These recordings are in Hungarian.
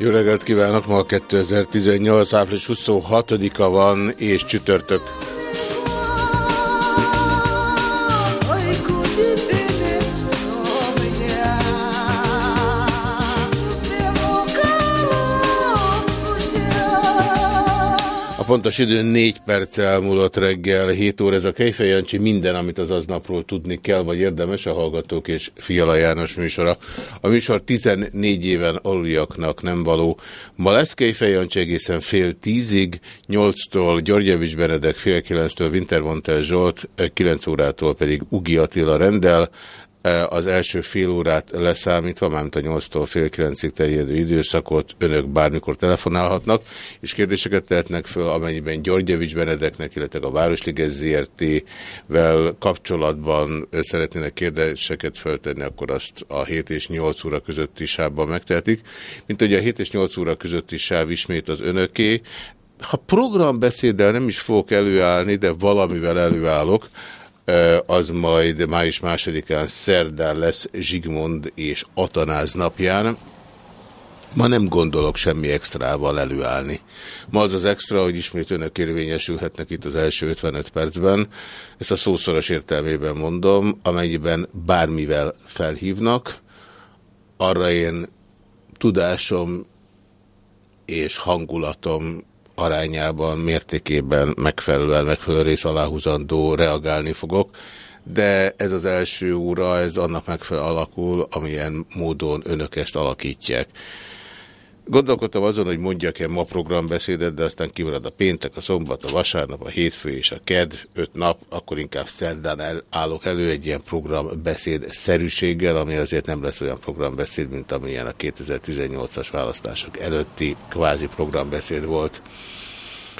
Jó reggelt kívánok! Ma 2018. április 26-a van és csütörtök. Pontos idő 4 perccel múlott reggel, 7 óra ez a Kejfej minden, amit az aznapról tudni kell, vagy érdemes a Hallgatók és Fiala János műsora. A műsor 14 éven aluljaknak nem való. Ma lesz Kejfej Jancsi egészen fél tízig, 8-tól Györgyevics Benedek, fél 9-től Wintermontel Zsolt, 9 órától pedig Ugi Attila rendel, az első fél órát leszámítva, mármint a 8-tól fél 9-ig terjedő időszakot önök bármikor telefonálhatnak, és kérdéseket tehetnek föl, amennyiben Györgyevics Benedeknek, illetve a Városliges ZRT-vel kapcsolatban szeretnének kérdéseket föltenni, akkor azt a 7 és 8 óra közötti sávban megtehetik. Mint hogy a 7 és 8 óra közötti sáv ismét az önöké, ha programbeszéddel nem is fogok előállni, de valamivel előállok, az majd május másodikán szerdán lesz Zsigmond és Atanáz napján. Ma nem gondolok semmi extrával előállni. Ma az az extra, hogy ismét önök érvényesülhetnek itt az első 55 percben. Ezt a szószoros értelmében mondom, amennyiben bármivel felhívnak, arra én tudásom és hangulatom arányában, mértékében megfelelően, megfelelő rész aláhúzandó reagálni fogok, de ez az első óra, ez annak megfelelően alakul, amilyen módon önök ezt alakítják. Gondolkodtam azon, hogy mondjak-e ma programbeszédet, de aztán kimarad a péntek, a szombat, a vasárnap, a hétfő és a ked, öt nap, akkor inkább szerdán el, állok elő egy ilyen programbeszéd szerűséggel, ami azért nem lesz olyan programbeszéd, mint amilyen a 2018-as választások előtti kvázi programbeszéd volt.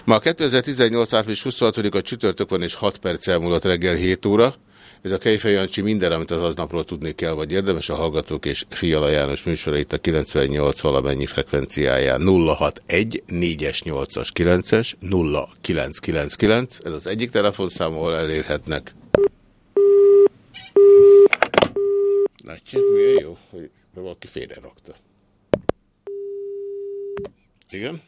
Ma a 2018. április 26-a csütörtök van és 6 perc elmúlott reggel 7 óra. Ez a Kejfej Jancsi minden, amit az aznapról tudni kell, vagy érdemes a Hallgatók és Fiala János műsora itt a 98 valamennyi frekvenciáján 061 4-es 8-as 9-es 0999. Ez az egyik telefonszám, ahol elérhetnek. Látják, milyen jó, hogy valaki félre rakta. Igen?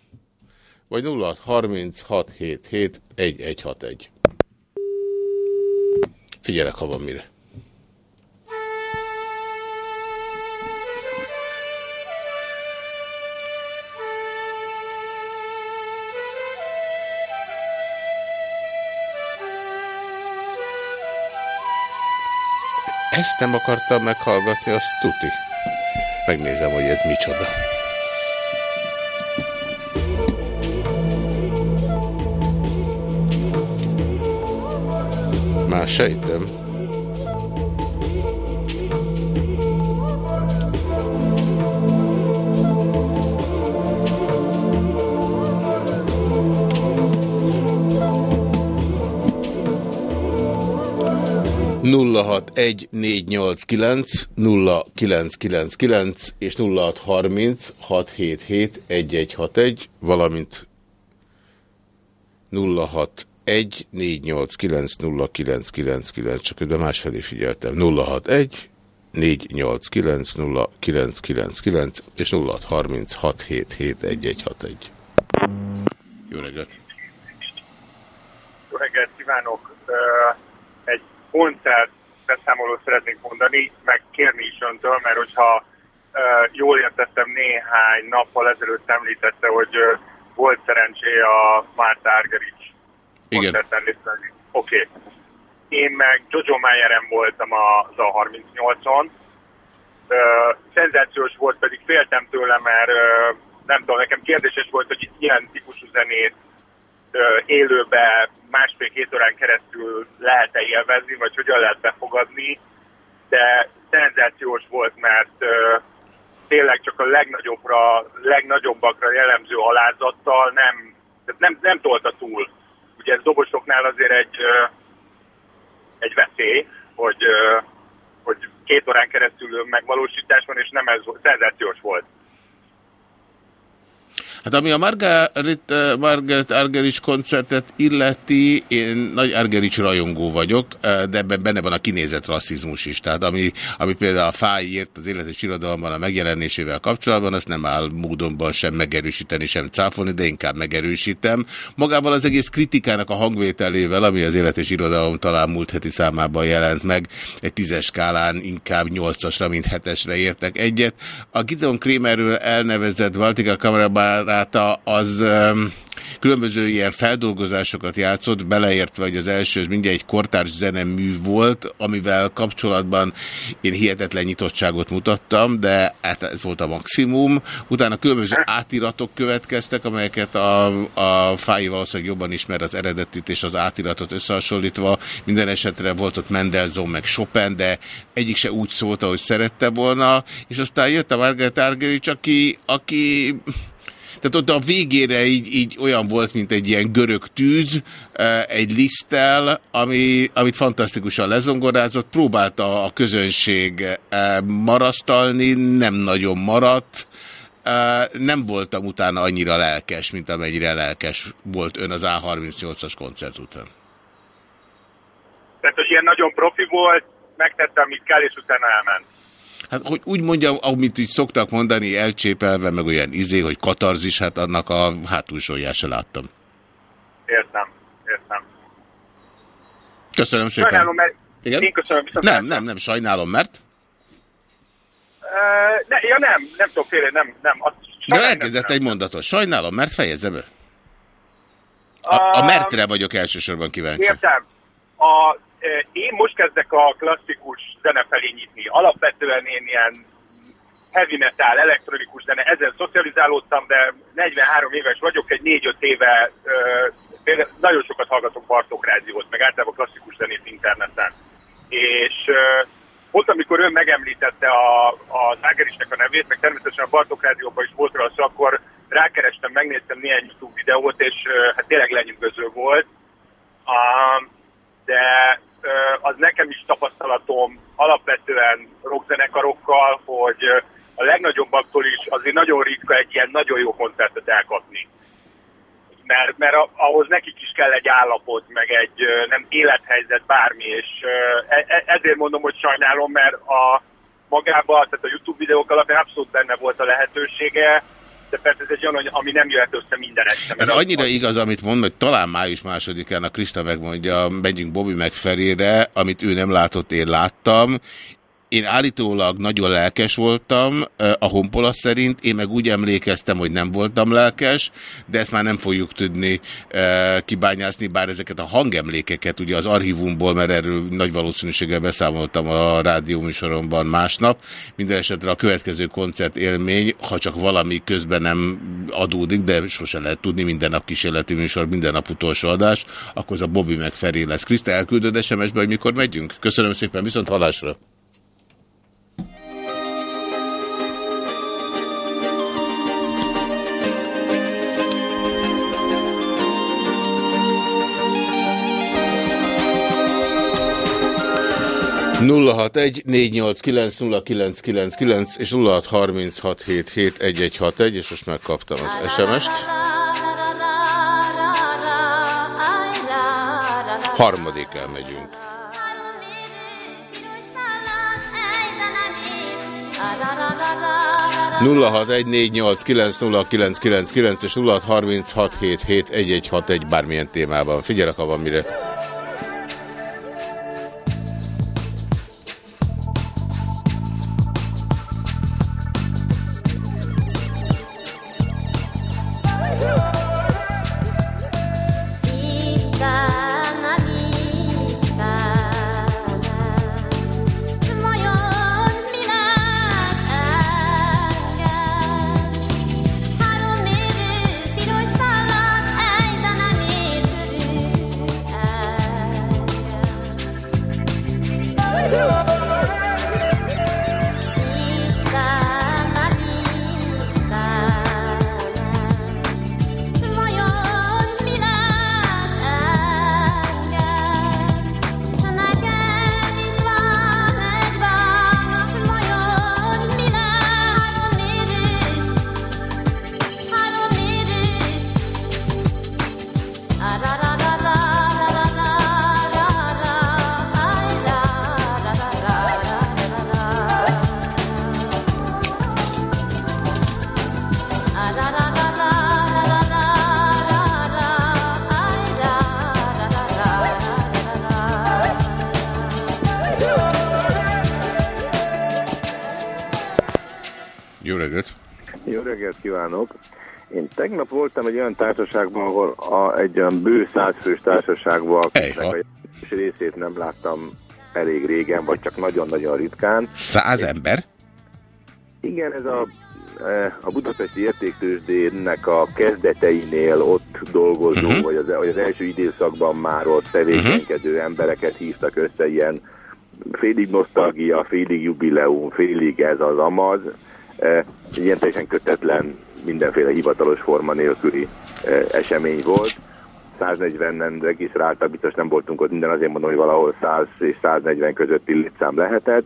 Vagy 063677 1161. Figyelek, ha van mire. Ezt nem akartam meghallgatni, azt tuti. Megnézem, hogy ez micsoda. Már sejtem. nulla hat egy négy nyolc kilenc nulla kilenc kilenc kilenc és nulla hat harminc hat hét hét egy egy hat egy valamint nulla hat 1 489 csak de másfelé figyeltem. 061 489 0999 és 0636771161. Jó reggelt! Jó reggelt kívánok! Egy koncert beszámolót szeretnék mondani, meg kérni is öntől, mert hogyha jól értettem, néhány nappal ezelőtt említette, hogy volt szerencsé a Márta Árgerics igen. Oké. Okay. Én meg Jojo Mayeren voltam az A38-on, szenzációs volt, pedig féltem tőle, mert ö, nem tudom, nekem kérdéses volt, hogy ilyen típusú zenét ö, élőbe másfél-két órán keresztül lehet-e élvezni, vagy hogyan lehet befogadni, de szenzációs volt, mert ö, tényleg csak a legnagyobbra, legnagyobbakra jellemző alázattal nem, nem, nem tolta túl. Ugye ez dobosoknál azért egy, egy veszély, hogy, hogy két órán keresztül megvalósítás van, és nem ez szenzációs volt. Hát ami a Margaret, uh, Margaret Argerich koncertet illeti, én nagy Argerich rajongó vagyok, uh, de ebben benne van a kinézett rasszizmus is. Tehát ami, ami például a Fáj írt az életes irodalomban a megjelenésével kapcsolatban, azt nem áll módonban sem megerősíteni, sem cáfolni, de inkább megerősítem. Magával az egész kritikának a hangvételével, ami az életes irodalom talán múlt heti számában jelent meg, egy tízes skálán inkább nyolcasra, mint hetesre értek egyet. A Gideon Kramerről elnevezett Valtika Kamerabár Ráta az különböző ilyen feldolgozásokat játszott, beleértve, hogy az első az mindjárt egy kortárs zenemű volt, amivel kapcsolatban én hihetetlen nyitottságot mutattam, de hát ez volt a maximum. Utána különböző átiratok következtek, amelyeket a, a Fái valószínűleg jobban ismer az eredetit és az átiratot összehasonlítva. Minden esetre volt ott Mendelssohn meg Chopin, de egyik se úgy szólt, ahogy szerette volna, és aztán jött a Margaret Argerich, aki, aki tehát ott a végére így, így olyan volt, mint egy ilyen görög tűz, egy liszttel, ami, amit fantasztikusan lezongorázott, próbálta a közönség marasztalni, nem nagyon maradt, nem voltam utána annyira lelkes, mint amennyire lelkes volt ön az A38-as koncert után. Tehát, hogy ilyen nagyon profi volt, megtette, amit kell, és utána elment. Hát, hogy úgy mondjam, amit így szoktak mondani, elcsépelve, meg olyan izé, hogy katarzis, hát annak a hátulsóját se láttam. Értem, értem. Köszönöm szépen. Sajnálom, mert... Igen? Én köszönöm. Nem, nem, nem, sajnálom, mert? Uh, ne, ja nem, nem tudom félre, nem, nem. Azt De elkezdett egy mondatot. Sajnálom, mert fejezze be. A, a mertre vagyok elsősorban kíváncsi. Értem. A én most kezdek a klasszikus zene felé nyitni. Alapvetően én ilyen heavy metal, elektronikus zene, ezen szocializálódtam, de 43 éves vagyok, egy 4-5 éve uh, nagyon sokat hallgatok Bartók rádiót, meg általában klasszikus zenét interneten. És uh, ott, amikor ön megemlítette a, a Zágerisnek a nevét, meg természetesen a Bartók rádióban is volt rá akkor rákerestem, megnéztem néhány YouTube videót, és hát tényleg lenyűgöző volt. Uh, de az nekem is tapasztalatom alapvetően rockzenekarokkal, hogy a legnagyobbaktól is azért nagyon ritka egy ilyen nagyon jó koncertet elkapni. Mert, mert ahhoz nekik is kell egy állapot, meg egy nem élethelyzet, bármi, és e, e, ezért mondom, hogy sajnálom, mert a magában, tehát a YouTube videók alapján abszolút benne volt a lehetősége, de persze ez egy olyan, ami nem jöhet össze minden este. Ez annyira az... igaz, amit mond, hogy talán május másodikán a Krista megmondja, megyünk Bobby megferére, amit ő nem látott, én láttam, én állítólag nagyon lelkes voltam a honpola szerint, én meg úgy emlékeztem, hogy nem voltam lelkes, de ezt már nem fogjuk tudni kibányászni, bár ezeket a hangemlékeket ugye az archívumból, mert erről nagy valószínűséggel beszámoltam a rádió műsoromban másnap, minden esetre a következő koncert élmény, ha csak valami közben nem adódik, de sose lehet tudni, minden nap kísérleti műsor, minden nap utolsó adás, akkor az a Bobby megferé lesz. Krista, elküldöd SMS-be, hogy mikor megyünk? Köszönöm szépen, viszont halásra! 061-489-0999 és 0636771161, és most megkaptam az SMS-t. Harmadik elmegyünk. nulla hat egy és nulla bármilyen témában. Figyelek, ha van mire. Tegnap voltam egy olyan társaságban, ahol a, egy olyan bő százfős társaságban, Ejha. a részét nem láttam elég régen, vagy csak nagyon-nagyon ritkán. Száz ember? Igen, ez a, e, a Budapesti Értéktősdének a kezdeteinél ott dolgozó, uh-huh. vagy, az, vagy az első időszakban már ott tevékenykedő uh-huh. embereket hívtak össze, ilyen félig nosztalgia, félig jubileum, félig ez az amaz, e, ilyen teljesen kötetlen, mindenféle hivatalos forma nélküli e, esemény volt. 140-en regisztráltak, biztos nem voltunk ott minden, azért mondom, hogy valahol 100 és 140 közötti létszám lehetett,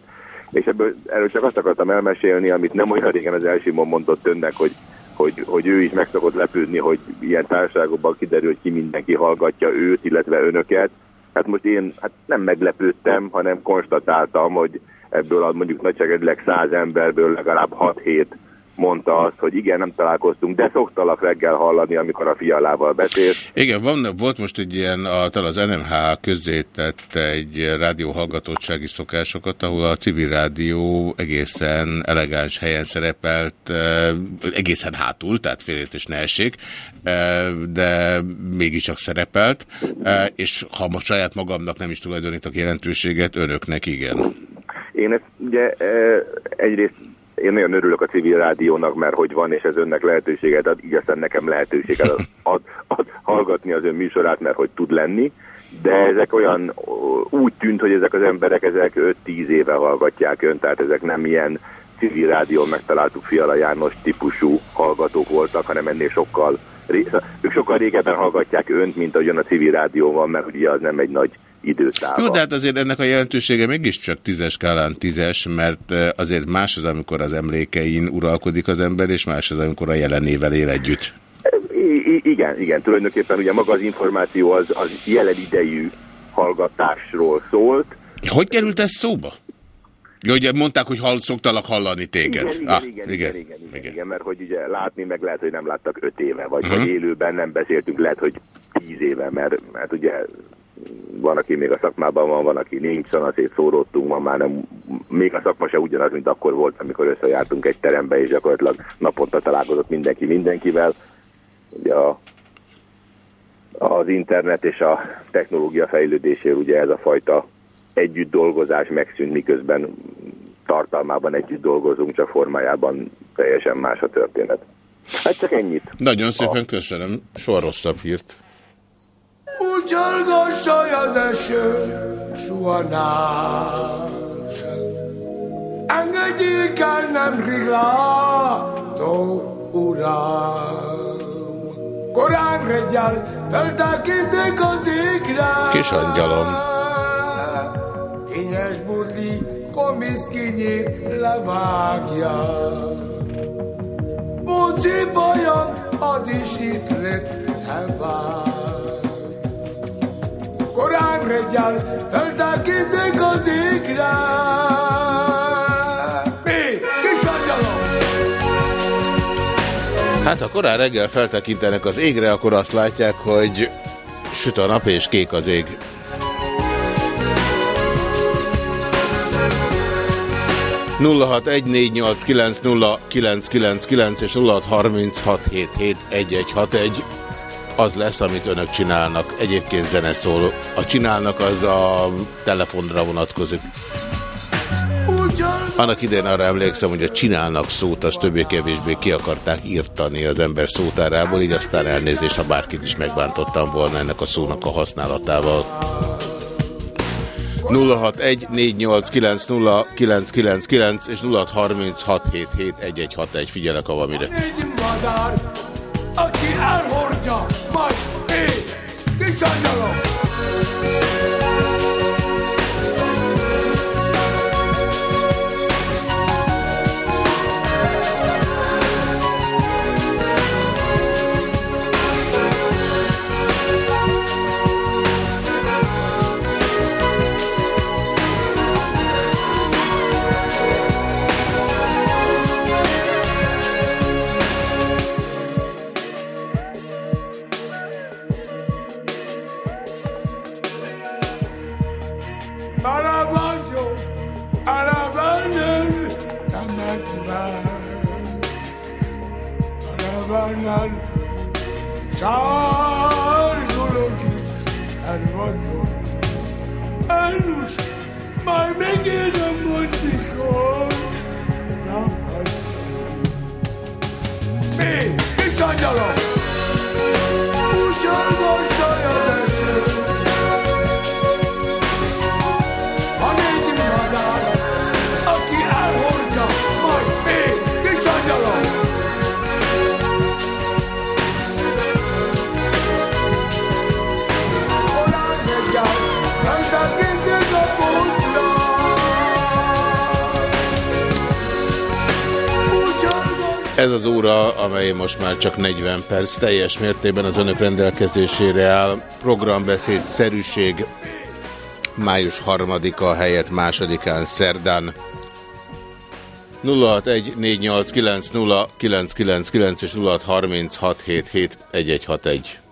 és ebből, erről csak azt akartam elmesélni, amit nem olyan régen az első mondott önnek, hogy, hogy, hogy ő is meg szokott lepődni, hogy ilyen társaságokban kiderül, hogy ki mindenki hallgatja őt, illetve önöket. Hát most én hát nem meglepődtem, hanem konstatáltam, hogy ebből a mondjuk nagyságrendileg száz emberből legalább 6-7 mondta azt, hogy igen, nem találkoztunk, de szoktalak reggel hallani, amikor a fialával beszélt. Igen, van, volt most egy ilyen, a, talán az NMH közzétett egy rádióhallgatottsági szokásokat, ahol a civil rádió egészen elegáns helyen szerepelt, egészen hátul, tehát félét és ne essék, de mégiscsak szerepelt, és ha most saját magamnak nem is tulajdonítok jelentőséget, önöknek igen. Én ezt ugye egyrészt én nagyon örülök a civil rádiónak, mert hogy van, és ez önnek lehetőséget ad, így aztán nekem lehetőséget ad, ad, ad hallgatni az ön műsorát, mert hogy tud lenni, de ezek olyan, úgy tűnt, hogy ezek az emberek ezek 5-10 éve hallgatják ön, tehát ezek nem ilyen civil rádió megtaláltuk Fiala János típusú hallgatók voltak, hanem ennél sokkal, ők sokkal régebben hallgatják önt, mint ahogyan a civil rádió van, mert ugye az nem egy nagy időtáva. Jó, de hát azért ennek a jelentősége mégiscsak tízes skálán tízes, mert azért más az, amikor az emlékein uralkodik az ember, és más az, amikor a jelenével él együtt. I igen, igen, tulajdonképpen ugye maga az információ az, az jelen idejű hallgatásról szólt. Hogy került ez szóba? Ja, ugye mondták, hogy hall, szoktalak hallani téged. Igen, igen, ah, igen, igen, igen, igen, igen, igen, mert hogy ugye látni meg lehet, hogy nem láttak öt éve, vagy, uh -huh. vagy élőben nem beszéltünk, lehet, hogy tíz éve, mert, mert ugye van, aki még a szakmában van, van, aki nincs, van, azért szóródtunk, van már nem, még a szakma se ugyanaz, mint akkor volt, amikor összejártunk egy terembe, és gyakorlatilag naponta találkozott mindenki mindenkivel. Ugye a, az internet és a technológia fejlődésére ugye ez a fajta együtt dolgozás megszűnt, miközben tartalmában együtt dolgozunk, csak formájában teljesen más a történet. Hát csak ennyit. Nagyon szépen a... köszönöm. Soha rosszabb hírt. Hallgassa az eső, suhanás. Engedjék el nem riglátó uram. Korán reggel feltekintik az égre. Kis angyalom. Kényes burli, komisz kinyír, levágja. Bóci bajom, hadd is itt lett, elvág orang rejal tertakip di kozikrát. Hát ha korán reggel feltekintenek az égre, akkor azt látják, hogy süt a nap és kék az ég. és 0636771161 az lesz, amit önök csinálnak. Egyébként zene szól. A csinálnak az a telefonra vonatkozik. Annak idején arra emlékszem, hogy a csinálnak szót, az többé-kevésbé ki akarták írtani az ember szótárából, így aztán elnézést, ha bárkit is megbántottam volna ennek a szónak a használatával. 0614890999 és 0636771161 figyelek a valamire aki elhordja, kis angyalom. benned, sárgulok is, elvadom. Elnus, majd megérem, hogy mikor, na hagyom. Mi? Mi csangyalom? Ez az óra, amely most már csak 40 perc, teljes mértékben az önök rendelkezésére áll. Programbeszéd szerűség május 3-a helyett másodikán szerdán. 0614890999 és 0636771161.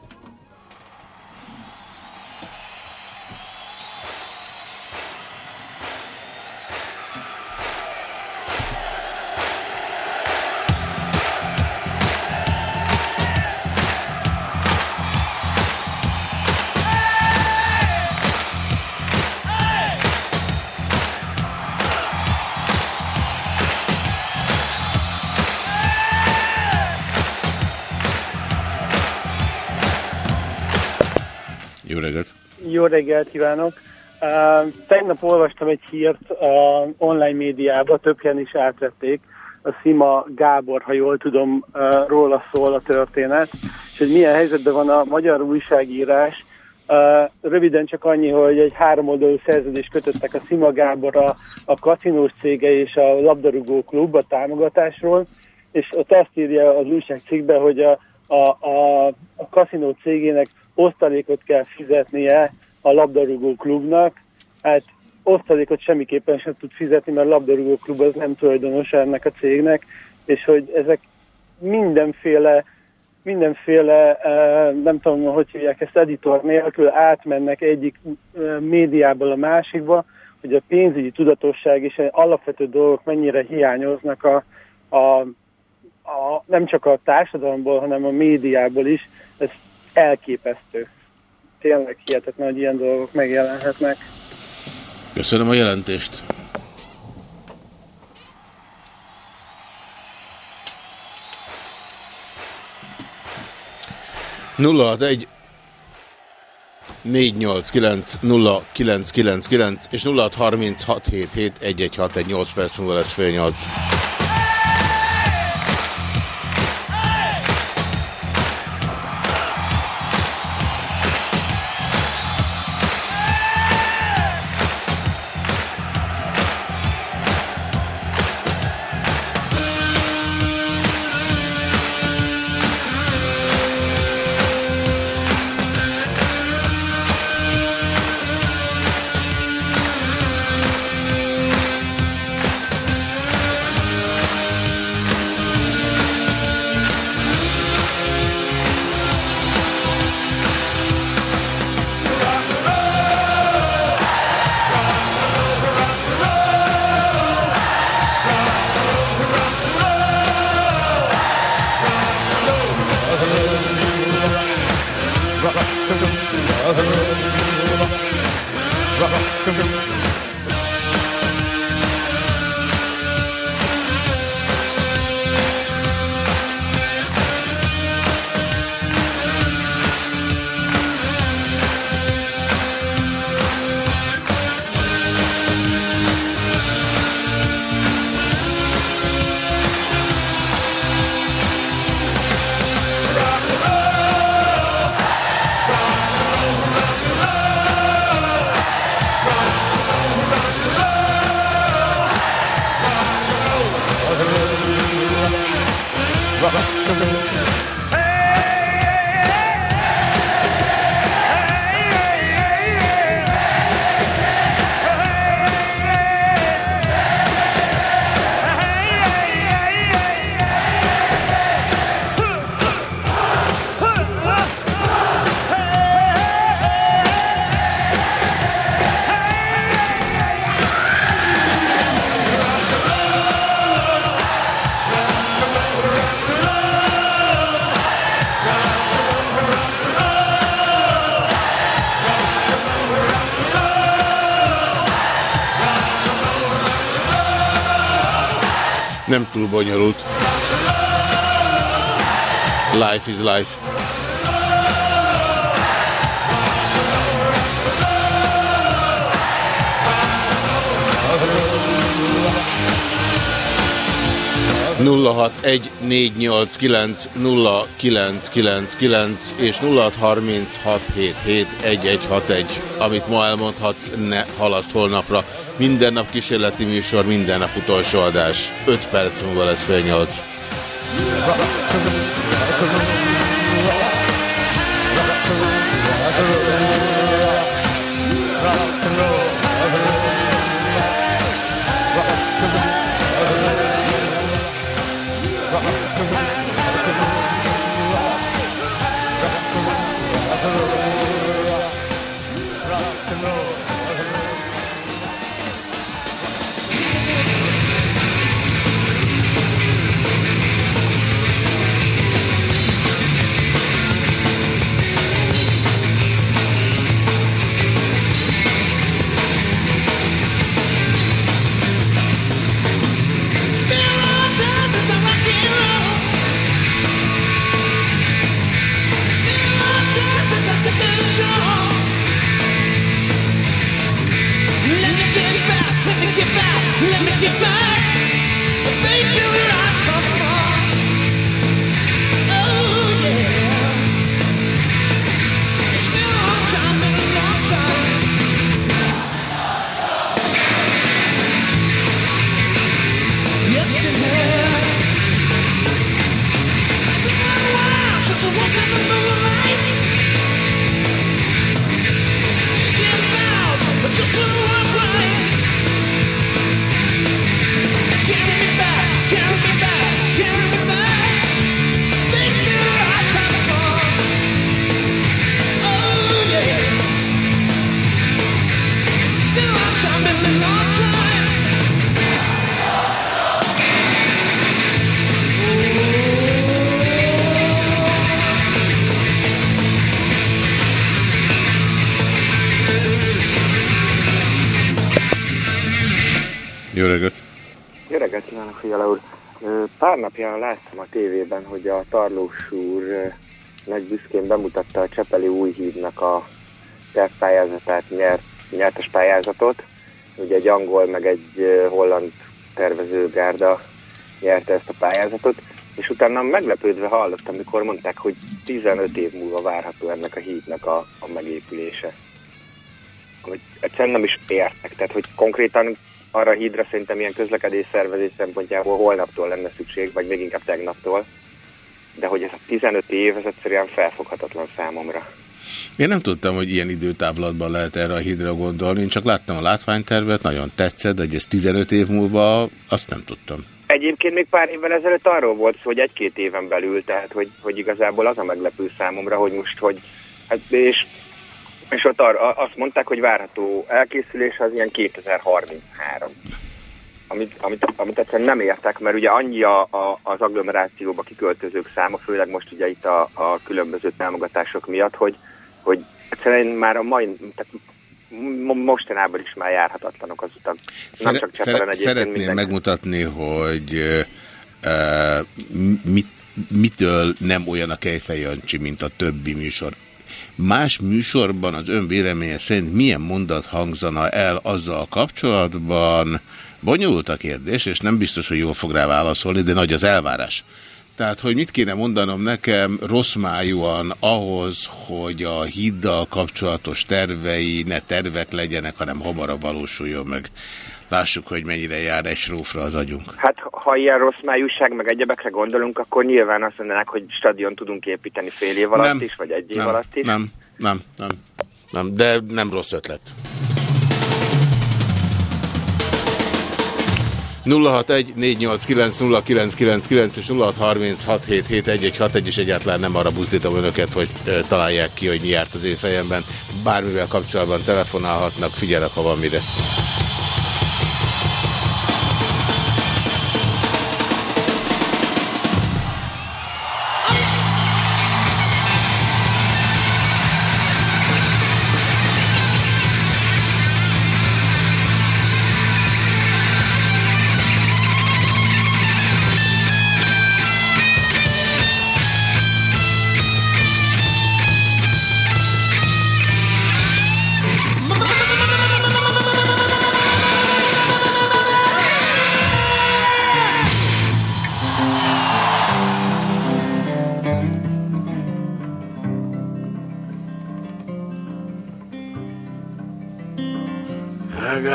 Jó reggelt kívánok! Uh, tegnap olvastam egy hírt a online médiában, több helyen is átvették. A Szima Gábor, ha jól tudom, uh, róla szól a történet, és hogy milyen helyzetben van a magyar újságírás. Uh, röviden csak annyi, hogy egy háromoldalú szerződést kötöttek a Szima Gábor, a, a kaszinós cége és a labdarúgó klub a támogatásról, és ott azt írja az újságcikkben, hogy a, a, a, a kaszinó cégének osztalékot kell fizetnie a labdarúgó klubnak. Hát osztalékot semmiképpen sem tud fizetni, mert a labdarúgó klub az nem tulajdonos ennek a cégnek, és hogy ezek mindenféle mindenféle, eh, nem tudom, hogy hívják ezt, editor nélkül átmennek egyik eh, médiából a másikba, hogy a pénzügyi tudatosság és alapvető dolgok mennyire hiányoznak a, a, a, nem csak a társadalomból, hanem a médiából is. Ez elképesztő. Tényleg hihetetlen, hogy ilyen dolgok megjelenhetnek. Köszönöm a jelentést. Nulla egy 489 0999 és 0636771161 8 perc múlva lesz fél 8. bonyolult. Life is life. nulla egy négy nyolc kilenc nulla kilenc kilenc kilenc és nulla harminc hat hét hét egy egy hat egy amit ma elmondhatsz ne halaszt holnapra minden nap kísérleti műsor, minden nap utolsó adás. 5 perc múlva lesz fél 8. láttam a tévében, hogy a Tarlós úr nagy büszkén bemutatta a Csepeli új hídnak a tervpályázatát, nyert, nyertes pályázatot. Ugye egy angol, meg egy holland tervezőgárda nyerte ezt a pályázatot, és utána meglepődve hallottam, amikor mondták, hogy 15 év múlva várható ennek a hídnak a, a megépülése. Hogy egyszerűen nem is értek, tehát hogy konkrétan arra a hídra szerintem ilyen közlekedés szervezés szempontjából holnaptól lenne szükség, vagy még inkább tegnaptól. De hogy ez a 15 év, ez egyszerűen felfoghatatlan számomra. Én nem tudtam, hogy ilyen időtávlatban lehet erre a hídra gondolni, én csak láttam a látványtervet, nagyon tetszett, hogy ez 15 év múlva, azt nem tudtam. Egyébként még pár évvel ezelőtt arról volt szó, hogy egy-két éven belül, tehát hogy, hogy igazából az a meglepő számomra, hogy most, hogy hát, és és ott arra, azt mondták, hogy várható elkészülés az ilyen 2033. Amit, amit, amit egyszerűen nem értek, mert ugye annyi a, a, az agglomerációba kiköltözők száma, főleg most ugye itt a, a különböző támogatások miatt, hogy, hogy egyszerűen már a mai, tehát mostanában is már járhatatlanok az utak. Szere, csak szere, Szeretném mindenki. megmutatni, hogy uh, mit, mitől nem olyan a Kejfej Jancsi, mint a többi műsor. Más műsorban az ön véleménye szerint milyen mondat hangzana el azzal kapcsolatban? Bonyolult a kérdés, és nem biztos, hogy jól fog rá válaszolni, de nagy az elvárás. Tehát, hogy mit kéne mondanom nekem rossz májúan ahhoz, hogy a híddal kapcsolatos tervei ne tervek legyenek, hanem hamarabb valósuljon meg. Lássuk, hogy mennyire jár egy rófra az agyunk. Hát, ha ilyen rossz májúság, meg egyebekre gondolunk, akkor nyilván azt mondanák, hogy stadion tudunk építeni fél év alatt nem, is, vagy egy év nem, alatt is. Nem, nem, nem, nem, de nem rossz ötlet. 061 és 0636771161 és egyáltalán nem arra buzdítom önöket, hogy találják ki, hogy mi járt az én fejemben. Bármivel kapcsolatban telefonálhatnak, figyelek, ha van mire.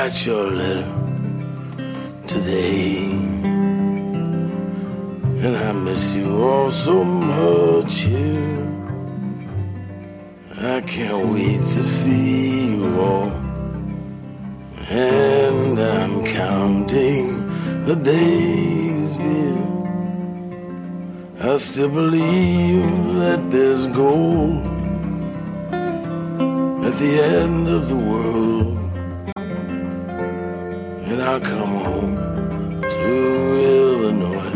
Got your letter today. And I miss you all so much here. I can't wait to see you all. And I'm counting the days, dear. I still believe that there's gold at the end of the world. I'll come home to Illinois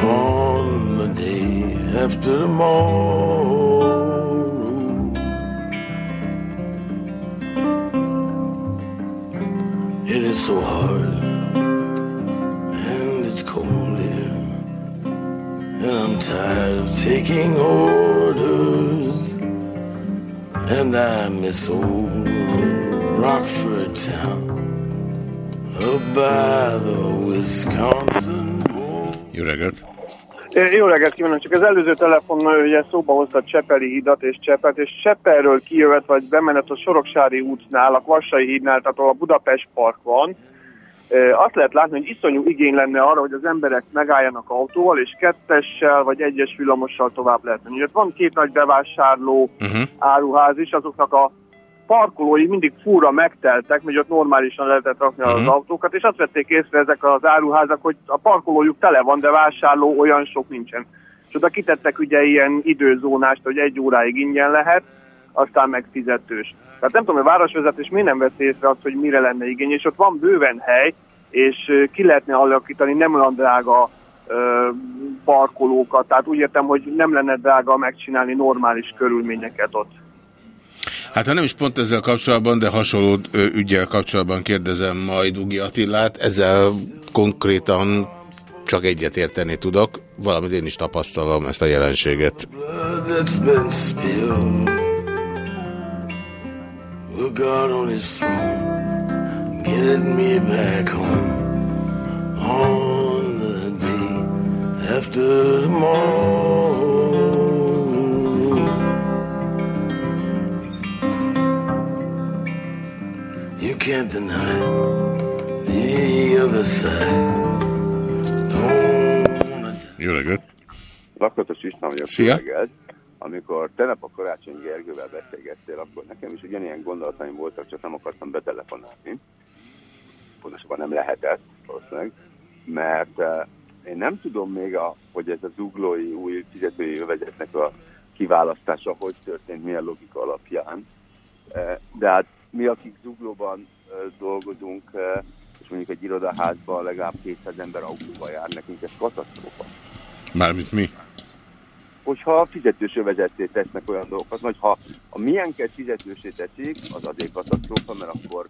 on the day after tomorrow. It is so hard and it's cold here. And I'm tired of taking orders. And I miss old Rockford town Jó reggelt! Jó reggelt kívánok, csak az előző telefon ugye szóba hozta Csepeli hidat és Csepet, és Csepelről kijövet vagy bemenet a Soroksári útnál, a Kvassai hídnál, tehát ahol a Budapest Park van, azt lehet látni, hogy iszonyú igény lenne arra, hogy az emberek megálljanak autóval, és kettessel vagy egyes villamossal tovább lehet menni. Ugye van két nagy bevásárló uh-huh. áruház is, azoknak a parkolói mindig fúra megteltek, mert ott normálisan lehetett rakni uh-huh. az autókat, és azt vették észre ezek az áruházak, hogy a parkolójuk tele van, de vásárló olyan sok nincsen. És oda kitettek ugye ilyen időzónást, hogy egy óráig ingyen lehet, aztán meg fizetős. Tehát nem tudom, hogy a városvezetés miért nem vesz észre azt, hogy mire lenne igény, és ott van bőven hely, és ki lehetne alakítani nem olyan drága ö, parkolókat, tehát úgy értem, hogy nem lenne drága megcsinálni normális körülményeket ott. Hát ha nem is pont ezzel kapcsolatban, de hasonló ügyel kapcsolatban kérdezem majd Ugi Attilát, ezzel konkrétan csak egyet érteni tudok, valamit én is tapasztalom ezt a jelenséget. Will God can't deny the other side. Jó reggelt! Lakatos István vagyok. Szia! amikor tegnap a Karácsony Gergővel beszélgettél, akkor nekem is ugyanilyen gondolataim voltak, csak nem akartam betelefonálni. Pontosabban nem lehetett, valószínűleg, mert uh, én nem tudom még, a, hogy ez a zuglói új fizetői övezetnek a kiválasztása hogy történt, milyen logika alapján. Uh, de hát mi, akik zuglóban dolgozunk, uh, és mondjuk egy irodaházban legalább 200 ember autóval jár, nekünk ez katasztrófa. Mármint mi? hogyha fizetős övezetté tesznek olyan dolgokat, vagy ha a milyenket fizetősé teszik, az azért katasztrófa, mert akkor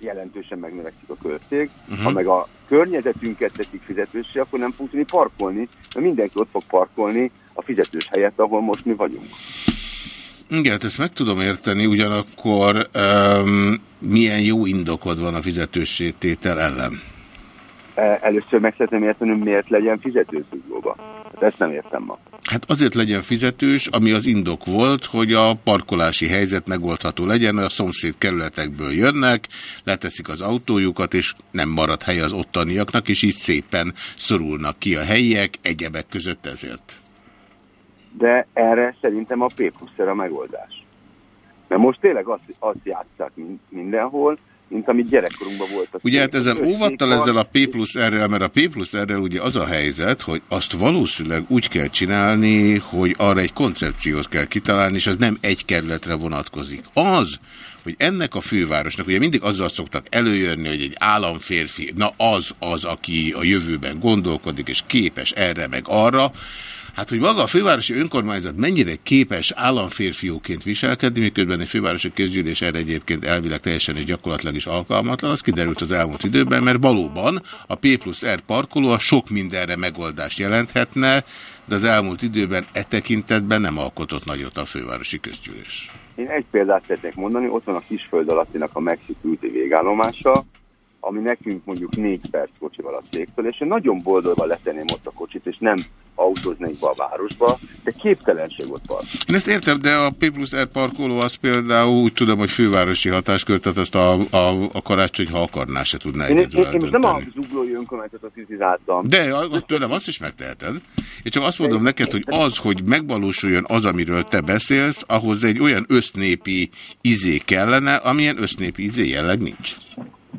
jelentősen megnövekszik a költség. Uh-huh. Ha meg a környezetünket teszik fizetősé, akkor nem fog tudni parkolni, mert mindenki ott fog parkolni a fizetős helyett, ahol most mi vagyunk. Igen, hát ezt meg tudom érteni, ugyanakkor um, milyen jó indokod van a fizetősítétel ellen? E, először meg szeretném érteni, miért legyen fizetőzuglóba. Hát ezt nem értem ma. Hát azért legyen fizetős, ami az indok volt, hogy a parkolási helyzet megoldható legyen, hogy a szomszéd kerületekből jönnek, leteszik az autójukat, és nem marad hely az ottaniaknak, és így szépen szorulnak ki a helyiek, egyebek között ezért. De erre szerintem a P plusz a megoldás. Mert most tényleg azt, azt játszák mindenhol, mint amit gyerekkorunkban volt. Ugye hát ezen óvattal ezzel a P plusz r mert a P plusz r ugye az a helyzet, hogy azt valószínűleg úgy kell csinálni, hogy arra egy koncepciót kell kitalálni, és az nem egy kerületre vonatkozik. Az, hogy ennek a fővárosnak, ugye mindig azzal szoktak előjönni, hogy egy államférfi, na az az, aki a jövőben gondolkodik, és képes erre meg arra, Hát, hogy maga a fővárosi önkormányzat mennyire képes államférfióként viselkedni, miközben egy fővárosi közgyűlés erre egyébként elvileg teljesen és gyakorlatilag is alkalmatlan, az kiderült az elmúlt időben, mert valóban a P plusz R parkoló a sok mindenre megoldást jelenthetne, de az elmúlt időben e tekintetben nem alkotott nagyot a fővárosi közgyűlés. Én egy példát szeretnék mondani, ott van a Kisföld alattinak a Mexikúti végállomása, ami nekünk mondjuk négy perc kocsival a cégtől, és én nagyon boldogban letenném ott a kocsit, és nem autóznék be a városba, de képtelenség ott van. Én ezt értem, de a P plusz R parkoló az például úgy tudom, hogy fővárosi hatáskör, tehát azt a, a, a karácsony, ha akarná, se tudná Én, én, én most nem a zuglói önkormányzatot kritizáltam. De tőlem azt is megteheted. Én csak azt mondom neked, hogy az, hogy megvalósuljon az, amiről te beszélsz, ahhoz egy olyan össznépi izé kellene, amilyen össznépi izé jelleg nincs.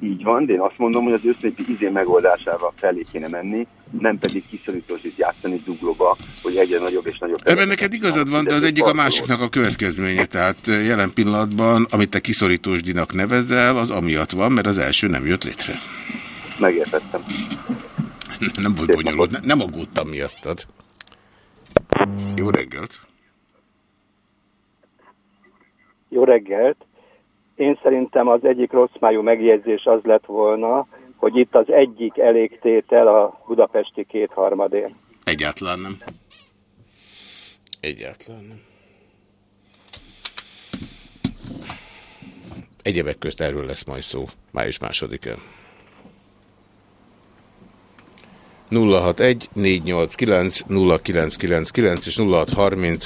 Így van, de én azt mondom, hogy az össznépi izé megoldásával felé kéne menni, nem pedig kiszorítósit játszani zuglóba, hogy egyre nagyobb és nagyobb. Ebben neked igazad van, de az egyik a másiknak a következménye. Tehát eh, jelen pillanatban, amit te kiszorítósdinak nevezel, az amiatt van, mert az első nem jött létre. Megértettem. Nem volt bonyolult, ne- nem aggódtam miattad. Jó reggelt! Jó reggelt! Én szerintem az egyik rossz májú megjegyzés az lett volna, hogy itt az egyik elégtétel a budapesti kétharmadért. Egyáltalán nem. Egyáltalán nem. Egyebek közt erről lesz majd szó, május másodikán. 061 489 0999 és 0630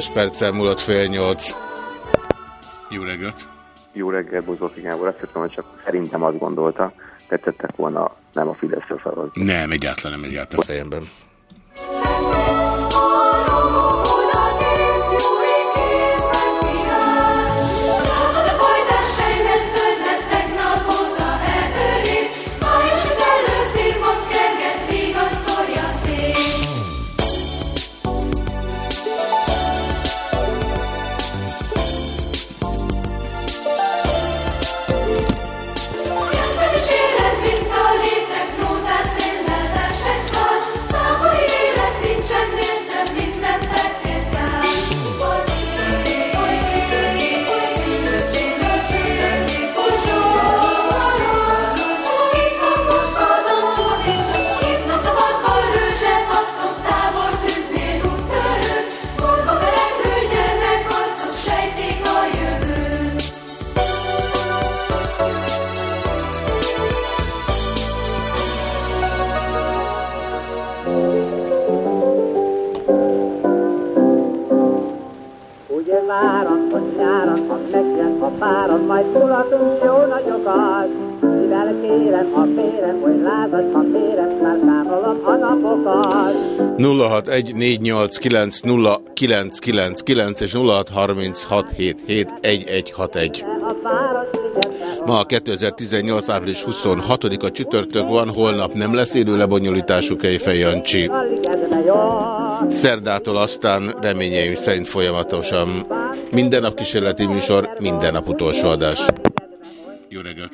677 1161. Hetes perccel múlott fél nyolc. Jó reggelt! Jó reggel, Bozóki Gábor. Azt hiszem, hogy csak szerintem azt gondolta, tettettek volna nem a Fideszre szavazni. Nem, egyáltalán nem egyáltalán a fejemben. Megjön, ha fárad, majd mulatunk jó nagyokat. Mivel kérem, ha férem, hogy lázad, ha férem, már számolom a napokat. 0614890999 és 0636771161. A város Ma a 2018. április 26-a csütörtök van, holnap nem lesz élő lebonyolítású Kejfej Jancsi. Szerdától aztán reményeim szerint folyamatosan minden nap kísérleti műsor, minden nap utolsó adás. Jó reggelt!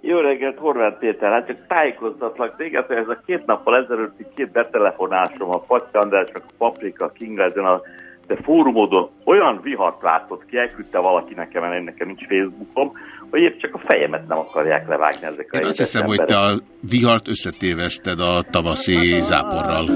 Jó reggelt, Horváth Péter, hát csak tájékoztatlak téged, hogy ez a két nappal ezelőtti két betelefonásom a Patya András, a Paprika Kinga ezen a de fórumodon olyan vihart látott ki, elküldte valaki nekem, mert nekem nincs Facebookom, hogy épp csak a fejemet nem akarják levágni ezek a Én azt hiszem, hogy te a vihart összetéveszted a tavaszi záporral.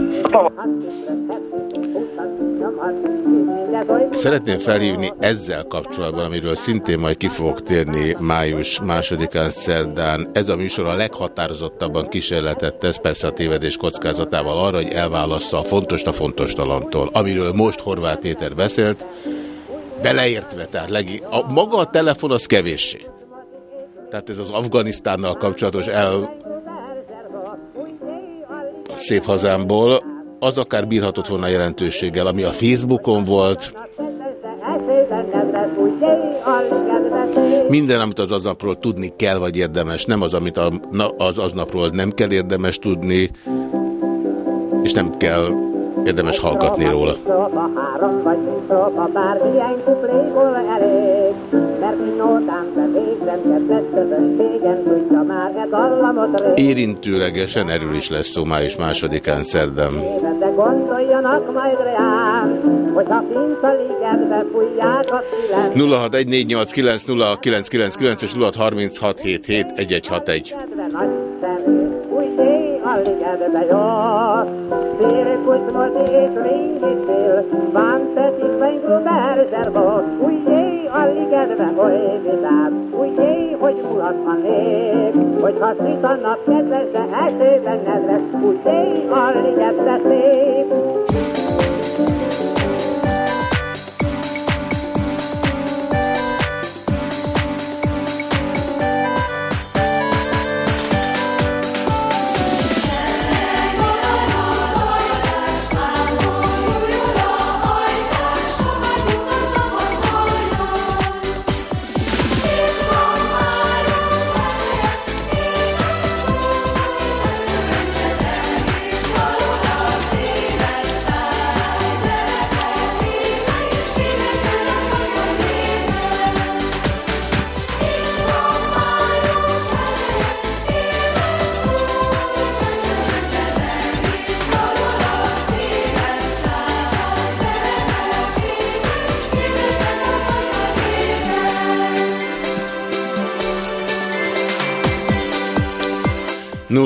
Szeretném felhívni ezzel kapcsolatban, amiről szintén majd ki fogok térni május másodikán szerdán. Ez a műsor a leghatározottabban kísérletet tesz, persze a tévedés kockázatával arra, hogy elválassza a fontos a fontos talantól. Amiről most Horváth Péter beszélt, beleértve, tehát legi, a, maga a telefon az kevéssé. Tehát ez az Afganisztánnal kapcsolatos el szép hazámból, az akár bírhatott volna jelentőséggel, ami a Facebookon volt. Minden, amit az aznapról tudni kell, vagy érdemes, nem az, amit az aznapról nem kell érdemes tudni, és nem kell érdemes hallgatni róla. Érintőlegesen erről is lesz szó május másodikán szerdem. De gondoljanak majd reám, kint a ligetbe fújják a szilem. 0614890999 és 0636771161 a ligetbe jár. Cirkus most és végigszél, van teszik fenykről berzserba, újjé a ligetbe oly vidám, újjé, hogy mulatva nép, hogyha szit a nap kedves, de esőben nedves, újjé a ligetbe szép.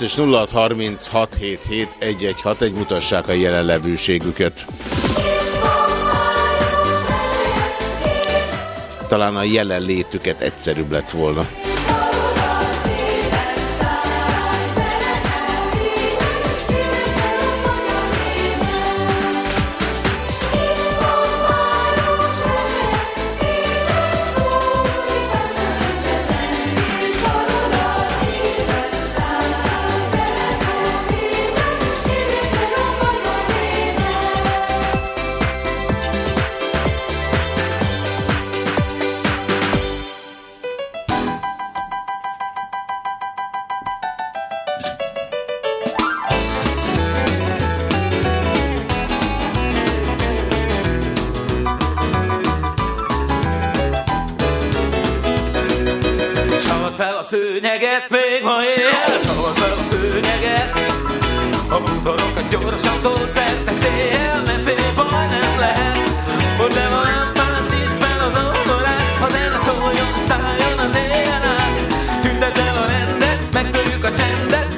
és 0636771161 mutassák a jelenlevőségüket. Talán a jelenlétüket egyszerűbb lett volna.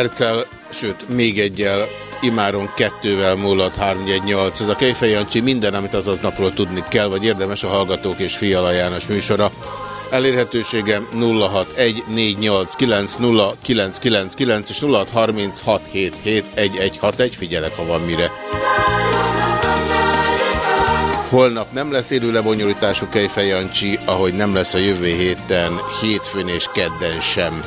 perccel, sőt, még egyel, imáron kettővel múlott 318. Ez a Kejfej Jancsi minden, amit azaz napról tudni kell, vagy érdemes a Hallgatók és Fiala János műsora. Elérhetőségem 0614890999 és 0636771161. Figyelek, ha van mire. Holnap nem lesz élő lebonyolítású Kejfej Jancsi, ahogy nem lesz a jövő héten, hétfőn és kedden sem.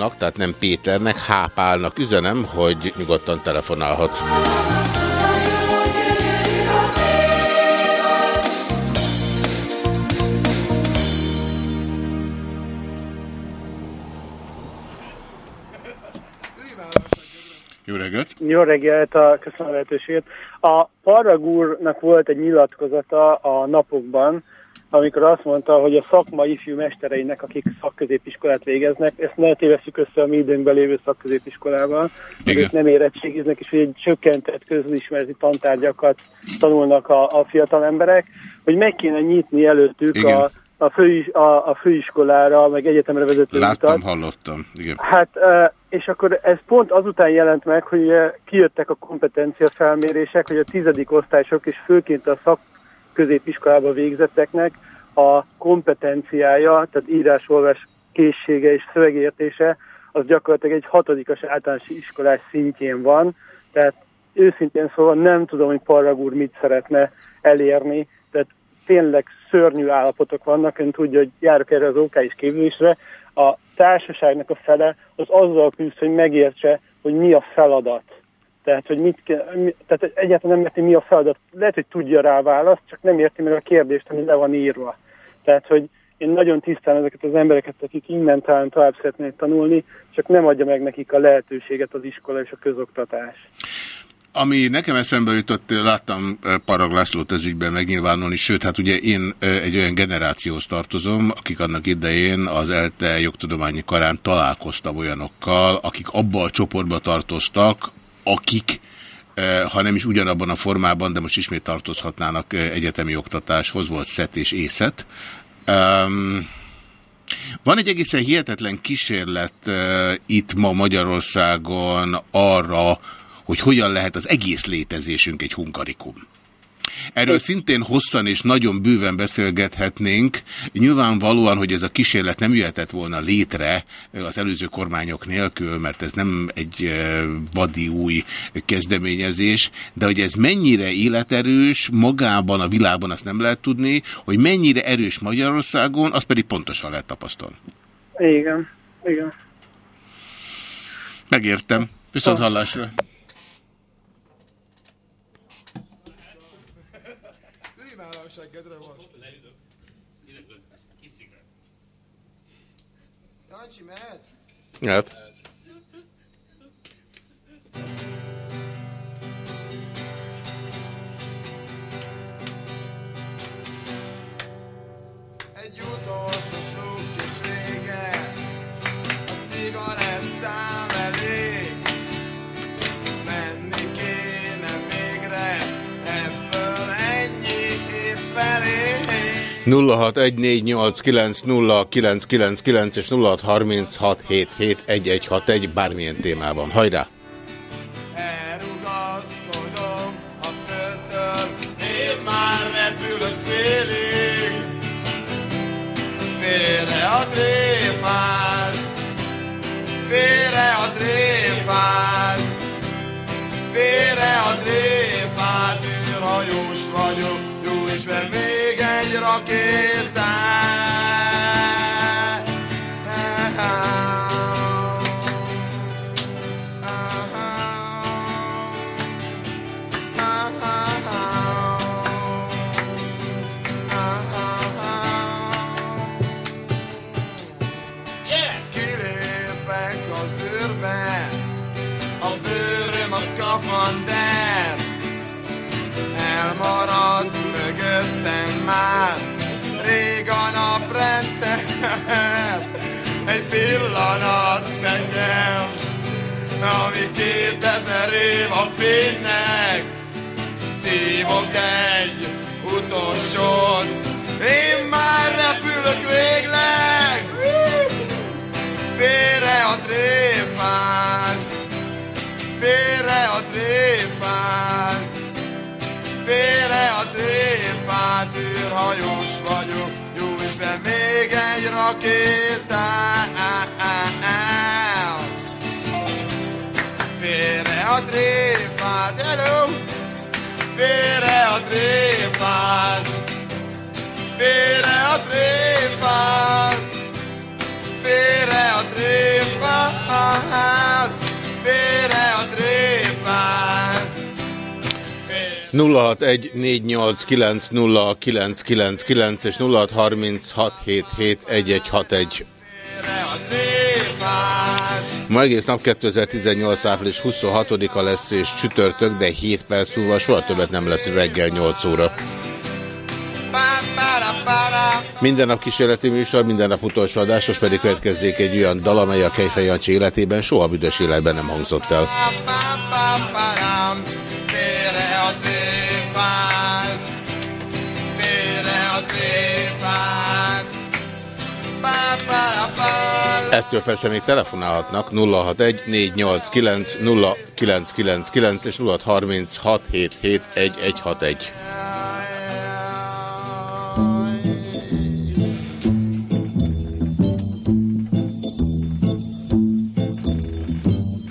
Pálnak, tehát nem Péternek, H. Pálnak üzenem, hogy nyugodtan telefonálhat. Jó reggelt! Jó reggelt, a köszönöm a lehetőséget. A Parrag úrnak volt egy nyilatkozata a napokban, amikor azt mondta, hogy a szakma ifjú mestereinek, akik szakközépiskolát végeznek, ezt ne tévesszük össze a mi időnkben lévő szakközépiskolával, ők nem érettségiznek, és hogy egy csökkentett közismereti tantárgyakat tanulnak a, a fiatal emberek, hogy meg kéne nyitni előttük Igen. a, a, fő, a, a főiskolára, meg egyetemre vezető Láttam, utat. hallottam. Igen. Hát, és akkor ez pont azután jelent meg, hogy kijöttek a kompetencia felmérések, hogy a tizedik osztálysok és főként a szak középiskolába végzetteknek a kompetenciája, tehát írás-olvás készsége és szövegértése, az gyakorlatilag egy hatodikas általános iskolás szintjén van, tehát őszintén szóval nem tudom, hogy Parrag úr mit szeretne elérni, tehát tényleg szörnyű állapotok vannak, ön tudja, hogy járok erre az OK is képzésre, a társaságnak a fele az azzal küzd, hogy megértse, hogy mi a feladat. Tehát, hogy mit kell, mi, tehát egyáltalán nem érti, mi a feladat. Lehet, hogy tudja rá a választ, csak nem érti meg a kérdést, ami le van írva. Tehát, hogy én nagyon tisztán ezeket az embereket, akik innen talán tovább szeretnék tanulni, csak nem adja meg nekik a lehetőséget az iskola és a közoktatás. Ami nekem eszembe jutott, láttam eh, Parag Lászlót ez ügyben megnyilvánulni, sőt, hát ugye én eh, egy olyan generációhoz tartozom, akik annak idején az ELTE jogtudományi karán találkoztam olyanokkal, akik abba a csoportba tartoztak, akik eh, ha nem is ugyanabban a formában, de most ismét tartozhatnának egyetemi oktatáshoz, volt szet és észet, Um, van egy egészen hihetetlen kísérlet uh, itt ma Magyarországon arra, hogy hogyan lehet az egész létezésünk egy hunkarikum. Erről szintén hosszan és nagyon bőven beszélgethetnénk. Nyilvánvalóan, hogy ez a kísérlet nem jöhetett volna létre az előző kormányok nélkül, mert ez nem egy vadi új kezdeményezés, de hogy ez mennyire életerős magában a világban azt nem lehet tudni, hogy mennyire erős Magyarországon, azt pedig pontosan lehet tapasztalni. Igen, igen. Megértem. Viszont hallásra. Jancsi, mehet? Hát. 0614890999 és 0636771161 bármilyen témában. Hajrá! Félre a tréfát, félre a tréfát, félre a tréfát, űrhajós vagyok, jó Isten, még egy rakétát. Már, rég a naprendszer, egy pillanat engem, ami kétezer év a fénynek, szívok egy utolsót, én már repülök végleg, félre a tréfát, félre a tréfát, félre a tréfát, űrhajós vagyok, jó Isten, még egy rakétát. Félre a tréfát, hello! Félre a tréfát, félre 0614890999 és 0636771161. Ma egész nap 2018. április 26-a lesz és csütörtök, de 7 perc múlva soha többet nem lesz reggel 8 óra. Minden nap kísérleti műsor, minden nap utolsó adás, most pedig következzék egy olyan dal, amely a Kejfej Jancsi életében soha büdös életben nem hangzott el. Ettől persze még telefonálhatnak 061 489 0999 és 0636771161.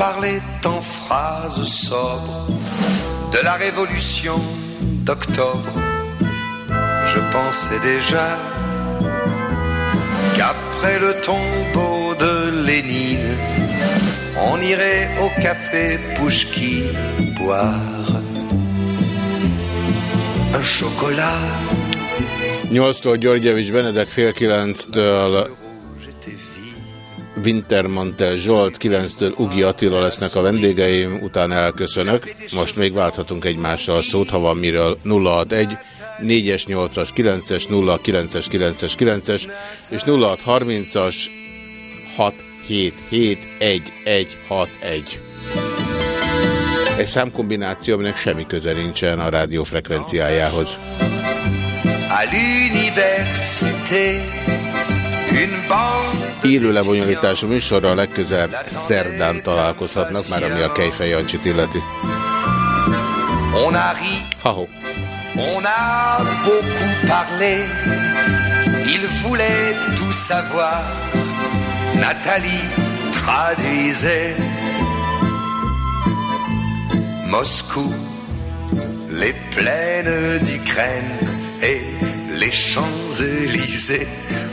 parlait en phrases sobres de la révolution d'octobre. Je pensais déjà qu'après le tombeau de Lénine, on irait au café Pouchkine boire un chocolat 8-tól György Javis Benedek, fél 9-től Wintermantel Zsolt, 9-től Ugi Attila lesznek a vendégeim, utána elköszönök. Most még válthatunk egymással szót, ha van miről 061 4-es, 8-as, 9-es, 0-9-es, 9-es, 9-es és 0630-as 677-1161. Egy számkombináció, aminek semmi köze nincsen a rádió frekvenciájához. À l'université, Élő lebonyolítású műsorra legközelebb szerdán találkozhatnak, már ami a Kejfej Jancsit illeti. Ha-ho. on a beaucoup parlé. Il voulait tout savoir. Nathalie traduisait. Moscou, les plaines d'Ukraine et les Champs-Élysées.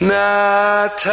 Nathalie.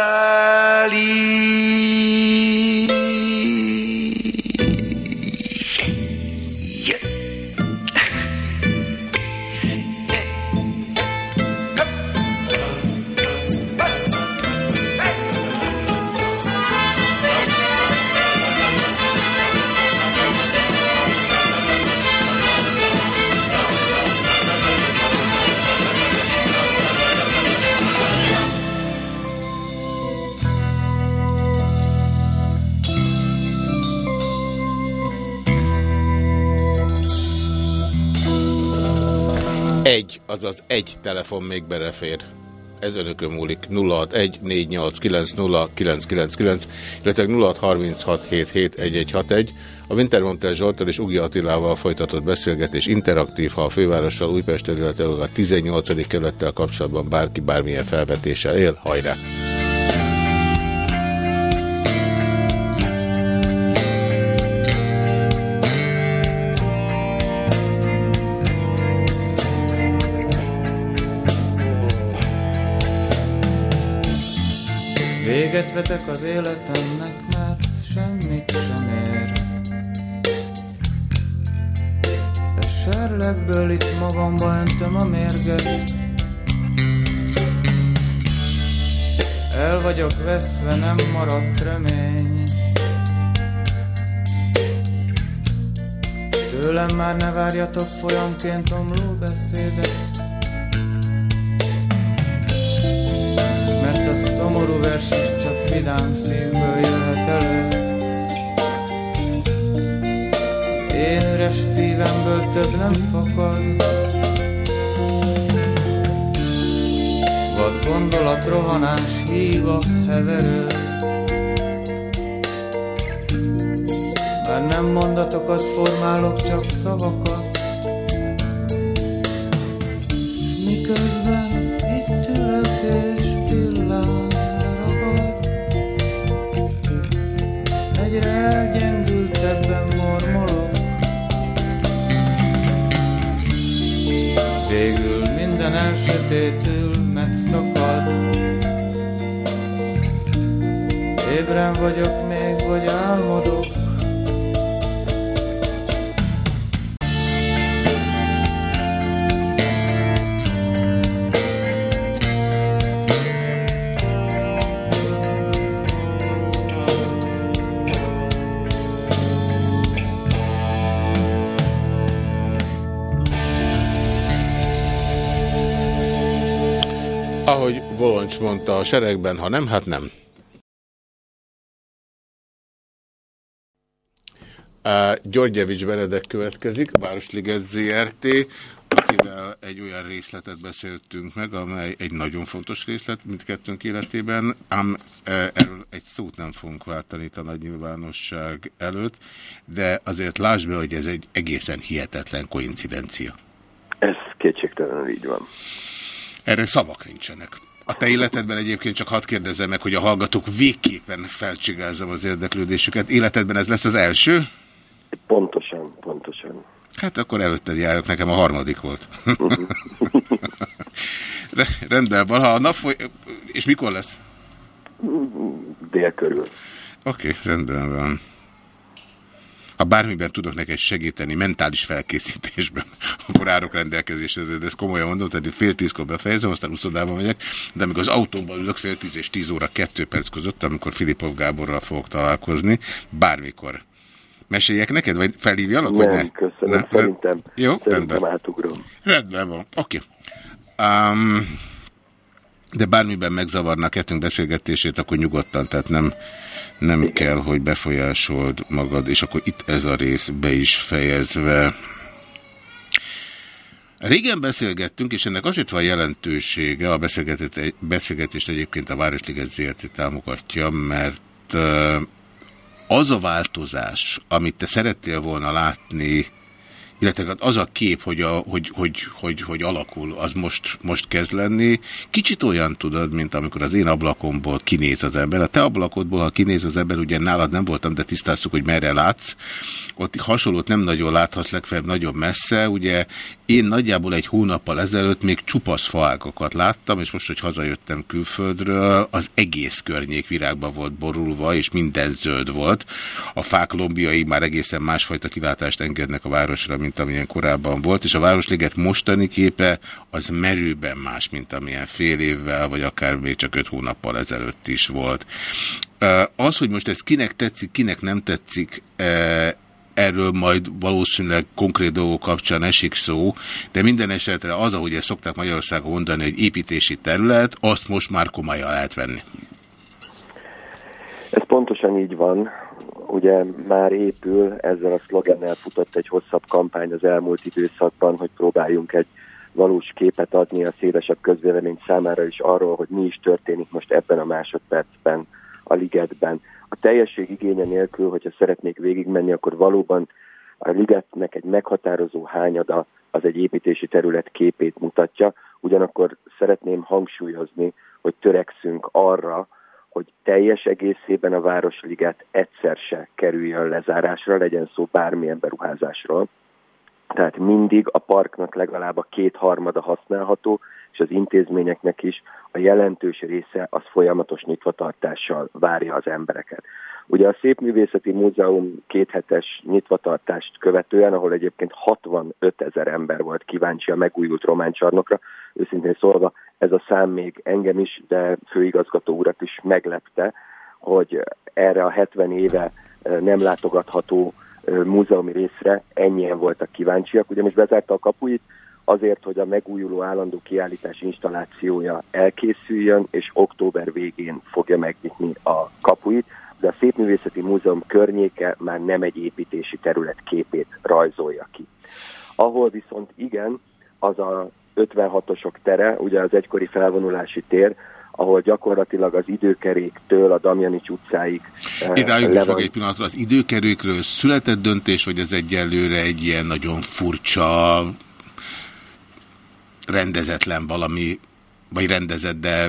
Azaz egy telefon még belefér. Ez önökön múlik. 0614890999, illetve 0636771161. A Wintermontel Zsoltal és Ugi Attilával folytatott beszélgetés interaktív, ha a fővárossal Újpest területéről a 18. kerülettel kapcsolatban bárki bármilyen felvetéssel él. Hajrá! Véget vetek az életemnek, mert semmit sem ér. De serlegből itt magamba öntem a mérget. El vagyok veszve, nem maradt remény. Tőlem már ne várjatok folyamként omló beszédet. Mert a szomorú vers vidám szívből jöhet elő. Én üres szívemből több nem fakad. Vad gondolat, rohanás, hív a heverő. Már nem mondatokat formálok, csak szavakat. Voloncs mondta a seregben, ha nem, hát nem. Györgyevics Benedek következik, Városliget ZRT, akivel egy olyan részletet beszéltünk meg, amely egy nagyon fontos részlet mindkettőnk életében, ám uh, erről egy szót nem fogunk váltani itt a nagy nyilvánosság előtt, de azért lásd be, hogy ez egy egészen hihetetlen koincidencia. Ez kétségtelenül így van. Erre szavak nincsenek. A te életedben egyébként csak hadd kérdezzem meg, hogy a hallgatók végképpen felcsigázzam az érdeklődésüket. Életedben ez lesz az első? Pontosan, pontosan. Hát akkor előtted járok, nekem a harmadik volt. Rendben van, ha a nap foly... És mikor lesz? Dél körül. Oké, okay, rendben van. Ha bármiben tudok neked segíteni, mentális felkészítésben, akkor árok rendelkezésre, de ezt komolyan mondom, tehát fél tízkor befejezem, aztán uszodában megyek, de amikor az autóban ülök fél tíz és tíz óra kettő perc között, amikor Filipov Gáborral fogok találkozni, bármikor. Meséljek neked, vagy felhívjalak? Vagy ne? köszönöm, nem? szerintem, Jó, szerintem rendben. átugrom. Rendben van, oké. Okay. Um, de bármiben megzavarnak kettőnk beszélgetését, akkor nyugodtan, tehát nem, nem Igen. kell, hogy befolyásold magad, és akkor itt ez a rész be is fejezve. Régen beszélgettünk, és ennek azért van jelentősége, a beszélgetést egyébként a Városliget ZRT támogatja, mert az a változás, amit te szerettél volna látni illetve az a kép, hogy, a, hogy, hogy, hogy, hogy alakul, az most, most kezd lenni. Kicsit olyan tudod, mint amikor az én ablakomból kinéz az ember. A te ablakodból, ha kinéz az ember, ugye nálad nem voltam, de tisztáztuk, hogy merre látsz. Ott hasonlót nem nagyon láthatsz, legfeljebb nagyon messze. Ugye én nagyjából egy hónappal ezelőtt még csupasz faágokat láttam, és most, hogy hazajöttem külföldről, az egész környék virágba volt borulva, és minden zöld volt. A fák lombjai már egészen másfajta kilátást engednek a városra, mint amilyen korábban volt, és a Városliget mostani képe az merőben más, mint amilyen fél évvel, vagy akár még csak öt hónappal ezelőtt is volt. Az, hogy most ez kinek tetszik, kinek nem tetszik, erről majd valószínűleg konkrét dolgok kapcsán esik szó, de minden esetre az, ahogy ezt szokták Magyarországon mondani, egy építési terület, azt most már komolyan lehet venni. Ez pontosan így van. Ugye már épül, ezzel a szlogennel futott egy hosszabb kampány az elmúlt időszakban, hogy próbáljunk egy valós képet adni a szélesebb közvélemény számára is arról, hogy mi is történik most ebben a másodpercben a ligetben. A teljesség igénye nélkül, hogyha szeretnék végigmenni, akkor valóban a ligetnek egy meghatározó hányada az egy építési terület képét mutatja, ugyanakkor szeretném hangsúlyozni, hogy törekszünk arra, hogy teljes egészében a Városliget egyszer se kerüljön lezárásra, legyen szó bármilyen beruházásról. Tehát mindig a parknak legalább a kétharmada használható, és az intézményeknek is a jelentős része az folyamatos nyitvatartással várja az embereket. Ugye a Szépművészeti Múzeum kéthetes nyitvatartást követően, ahol egyébként 65 ezer ember volt kíváncsi a megújult románcsarnokra, őszintén szólva ez a szám még engem is, de főigazgató urat is meglepte, hogy erre a 70 éve nem látogatható múzeumi részre ennyien voltak kíváncsiak. Ugye most bezárta a kapuit, azért, hogy a megújuló állandó kiállítás installációja elkészüljön, és október végén fogja megnyitni a kapuit, de a Szépművészeti Múzeum környéke már nem egy építési terület képét rajzolja ki. Ahol viszont igen, az a 56-osok tere, ugye az egykori felvonulási tér, ahol gyakorlatilag az időkeréktől a Damjanics utcáig... Itt álljunk le van... egy pillanatra, az időkerékről született döntés, vagy ez egyelőre egy ilyen nagyon furcsa, rendezetlen valami, vagy rendezett, de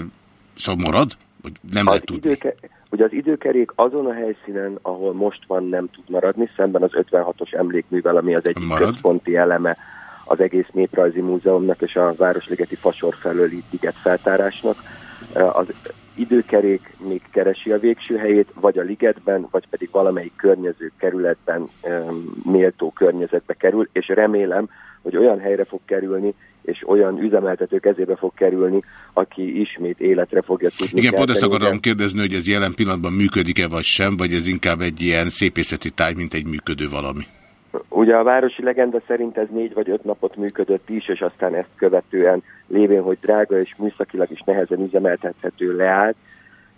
szóval marad? Vagy nem az lehet tudni? Időke... Ugye az időkerék azon a helyszínen, ahol most van, nem tud maradni, szemben az 56-os emlékművel, ami az egyik Marad. központi eleme az egész Néprajzi Múzeumnak és a Városligeti Fasor felőli liget feltárásnak. Az időkerék még keresi a végső helyét, vagy a ligetben, vagy pedig valamelyik környező kerületben méltó környezetbe kerül, és remélem, hogy olyan helyre fog kerülni, és olyan üzemeltető kezébe fog kerülni, aki ismét életre fogja tudni. Igen, pont ezt akarom kérdezni, hogy ez jelen pillanatban működik-e vagy sem, vagy ez inkább egy ilyen szépészeti táj, mint egy működő valami. Ugye a városi legenda szerint ez négy vagy öt napot működött is, és aztán ezt követően lévén, hogy drága és műszakilag is nehezen üzemeltethető leállt.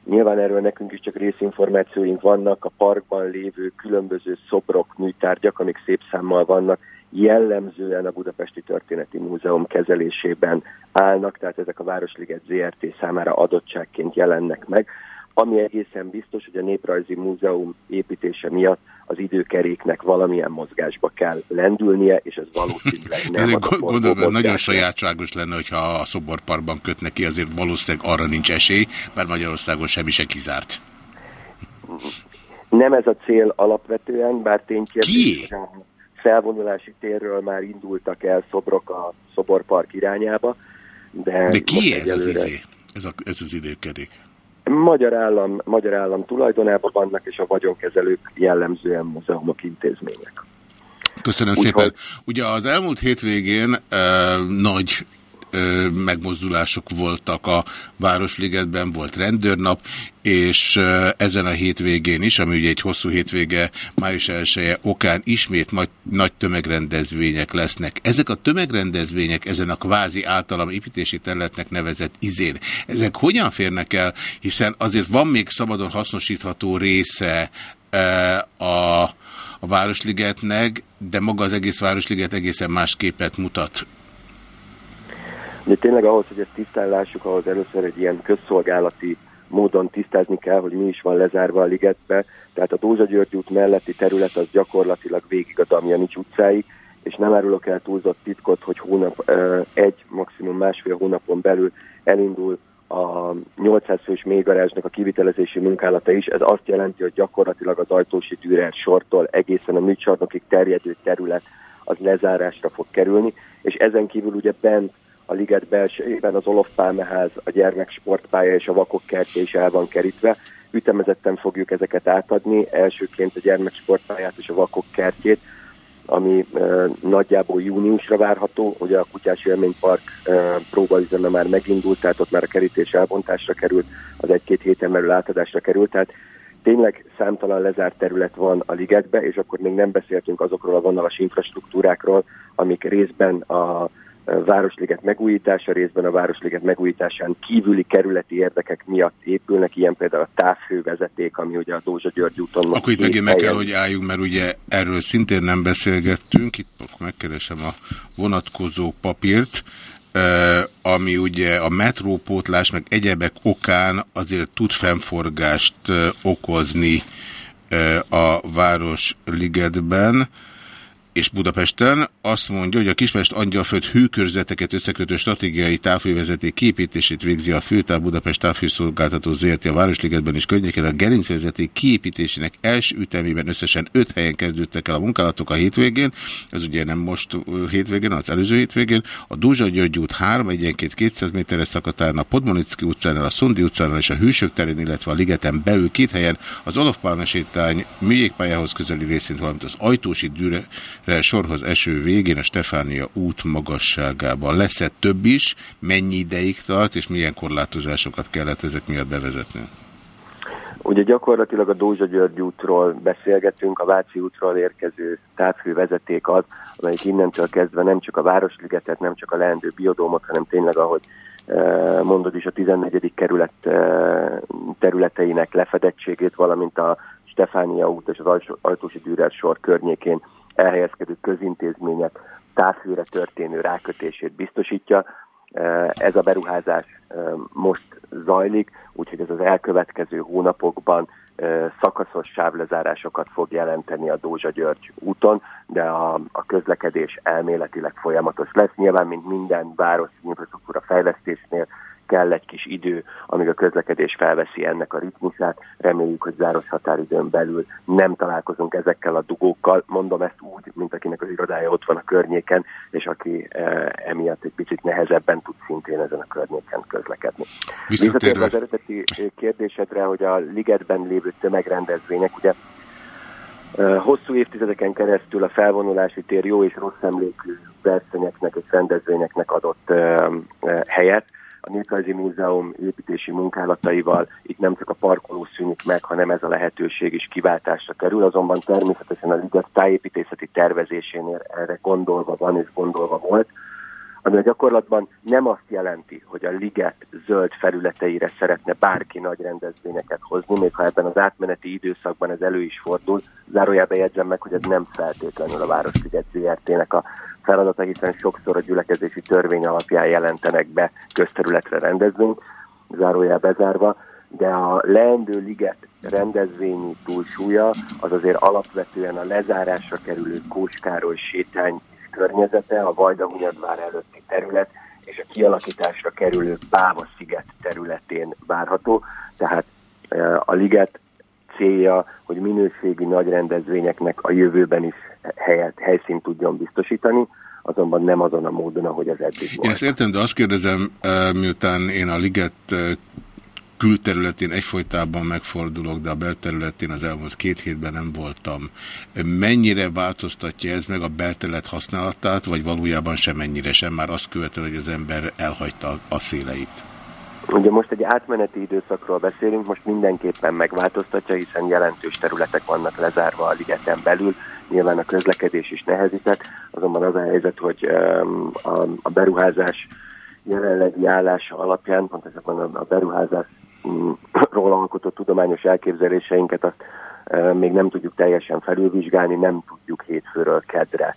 Nyilván erről nekünk is csak részinformációink vannak, a parkban lévő különböző szobrok, műtárgyak, amik szép számmal vannak, jellemzően a Budapesti Történeti Múzeum kezelésében állnak, tehát ezek a Városliget ZRT számára adottságként jelennek meg. Ami egészen biztos, hogy a Néprajzi Múzeum építése miatt az időkeréknek valamilyen mozgásba kell lendülnie, és ez valószínűleg nem forgó gondolom, nagyon sajátságos lenne, hogyha a szoborparkban kötne ki, azért valószínűleg arra nincs esély, bár Magyarországon semmi se kizárt. Nem ez a cél alapvetően, bár ténykérdés, a felvonulási térről már indultak el szobrok a szoborpark irányába, de, De ki ez az izé? Ez, a, ez az időkerék. Magyar állam, magyar állam tulajdonában vannak, és a vagyonkezelők jellemzően múzeumok, intézmények. Köszönöm Úgyhogy- szépen. Ugye az elmúlt hétvégén e, nagy e, megmozdulások voltak a Városligetben, volt rendőrnap, és e, ezen a hétvégén is, ami ugye egy hosszú hétvége, május 1 -e okán ismét nagy, nagy tömegrendezvények lesznek. Ezek a tömegrendezvények ezen a kvázi általam építési területnek nevezett izén, ezek hogyan férnek el, hiszen azért van még szabadon hasznosítható része e, a a Városligetnek, de maga az egész Városliget egészen más képet mutat. De tényleg ahhoz, hogy ezt tisztán ahhoz először egy ilyen közszolgálati módon tisztázni kell, hogy mi is van lezárva a ligetbe. Tehát a Dózsa György út melletti terület az gyakorlatilag végig a Damjanics utcáig, és nem árulok el túlzott titkot, hogy hónap, egy, maximum másfél hónapon belül elindul a 800 fős mélygarázsnak a kivitelezési munkálata is. Ez azt jelenti, hogy gyakorlatilag az ajtósi Dürer sortól egészen a műcsarnokig terjedő terület az lezárásra fog kerülni, és ezen kívül ugye bent a liget belsejében az Olof Pálmeház, a gyermeksportpálya és a vakok kertje is el van kerítve. Ütemezetten fogjuk ezeket átadni, elsőként a gyermeksportpályát és a vakok kertjét, ami e, nagyjából júniusra várható. Ugye a Kutyás Élménypark e, próbaüzeme már megindult, tehát ott már a kerítés elbontásra került, az egy-két héten belül átadásra került, tehát tényleg számtalan lezárt terület van a ligetbe, és akkor még nem beszéltünk azokról a vonalas infrastruktúrákról, amik részben a Városliget megújítása, részben a Városliget megújításán kívüli kerületi érdekek miatt épülnek, ilyen például a távhővezeték, ami ugye a Dózsa György úton. Akkor itt megint meg kell, hogy álljunk, mert ugye erről szintén nem beszélgettünk. Itt megkeresem a vonatkozó papírt, eh, ami ugye a metrópótlás, meg egyebek okán azért tud fennforgást eh, okozni eh, a Városligetben és Budapesten azt mondja, hogy a Kispest Angyalföld hőkörzeteket összekötő stratégiai távhővezeték képítését végzi a Főtáv Budapest távhőszolgáltató ZRT a Városligetben és környékén. A gerincvezeték kiépítésének első ütemében összesen öt helyen kezdődtek el a munkálatok a hétvégén, ez ugye nem most hétvégén, az előző hétvégén. A Dózsa György út 3 egyenként 200 méteres szakaszán, a Podmonicki utcánál, a Szondi utcánál és a Hűsök terén, illetve a ligeten belül két helyen az Olof Pálma sétány közeli részén, valamint az Ajtósi Dűre sorhoz eső végén a Stefánia út magasságában. Lesz-e több is? Mennyi ideig tart, és milyen korlátozásokat kellett ezek miatt bevezetni? Ugye gyakorlatilag a Dózsa György útról beszélgetünk, a Váci útról érkező távhővezeték az, amelyik innentől kezdve nem csak a Városligetet, nem csak a leendő biodómot, hanem tényleg, ahogy eh, mondod is, a 14. kerület eh, területeinek lefedettségét, valamint a Stefánia út és az Ajtó- Ajtósi Dürer sor környékén elhelyezkedő közintézmények távhőre történő rákötését biztosítja. Eh, Ez a beruházás eh, most zajlik, úgyhogy ez az elkövetkező hónapokban eh, szakaszos sávlezárásokat fog jelenteni a Dózsa György úton, de a, a közlekedés elméletileg folyamatos lesz. Nyilván, mint minden városi infrastruktúra fejlesztésnél kell egy kis idő, amíg a közlekedés felveszi ennek a ritmusát. Reméljük, hogy záros határidőn belül nem találkozunk ezekkel a dugókkal. Mondom ezt úgy, mint akinek az irodája ott van a környéken, és aki e, emiatt egy picit nehezebben tud szintén ezen a környéken közlekedni. Visszatérve az eredeti kérdésedre, hogy a ligetben lévő tömegrendezvények, ugye Hosszú évtizedeken keresztül a felvonulási tér jó és rossz emlékű versenyeknek és rendezvényeknek adott helyet. A Néprajzi Múzeum építési munkálataival itt nem csak a parkoló szűnik meg, hanem ez a lehetőség is kiváltásra kerül, azonban természetesen a liget tájépítészeti tervezésénél erre gondolva van és gondolva volt ami a gyakorlatban nem azt jelenti, hogy a liget zöld felületeire szeretne bárki nagy rendezvényeket hozni, még ha ebben az átmeneti időszakban ez elő is fordul. Zárójelbe jegyzem meg, hogy ez nem feltétlenül a Városliget ZRT-nek a feladata, hiszen sokszor a gyülekezési törvény alapján jelentenek be közterületre rendezvényt, zárójel bezárva, de a leendő liget rendezvényi túlsúlya az azért alapvetően a lezárásra kerülő Kóskároly sétány környezete, a Vajdahunyadvár előtti terület és a kialakításra kerülő Páva sziget területén várható. Tehát e, a liget célja, hogy minőségi nagy rendezvényeknek a jövőben is helyet, helyszínt tudjon biztosítani, azonban nem azon a módon, ahogy az eddig volt. Én ezt értem, de azt kérdezem, e, miután én a liget e, külterületén egyfolytában megfordulok, de a belterületén az elmúlt két hétben nem voltam. Mennyire változtatja ez meg a belterület használatát, vagy valójában sem mennyire sem, már azt követően, hogy az ember elhagyta a széleit? Ugye most egy átmeneti időszakról beszélünk, most mindenképpen megváltoztatja, hiszen jelentős területek vannak lezárva a ligeten belül, nyilván a közlekedés is nehezített, azonban az a helyzet, hogy a beruházás jelenlegi állása alapján, pontosabban a beruházás róla alkotott tudományos elképzeléseinket azt még nem tudjuk teljesen felülvizsgálni, nem tudjuk hétfőről kedre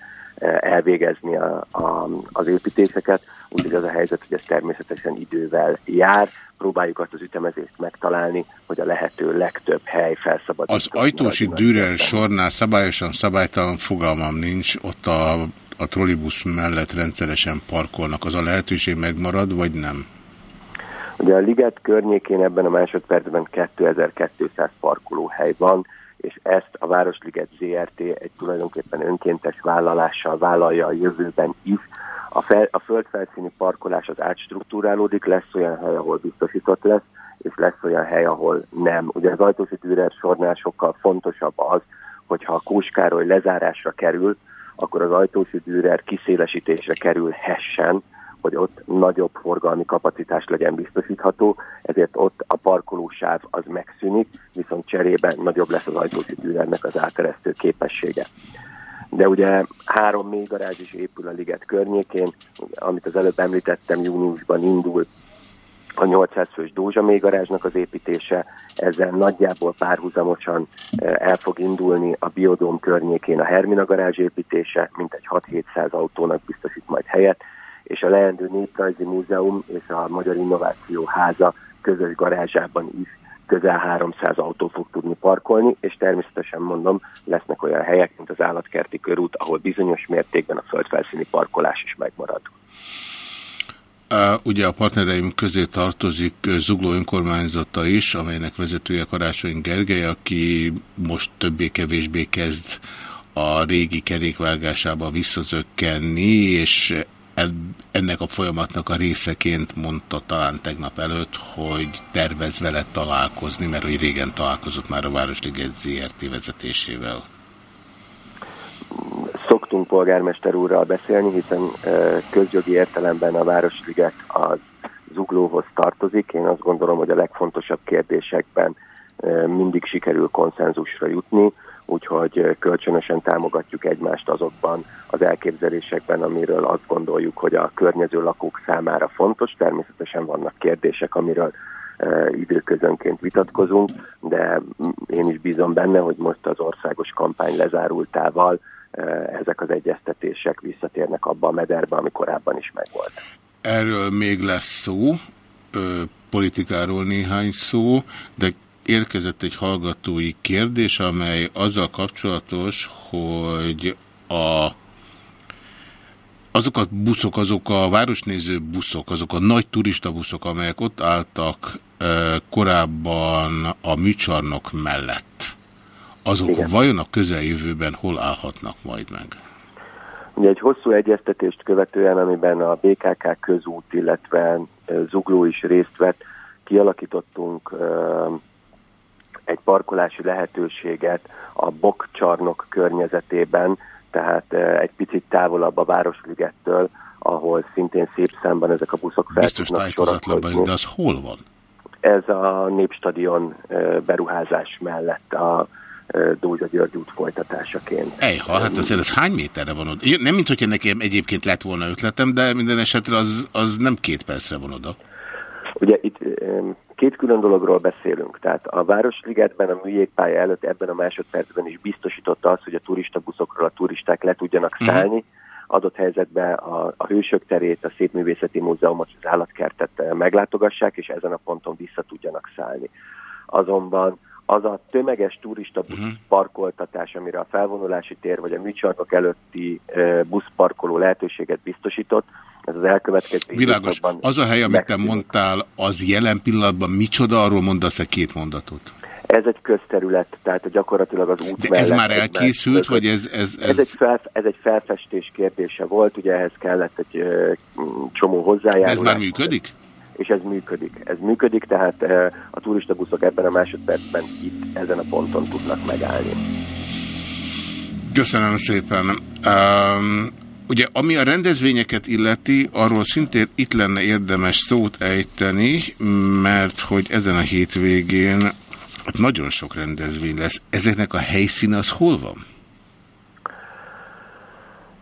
elvégezni a, a, az építéseket, úgyhogy az a helyzet, hogy ez természetesen idővel jár. Próbáljuk azt az ütemezést megtalálni, hogy a lehető legtöbb hely felszabadul. Az ajtósi Dürer sornál szabályosan szabálytalan fogalmam nincs, ott a, a trollibusz mellett rendszeresen parkolnak. Az a lehetőség megmarad, vagy nem? Ugye a Liget környékén ebben a másodpercben 2200 parkolóhely van, és ezt a Városliget ZRT egy tulajdonképpen önkéntes vállalással vállalja a jövőben is. A, fel, a földfelszíni parkolás az átstruktúrálódik, lesz olyan hely, ahol biztosított lesz, és lesz olyan hely, ahol nem. Ugye az ajtósi Dürer sornál sokkal fontosabb az, hogyha a Kóskároly lezárásra kerül, akkor az ajtósi Dürer kiszélesítésre kerülhessen, hogy ott nagyobb forgalmi kapacitás legyen biztosítható, ezért ott a parkolósáv az megszűnik, viszont cserében nagyobb lesz az ajtósi tűrernek az áteresztő képessége. De ugye három mély garázs is épül a liget környékén, amit az előbb említettem, júniusban indul a 800 fős Dózsa mélygarázsnak az építése, ezzel nagyjából párhuzamosan eh, el fog indulni a Biodóm környékén a Hermina garázs építése, mint egy 6-700 autónak biztosít majd helyet, és a Leendő Néprajzi Múzeum és a Magyar Innováció Háza közös garázsában is közel 300 autó fog tudni parkolni, és természetesen mondom, lesznek olyan helyek, mint az állatkerti körút, ahol bizonyos mértékben a földfelszíni parkolás is megmarad. Ugye a partnereim közé tartozik Zugló önkormányzata is, amelynek vezetője Karácsony Gergely, aki most többé-kevésbé kezd a régi kerékvágásába visszazökkenni, és ennek a folyamatnak a részeként mondta talán tegnap előtt, hogy tervez vele találkozni, mert hogy régen találkozott már a Városliget ZRT vezetésével. Szoktunk polgármester úrral beszélni, hiszen közjogi értelemben a Városliget az zuglóhoz tartozik. Én azt gondolom, hogy a legfontosabb kérdésekben mindig sikerül konszenzusra jutni úgyhogy kölcsönösen támogatjuk egymást azokban az elképzelésekben, amiről azt gondoljuk, hogy a környező lakók számára fontos. Természetesen vannak kérdések, amiről időközönként vitatkozunk, de én is bízom benne, hogy most az országos kampány lezárultával ezek az egyeztetések visszatérnek abba a mederbe, ami korábban is megvolt. Erről még lesz szó, politikáról néhány szó, de érkezett egy hallgatói kérdés, amely azzal kapcsolatos, hogy a azok a buszok, azok a városnéző buszok, azok a nagy turista buszok, amelyek ott álltak korábban a műcsarnok mellett, azok Igen. vajon a közeljövőben hol állhatnak majd meg? Ugye egy hosszú egyeztetést követően, amiben a BKK közút, illetve Zugló is részt vett, kialakítottunk egy parkolási lehetőséget a Bokcsarnok környezetében, tehát egy picit távolabb a Városligettől, ahol szintén szép számban ezek a buszok fel Biztos tájékozatlan de az hol van? Ez a Népstadion beruházás mellett a Dózsa György út folytatásaként. Ejha, hát azért ez hány méterre van oda? Nem, mint hogyha nekem egyébként lett volna ötletem, de minden esetre az, az nem két percre van oda. Ugye itt két külön dologról beszélünk. Tehát a Városligetben a műjégpálya előtt ebben a másodpercben is biztosította azt, hogy a turista buszokról a turisták le tudjanak mhm. szállni. Uh-huh. Adott helyzetben a, a Hősök terét, a Szépművészeti Múzeumot, az állatkertet meglátogassák, és ezen a ponton vissza tudjanak szállni. Azonban az a tömeges turista uh-huh. parkoltatás, amire a felvonulási tér vagy a műcsarnok előtti buszparkoló lehetőséget biztosított, ez az elkövetkező Világos. Az a hely, amit te mondtál, az jelen pillanatban micsoda, arról mondasz-e két mondatot? Ez egy közterület, tehát gyakorlatilag az út De ez már elkészült, vagy ez... Ez, ez... Ez, egy fel, ez egy felfestés kérdése volt, ugye ehhez kellett egy ö, csomó hozzájárulás. De ez már működik? És ez működik. Ez működik, tehát ö, a turistabuszok ebben a másodpercben itt, ezen a ponton tudnak megállni. Köszönöm szépen. Um, Ugye, ami a rendezvényeket illeti, arról szintén itt lenne érdemes szót ejteni, mert hogy ezen a hétvégén nagyon sok rendezvény lesz. Ezeknek a helyszín az hol van?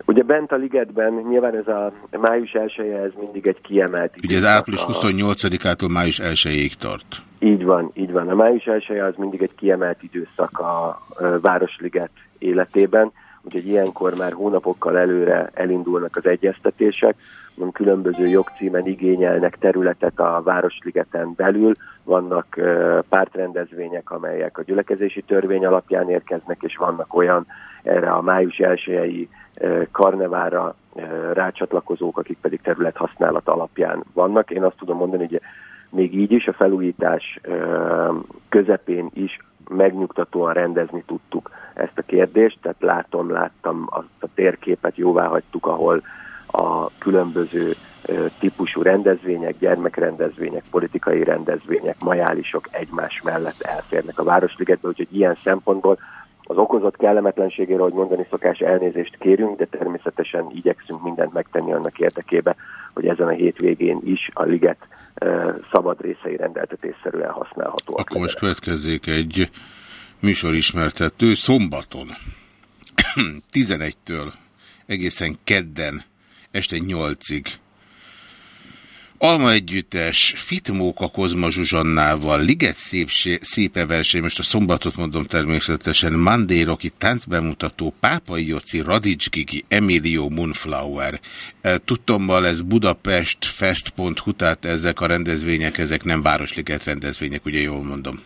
Ugye bent a ligetben nyilván ez a május 1 ez mindig egy kiemelt Ugye az április 28-ától május 1-ig tart. Így van, így van. A május 1 az mindig egy kiemelt időszak a Városliget életében úgyhogy ilyenkor már hónapokkal előre elindulnak az egyeztetések, különböző jogcímen igényelnek területet a Városligeten belül, vannak pártrendezvények, amelyek a gyülekezési törvény alapján érkeznek, és vannak olyan erre a május 1 karnevára rácsatlakozók, akik pedig területhasználat alapján vannak. Én azt tudom mondani, hogy még így is a felújítás közepén is megnyugtatóan rendezni tudtuk ezt a kérdést, tehát látom, láttam azt a térképet, jóvá hagytuk, ahol a különböző típusú rendezvények, gyermekrendezvények, politikai rendezvények, majálisok egymás mellett elférnek a Városligetbe, úgyhogy ilyen szempontból az okozott kellemetlenségére, hogy mondani szokás, elnézést kérünk, de természetesen igyekszünk mindent megtenni annak érdekébe, hogy ezen a hétvégén is a liget szabad részei rendeltetésszerűen használhatóak. Akkor most következzék egy műsorismertető szombaton 11-től egészen kedden este 8-ig Alma Együttes, Fitmóka Kozma Zsuzsannával, Liget szép, szépe verseny, most a szombatot mondom természetesen, Mandé Roki táncbemutató, Pápai Joci, Radics Gigi, Emilio Moonflower. E, tudtommal ez Budapest Fest.hu, tehát ezek a rendezvények, ezek nem Városliget rendezvények, ugye jól mondom?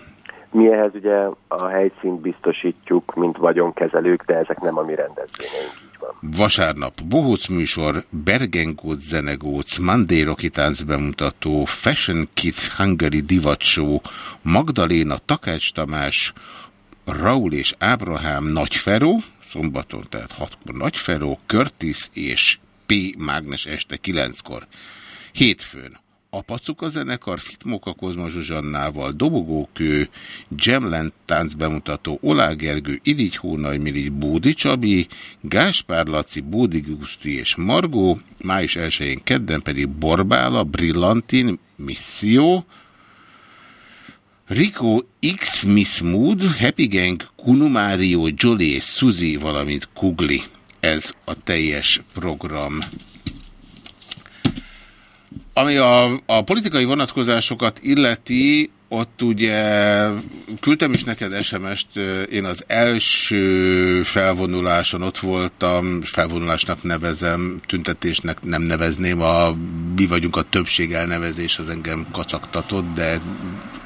Mi ehhez ugye a helyszínt biztosítjuk, mint vagyonkezelők, de ezek nem a mi rendezvényeink. Vasárnap Bohóc műsor, Bergengóc zenegóc, Mandé Rokitánc bemutató, Fashion Kids Hungary Divat Show, Magdaléna Takács Tamás, Raul és Ábrahám Nagyferó, szombaton, tehát hatkor Nagyferó, Curtis és P. Mágnes este kilenckor. Hétfőn Apacuka zenekar, Fitmoka Kozma Zsuzsannával, Dobogókő, Gemland tánc bemutató, Olá Gergő, Irigy Hónaj Mirigy, Bódi Csabi, Gáspár Laci, Bódi Guszti és Margó, május 1-én kedden pedig Borbála, Brillantin, Misszió, Rico X Miss Mood, Happy Gang, Kunumário, Jolie, Suzy, valamint Kugli. Ez a teljes program. Ami a, a politikai vonatkozásokat illeti, ott ugye küldtem is neked SMS-t, én az első felvonuláson ott voltam, felvonulásnak nevezem, tüntetésnek nem nevezném, a mi vagyunk a többség elnevezés, az engem kacagtatott, de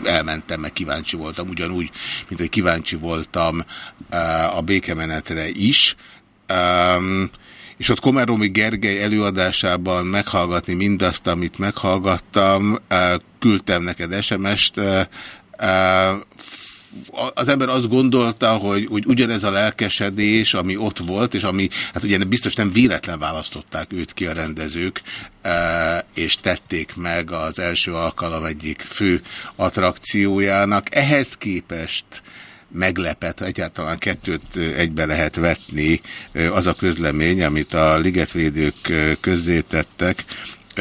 elmentem, meg kíváncsi voltam, ugyanúgy, mint hogy kíváncsi voltam a békemenetre is. Um, és ott Komáromi Gergely előadásában meghallgatni mindazt, amit meghallgattam, küldtem neked SMS-t, az ember azt gondolta, hogy, hogy ugyanez a lelkesedés, ami ott volt, és ami, hát ugye biztos nem véletlen választották őt ki a rendezők, és tették meg az első alkalom egyik fő attrakciójának. Ehhez képest meglepet, egyáltalán kettőt egybe lehet vetni az a közlemény, amit a ligetvédők közzétettek,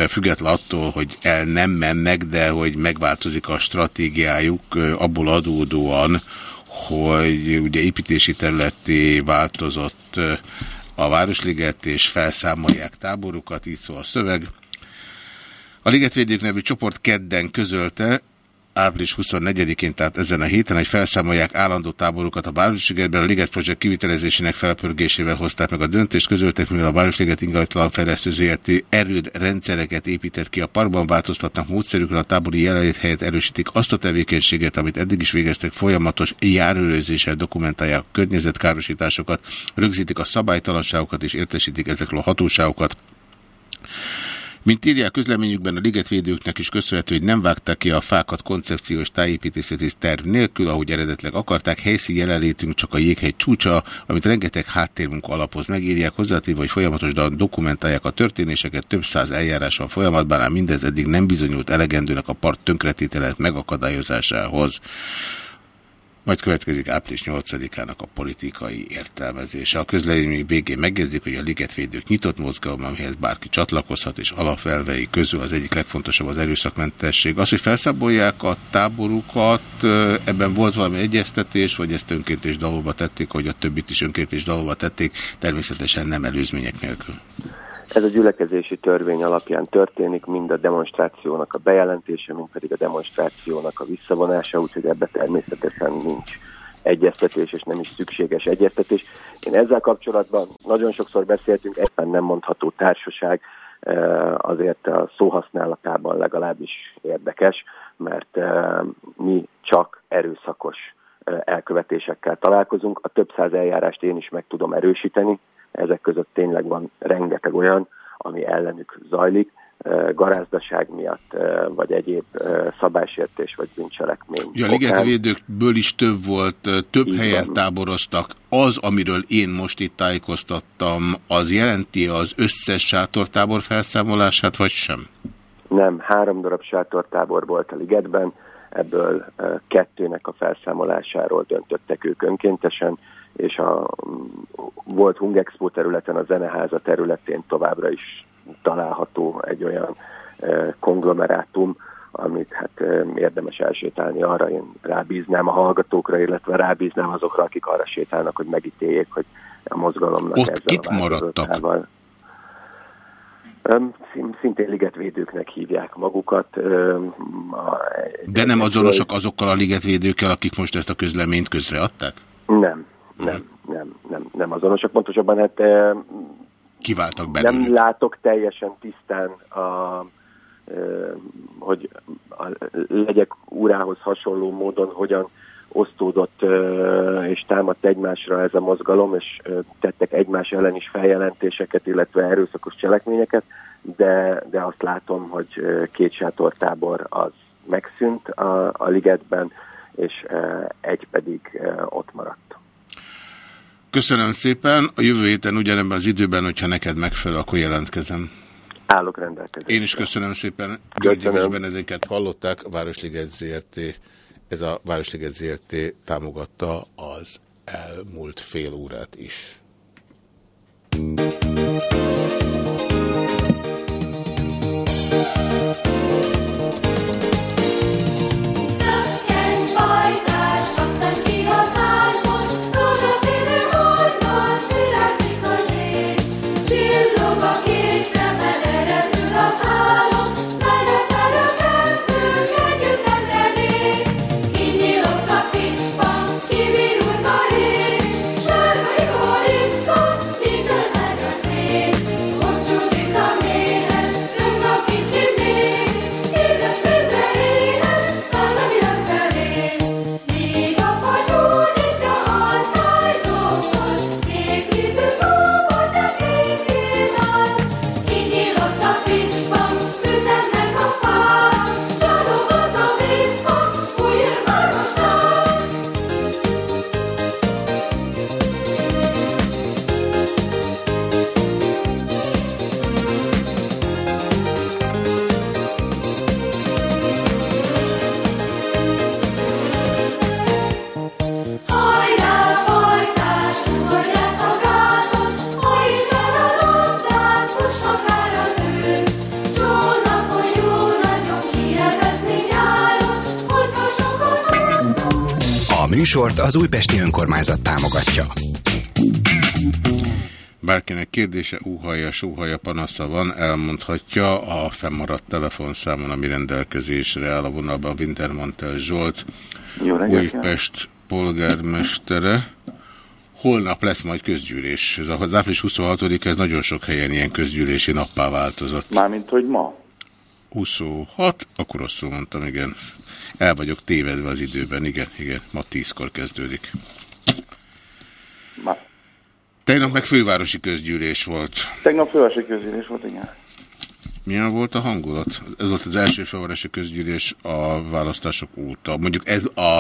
független attól, hogy el nem mennek, de hogy megváltozik a stratégiájuk abból adódóan, hogy ugye építési területé változott a Városliget, és felszámolják táborukat, így szól a szöveg. A Ligetvédők nevű csoport kedden közölte, április 24-én, tehát ezen a héten, hogy felszámolják állandó táborokat a Városligetben, a Liget Projekt kivitelezésének felpörgésével hozták meg a döntést, közöltek, mivel a Városliget ingatlan fejlesztő ZRT erőd rendszereket épített ki a parkban, változtatnak módszerükön a tábori jelenlét helyett erősítik azt a tevékenységet, amit eddig is végeztek, folyamatos járőrözéssel dokumentálják a környezetkárosításokat, rögzítik a szabálytalanságokat és értesítik ezekről a hatóságokat. Mint írják közleményükben, a ligetvédőknek is köszönhető, hogy nem vágták ki a fákat koncepciós tájépítészeti terv nélkül, ahogy eredetleg akarták. Helyszín jelenlétünk csak a jéghegy csúcsa, amit rengeteg háttérmunka alapoz megírják, hozzátéve, hogy folyamatosan dokumentálják a történéseket, több száz eljárás van folyamatban, ám mindez eddig nem bizonyult elegendőnek a part tönkretételet megakadályozásához. Majd következik április 8-ának a politikai értelmezése. A közlemény végén megjegyzik, hogy a ligetvédők nyitott mozgalom, amihez bárki csatlakozhat, és alapvelvei közül az egyik legfontosabb az erőszakmentesség. Az, hogy felszábolják a táborukat, ebben volt valami egyeztetés, vagy ezt önként és dalóba tették, hogy a többit is önként és dalóba tették, természetesen nem előzmények nélkül. Ez a gyülekezési törvény alapján történik, mind a demonstrációnak a bejelentése, mind pedig a demonstrációnak a visszavonása, úgyhogy ebbe természetesen nincs egyeztetés, és nem is szükséges egyeztetés. Én ezzel kapcsolatban nagyon sokszor beszéltünk, ebben nem mondható társaság, eh, azért a szóhasználatában legalábbis érdekes, mert eh, mi csak erőszakos eh, elkövetésekkel találkozunk. A több száz eljárást én is meg tudom erősíteni, ezek között tényleg van rengeteg olyan, ami ellenük zajlik, garázdaság miatt, vagy egyéb szabálysértés, vagy bűncselekmény. Ja, a ligetvédőkből is több volt, több Így helyen van. táboroztak. Az, amiről én most itt tájékoztattam, az jelenti az összes sátortábor felszámolását, vagy sem? Nem, három darab sátortábor volt a ligetben, ebből kettőnek a felszámolásáról döntöttek ők önkéntesen, és a volt Hungexpo területen, a Zeneháza területén továbbra is található egy olyan konglomerátum, amit hát érdemes elsétálni arra, én rábíznám a hallgatókra, illetve rábíznám azokra, akik arra sétálnak, hogy megítéljék, hogy a mozgalomnak Ott ezzel kit a maradtak? Szintén ligetvédőknek hívják magukat. De nem azonosak azokkal a ligetvédőkkel, akik most ezt a közleményt közreadták? Nem, nem, nem, nem, nem azonosak. Pontosabban hát Kiváltak belőlük. Nem látok teljesen tisztán, a, hogy a, legyek úrához hasonló módon hogyan osztódott és támadt egymásra ez a mozgalom, és tettek egymás ellen is feljelentéseket, illetve erőszakos cselekményeket, de, de azt látom, hogy két sátortábor az megszűnt a, a ligetben, és egy pedig ott maradt. Köszönöm szépen. A jövő héten ugyanebben az időben, hogyha neked megfelel, akkor jelentkezem. Állok rendelkezésre. Én is köszönöm szépen. György Benedeket hallották, Városliget ZRT. Ez a Városliget ZRT támogatta az elmúlt fél órát is. Műsort az Újpesti Önkormányzat támogatja. Bárkinek kérdése, úhaja, sóhaja, panasza van, elmondhatja a fennmaradt telefonszámon, ami rendelkezésre áll a vonalban Wintermantel Zsolt, Jó Újpest polgármestere. Holnap lesz majd közgyűlés. Ez az április 26 ez nagyon sok helyen ilyen közgyűlési nappá változott. Mármint, hogy ma? 26, akkor rosszul mondtam, igen. El vagyok tévedve az időben, igen, igen. Ma 10-kor kezdődik. Ma. Tegnap meg fővárosi közgyűlés volt. Tegnap fővárosi közgyűlés volt, igen. Milyen volt a hangulat? Ez volt az első fővárosi közgyűlés a választások óta. Mondjuk ez a,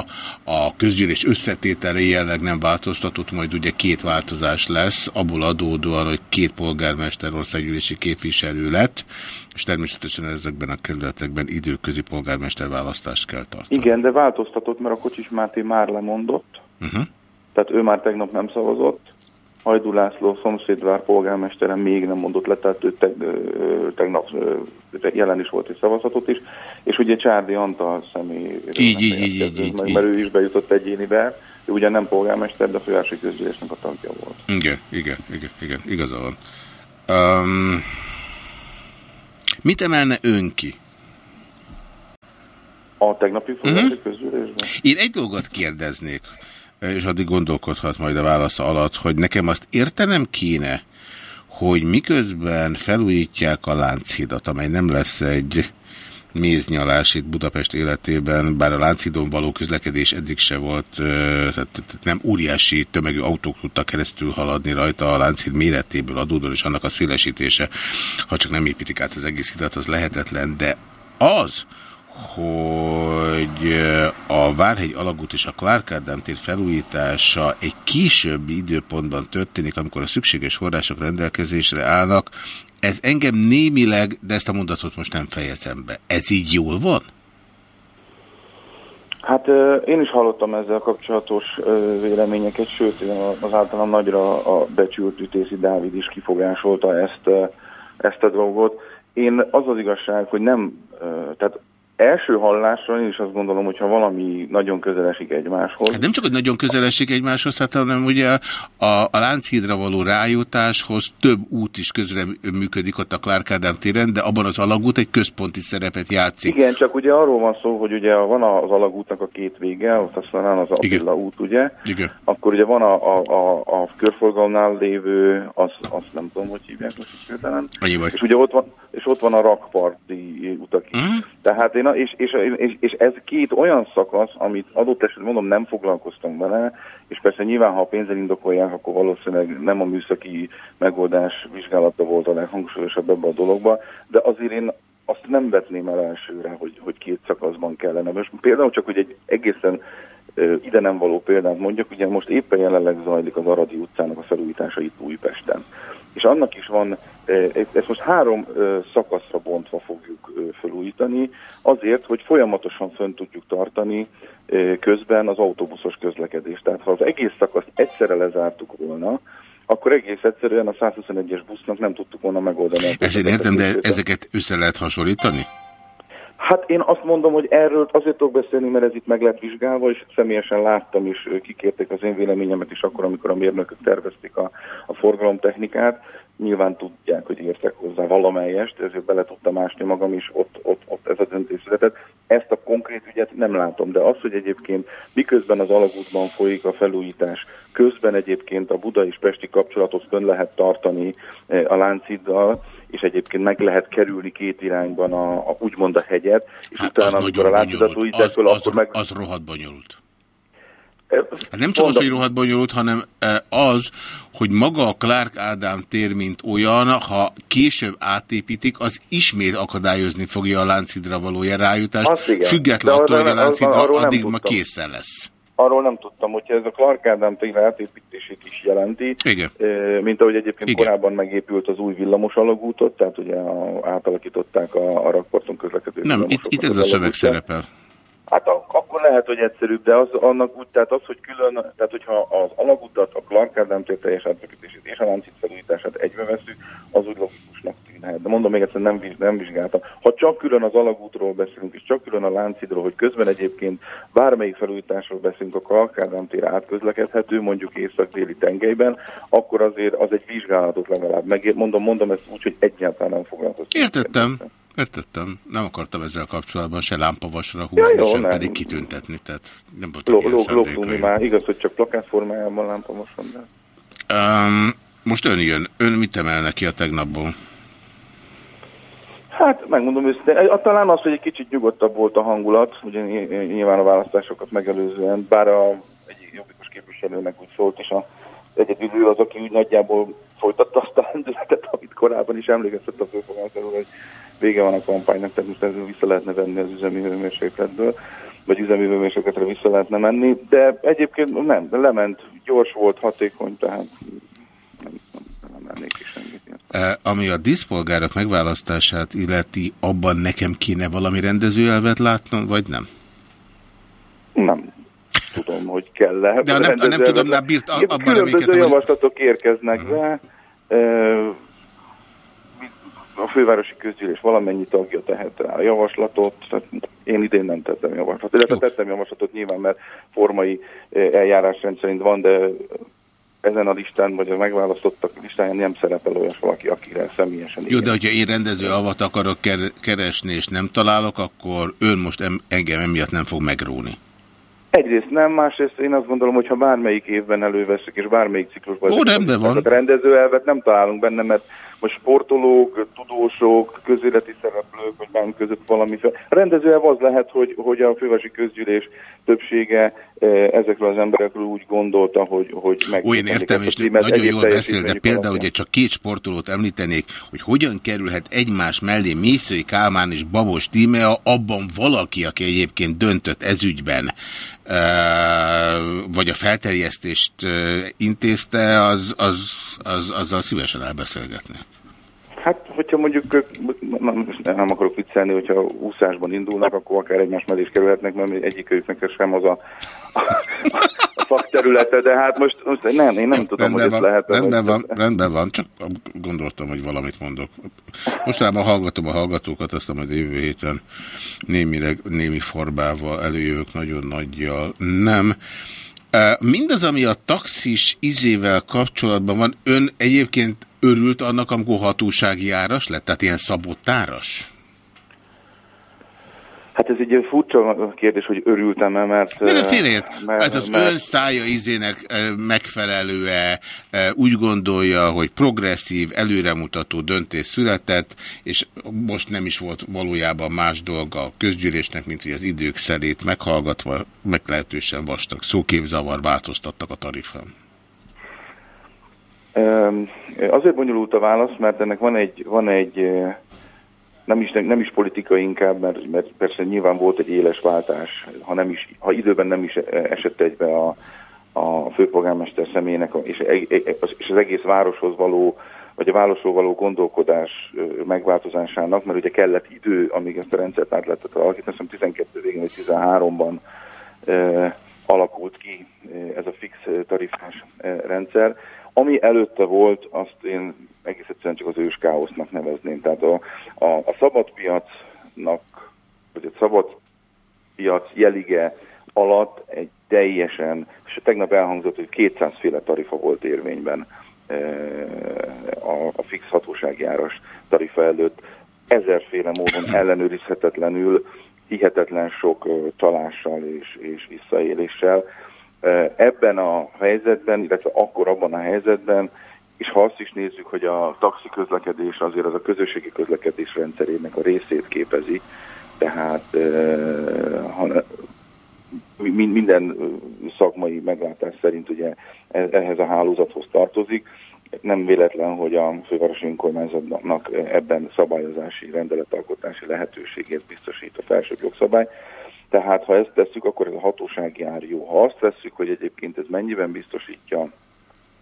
a közgyűlés összetétele jelleg nem változtatott, majd ugye két változás lesz, abból adódóan, hogy két polgármester országgyűlési képviselő lett, és természetesen ezekben a kerületekben időközi polgármester választást kell tartani. Igen, de változtatott, mert a Kocsis Máté már lemondott, Uh-huh. tehát ő már tegnap nem szavazott. Hajdú László szomszédvár polgármestere még nem mondott le, tehát ő teg, ö, tegnap jelen is volt egy szavazatot is, és ugye Csárdi Antal személy, Így, így, így, így, így, mert ő is bejutott egyénibe, ő ugye nem polgármester, de a fővárosi közgyűlésnek a tagja volt. Igen, igen, igen, igen, igaza van. Um, mit emelne ön ki? A tegnapi fővárosi Mhm. uh-huh. közgyűlésben? Én egy dolgot kérdeznék, és addig gondolkodhat majd a válasza alatt, hogy nekem azt értenem kéne, hogy miközben felújítják a Lánchidat, amely nem lesz egy méznyalás itt Budapest életében, bár a Lánchidon való közlekedés eddig se volt, tehát nem óriási tömegű autók tudtak keresztül haladni rajta a Lánchid méretéből adódóan, és annak a szélesítése, ha csak nem építik át az egész hidat, az lehetetlen, de az, hogy a Várhegy alagút és a Clark Ádám tér felújítása egy későbbi időpontban történik, amikor a szükséges források rendelkezésre állnak, ez engem némileg, de ezt a mondatot most nem fejezem be. Ez így jól van? Hát ö, én is hallottam ezzel kapcsolatos ö, véleményeket, sőt az általam nagyra a becsült Ütészi Dávid is kifogásolta ezt, ezt a dolgot. Én az az igazság, hogy nem, tehát első hallásra én is azt gondolom, hogyha valami nagyon közel esik egymáshoz. Hát nem csak, hogy nagyon közel esik egymáshoz, hát, hanem ugye a, a Lánchídra való rájutáshoz több út is közre működik ott a Clark Ádám téren, de abban az alagút egy központi szerepet játszik. Igen, csak ugye arról van szó, hogy ugye van az alagútnak a két vége, ott aztán az Attila út, ugye? Igen. Akkor ugye van a, a, a, a körforgalomnál lévő, az, azt nem tudom, hogy hívják most is. És ugye ott van, és ott van a rakparti utak. Mhm. Tehát én, a- és, és, és, és, ez két olyan szakasz, amit adott esetben mondom, nem foglalkoztam vele, és persze nyilván, ha a pénzzel indokolják, akkor valószínűleg nem a műszaki megoldás vizsgálata volt a leghangsúlyosabb ebbe a dologba, de azért én azt nem vetném el elsőre, hogy, hogy két szakaszban kellene. Most például csak, hogy egy egészen ide nem való példát mondjak, ugye most éppen jelenleg zajlik az Aradi utcának a felújítása itt Újpesten. És annak is van, ezt most három szakaszra bontva fogjuk felújítani, azért, hogy folyamatosan fönn tudjuk tartani közben az autóbuszos közlekedést. Tehát ha az egész szakaszt egyszerre lezártuk volna, akkor egész egyszerűen a 121-es busznak nem tudtuk volna megoldani. Ezt én értem, de ezeket össze lehet hasonlítani? Hát én azt mondom, hogy erről azért tudok beszélni, mert ez itt meg lett vizsgálva, és személyesen láttam is, kikérték az én véleményemet is akkor, amikor a mérnökök tervezték a, a forgalomtechnikát. Nyilván tudják, hogy értek hozzá valamelyest, ezért bele tudtam ásni magam is, ott, ott, ott ez a döntés született. Ezt a konkrét ügyet nem látom, de az, hogy egyébként miközben az alagútban folyik a felújítás, közben egyébként a Buda és Pesti kapcsolatot fönn lehet tartani a Lánciddal, és egyébként meg lehet kerülni két irányban a, a úgymond a hegyet, és hát utána, amikor a látszatot újítják föl, akkor meg... Az rohadt bonyolult. Hát nem csak az, hogy rohadt bonyolult, hanem eh, az, hogy maga a Clark Ádám tér, mint olyan, ha később átépítik, az ismét akadályozni fogja a Lánchidra való rájutást, független attól, hogy a nem addig ma készen lesz. Arról nem tudtam, hogyha ez a Clark Ádám tényleg átépítését is jelenti, Igen. mint ahogy egyébként Igen. korábban megépült az új villamos alagútot, tehát ugye a, átalakították a, a rakparton közlekedő Nem, itt, itt ez a szöveg szerepel. Hát a, akkor lehet, hogy egyszerűbb, de az, annak úgy, tehát az, hogy külön, tehát hogyha az alagutat, a Clark tér teljes átfekütését és a láncít felújítását egybe veszük, az úgy logikusnak tűnhet. De mondom még egyszer, nem, nem vizsgáltam. Ha csak külön az alagútról beszélünk, és csak külön a láncidról, hogy közben egyébként bármelyik felújításról beszélünk, a Clark Ádám tér átközlekedhető, mondjuk észak-déli tengelyben, akkor azért az egy vizsgálatot legalább megér. Mondom, mondom ezt úgy, hogy egyáltalán nem foglalkoztam. Értettem. Értettem. Nem akartam ezzel kapcsolatban se lámpavasra húzni, Ja, jó, sem nem. pedig kitüntetni. Tehát nem volt Log, logdulni már, igaz, hogy csak plakát formájában lámpa most van, de... Um, most ön jön. Ön mit emel neki a tegnapból? Hát, megmondom őszintén, talán az, hogy egy kicsit nyugodtabb volt a hangulat, ugye ny- ny- nyilván a választásokat megelőzően, bár a, egy jobbikos képviselőnek úgy szólt, és a egyedül az, aki úgy nagyjából folytatta azt a lendületet, amit korábban is emlékeztett a főpolgárról, hogy vége van a kampánynak, tehát most ezzel vissza lehetne venni az üzemi hőmérsékletből, vagy üzemi hőmérsékletre vissza lehetne menni, de egyébként nem, de lement, gyors volt, hatékony, tehát nem, nem, nem emelnék ki semmit. Ami a díszpolgárok megválasztását illeti, abban nekem kéne valami rendezőelvet látnom, vagy nem? Nem tudom, hogy kell -e. De ha nem- ha nem tudom, már bírt- abban Különböző reménykedtem, hogy- javaslatok érkeznek be. A fővárosi közgyűlés valamennyi tagja tehet rá a javaslatot, tehát én idén nem tettem javaslatot. Illetve tettem javaslatot nyilván, mert formai eh, eljárásrend szerint van, de ezen a listán, vagy a megválasztottak listáján nem szerepel olyas valaki, akire személyesen Jó, de hogyha én rendező avat akarok ker- keresni, és nem találok, akkor ön most em- engem emiatt nem fog megróni. Egyrészt nem, másrészt én azt gondolom, hogy ha bármelyik évben előveszük, és bármelyik ciklusban... Ó, a rendben van. A rendezőelvet nem találunk benne, mert most sportolók, tudósok, közéleti szereplők, vagy bármi között valami. A rendezőelv az lehet, hogy, hogy a fővárosi közgyűlés többsége eh, ezekről az emberekről úgy gondolta, hogy, hogy meg... Ó, én értem, és nagyon jól beszél, de például ugye csak két sportolót említenék, hogy hogyan kerülhet egymás mellé Mészői Kálmán és Babos Tímea, abban valaki, aki egyébként döntött ezügyben, vagy a felterjesztést intézte, az, az, az, azzal szívesen elbeszélgetni. Hát, hogyha mondjuk, nem, akarok viccelni, hogyha úszásban indulnak, akkor akár egymás mellé is kerülhetnek, mert egyikőjüknek sem az a szakterülete, de hát most, most nem, én nem tudom, hogy Rendben ez van, lehet. rendben van, rendben van, csak gondoltam, hogy valamit mondok. Mostanában hallgatom a hallgatókat, aztán majd jövő héten némileg, némi forbával előjövök nagyon nagyjal. Nem. Mindaz, ami a taxis izével kapcsolatban van, ön egyébként örült annak, amikor hatósági áras lett? Tehát ilyen szabottáras? Hát ez egy ilyen furcsa kérdés, hogy örültem-e, mert... Nem eh, félreért. mert- Ez az mert- ön szája izének eh, megfelelőe, eh, úgy gondolja, hogy progresszív, előremutató döntés született, és most nem is volt valójában más dolga a közgyűlésnek, mint hogy az idők szerét meghallgatva, meglehetősen vastag szóképzavar változtattak a tarifán. Azért bonyolult a válasz, mert ennek van egy, van egy eh, nem is, nem is politikai inkább, mert, mert persze nyilván volt egy éles váltás, ha, nem is, ha időben nem is esett egybe a, a főpolgármester személynek, a- és, e- e- és az egész városhoz való, vagy a városról való gondolkodás megváltozásának, mert ugye kellett idő, amíg ezt a rendszert át lehetett alakítani, azt hiszem 12 végén vagy 13-ban ö, alakult ki ez a fix tarifás rendszer. Ami előtte volt, azt én egész egyszerűen csak az ős káosznak nevezném. Tehát a, a, a szabad piacnak, vagy a szabad piac jelige alatt egy teljesen, és tegnap elhangzott, hogy 200 féle tarifa volt érvényben eh, a, a fix hatósági áras tarifa előtt. Ezerféle módon ellenőrizhetetlenül, hihetetlen sok ö, csalással és, és visszaéléssel. Eh, Ebben a helyzetben, illetve akkor abban a helyzetben, és ha azt is nézzük, hogy a taxi közlekedés azért az a közösségi közlekedés rendszerének a részét képezi, tehát eh, ha, mi- minden szakmai meglátás szerint ugye e- ehhez a hálózathoz tartozik. Nem véletlen, hogy a fővárosi önkormányzatnak ebben szabályozási, rendeletalkotási lehetőségét biztosít a felsőbb jogszabály. Tehát ha ezt tesszük, akkor ez a hatósági ár jó. Ha azt tesszük, hogy egyébként ez mennyiben biztosítja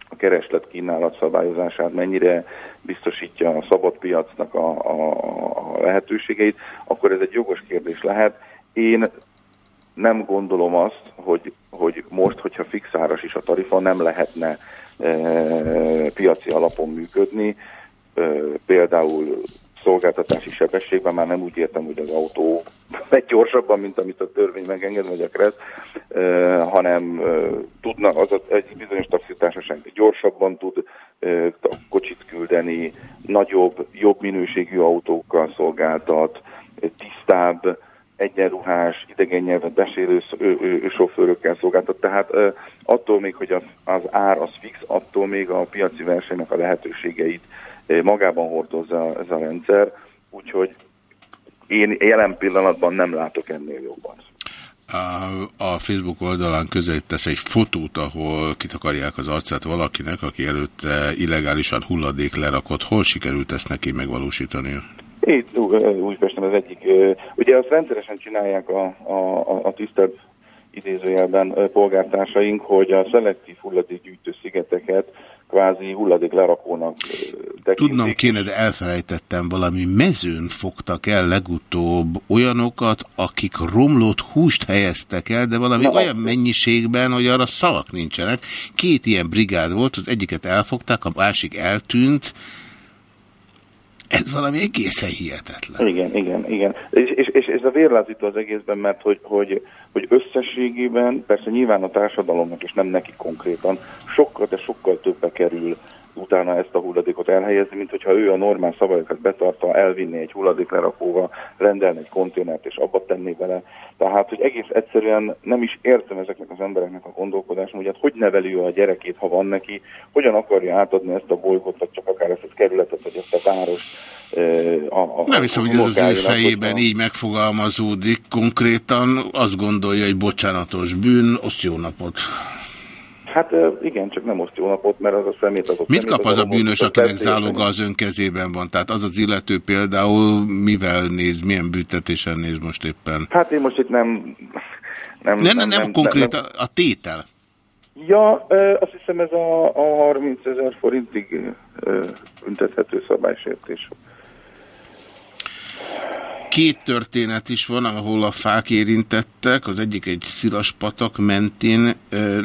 a kereslet kínálat szabályozását, mennyire biztosítja a szabad piacnak a, a, a lehetőségeit, akkor ez egy jogos kérdés lehet. Én nem gondolom azt, hogy, hogy most, hogyha fix áras is a tarifa, nem lehetne e, piaci alapon működni. E, például szolgáltatási sebességben már nem úgy értem, hogy az autó megy gyorsabban, mint amit a törvény megenged, vagy a KRESZ, e, hanem tudnak, az a, egy bizonyos taxitársaság gyorsabban tud e, kocsit küldeni, nagyobb, jobb minőségű autókkal szolgáltat, tisztább, egyenruhás, idegen nyelvet beszélő sofőrökkel szolgáltat. Tehát attól még, hogy az, az ár az fix, attól még a piaci versenynek a lehetőségeit magában hordozza ez a rendszer, úgyhogy én jelen pillanatban nem látok ennél jobban. A, Facebook oldalán közé tesz egy fotót, ahol kitakarják az arcát valakinek, aki előtte illegálisan hulladék lerakott. Hol sikerült ezt neki megvalósítani? Itt Újpesten az egyik. Ugye azt rendszeresen csinálják a, a, a tisztebb idézőjelben polgártársaink, hogy a szelektív hulladékgyűjtő szigeteket kvázi hulladék lerakónak tekintik. Tudnom kéne, de elfelejtettem, valami mezőn fogtak el legutóbb olyanokat, akik romlott húst helyeztek el, de valami Na, olyan mennyiségben, hogy arra szavak nincsenek. Két ilyen brigád volt, az egyiket elfogták, a másik eltűnt, ez valami egészen hihetetlen. Igen, igen, igen. És, és, és ez a vérlázító az egészben, mert hogy, hogy, hogy összességében, persze nyilván a társadalomnak, és nem neki konkrétan, sokkal, de sokkal többe kerül utána ezt a hulladékot elhelyezni, mint hogyha ő a normál szabályokat betarta, elvinni egy hulladéklerakóba, rendelni egy konténert és abba tenni vele. Tehát, hogy egész egyszerűen nem is értem ezeknek az embereknek a gondolkodását, hogy hát hogy neveli ő a gyerekét, ha van neki, hogyan akarja átadni ezt a bolygót, vagy csak akár ezt a kerületet, vagy ezt a város. A, a, nem hiszem, hogy ez az ő fejében a... így megfogalmazódik. Konkrétan azt gondolja, hogy bocsánatos bűn, azt jó napot. Hát igen, csak nem oszt jó napot, mert az a szemét az Mit kap az, az a bűnös, akinek záloga az önkezében van? Tehát az az illető például mivel néz, milyen büntetésen néz most éppen? Hát én most itt nem... Nem, nem, nem, nem, nem konkrét, nem, a tétel. Ja, azt hiszem ez a, a 30 ezer forintig büntethető szabálysértés. Két történet is van, ahol a fák érintettek. Az egyik egy szilas patak mentén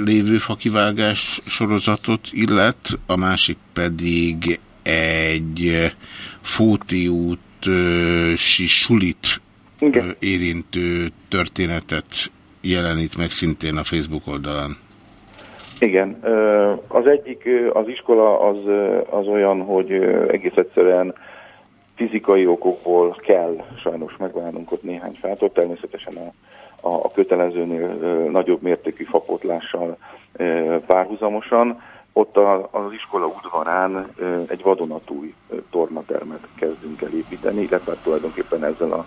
lévő fakivágás sorozatot illet, a másik pedig egy Fóti út sulit Igen. érintő történetet jelenít meg szintén a Facebook oldalán. Igen. Az egyik, az iskola az, az olyan, hogy egész egyszerűen fizikai okokból kell sajnos megválnunk ott néhány fától, természetesen a, a, a kötelezőnél nagyobb mértékű fapotlással párhuzamosan. Ott a, az iskola udvarán egy vadonatúj tornatermet kezdünk el építeni, illetve hát tulajdonképpen ezzel a,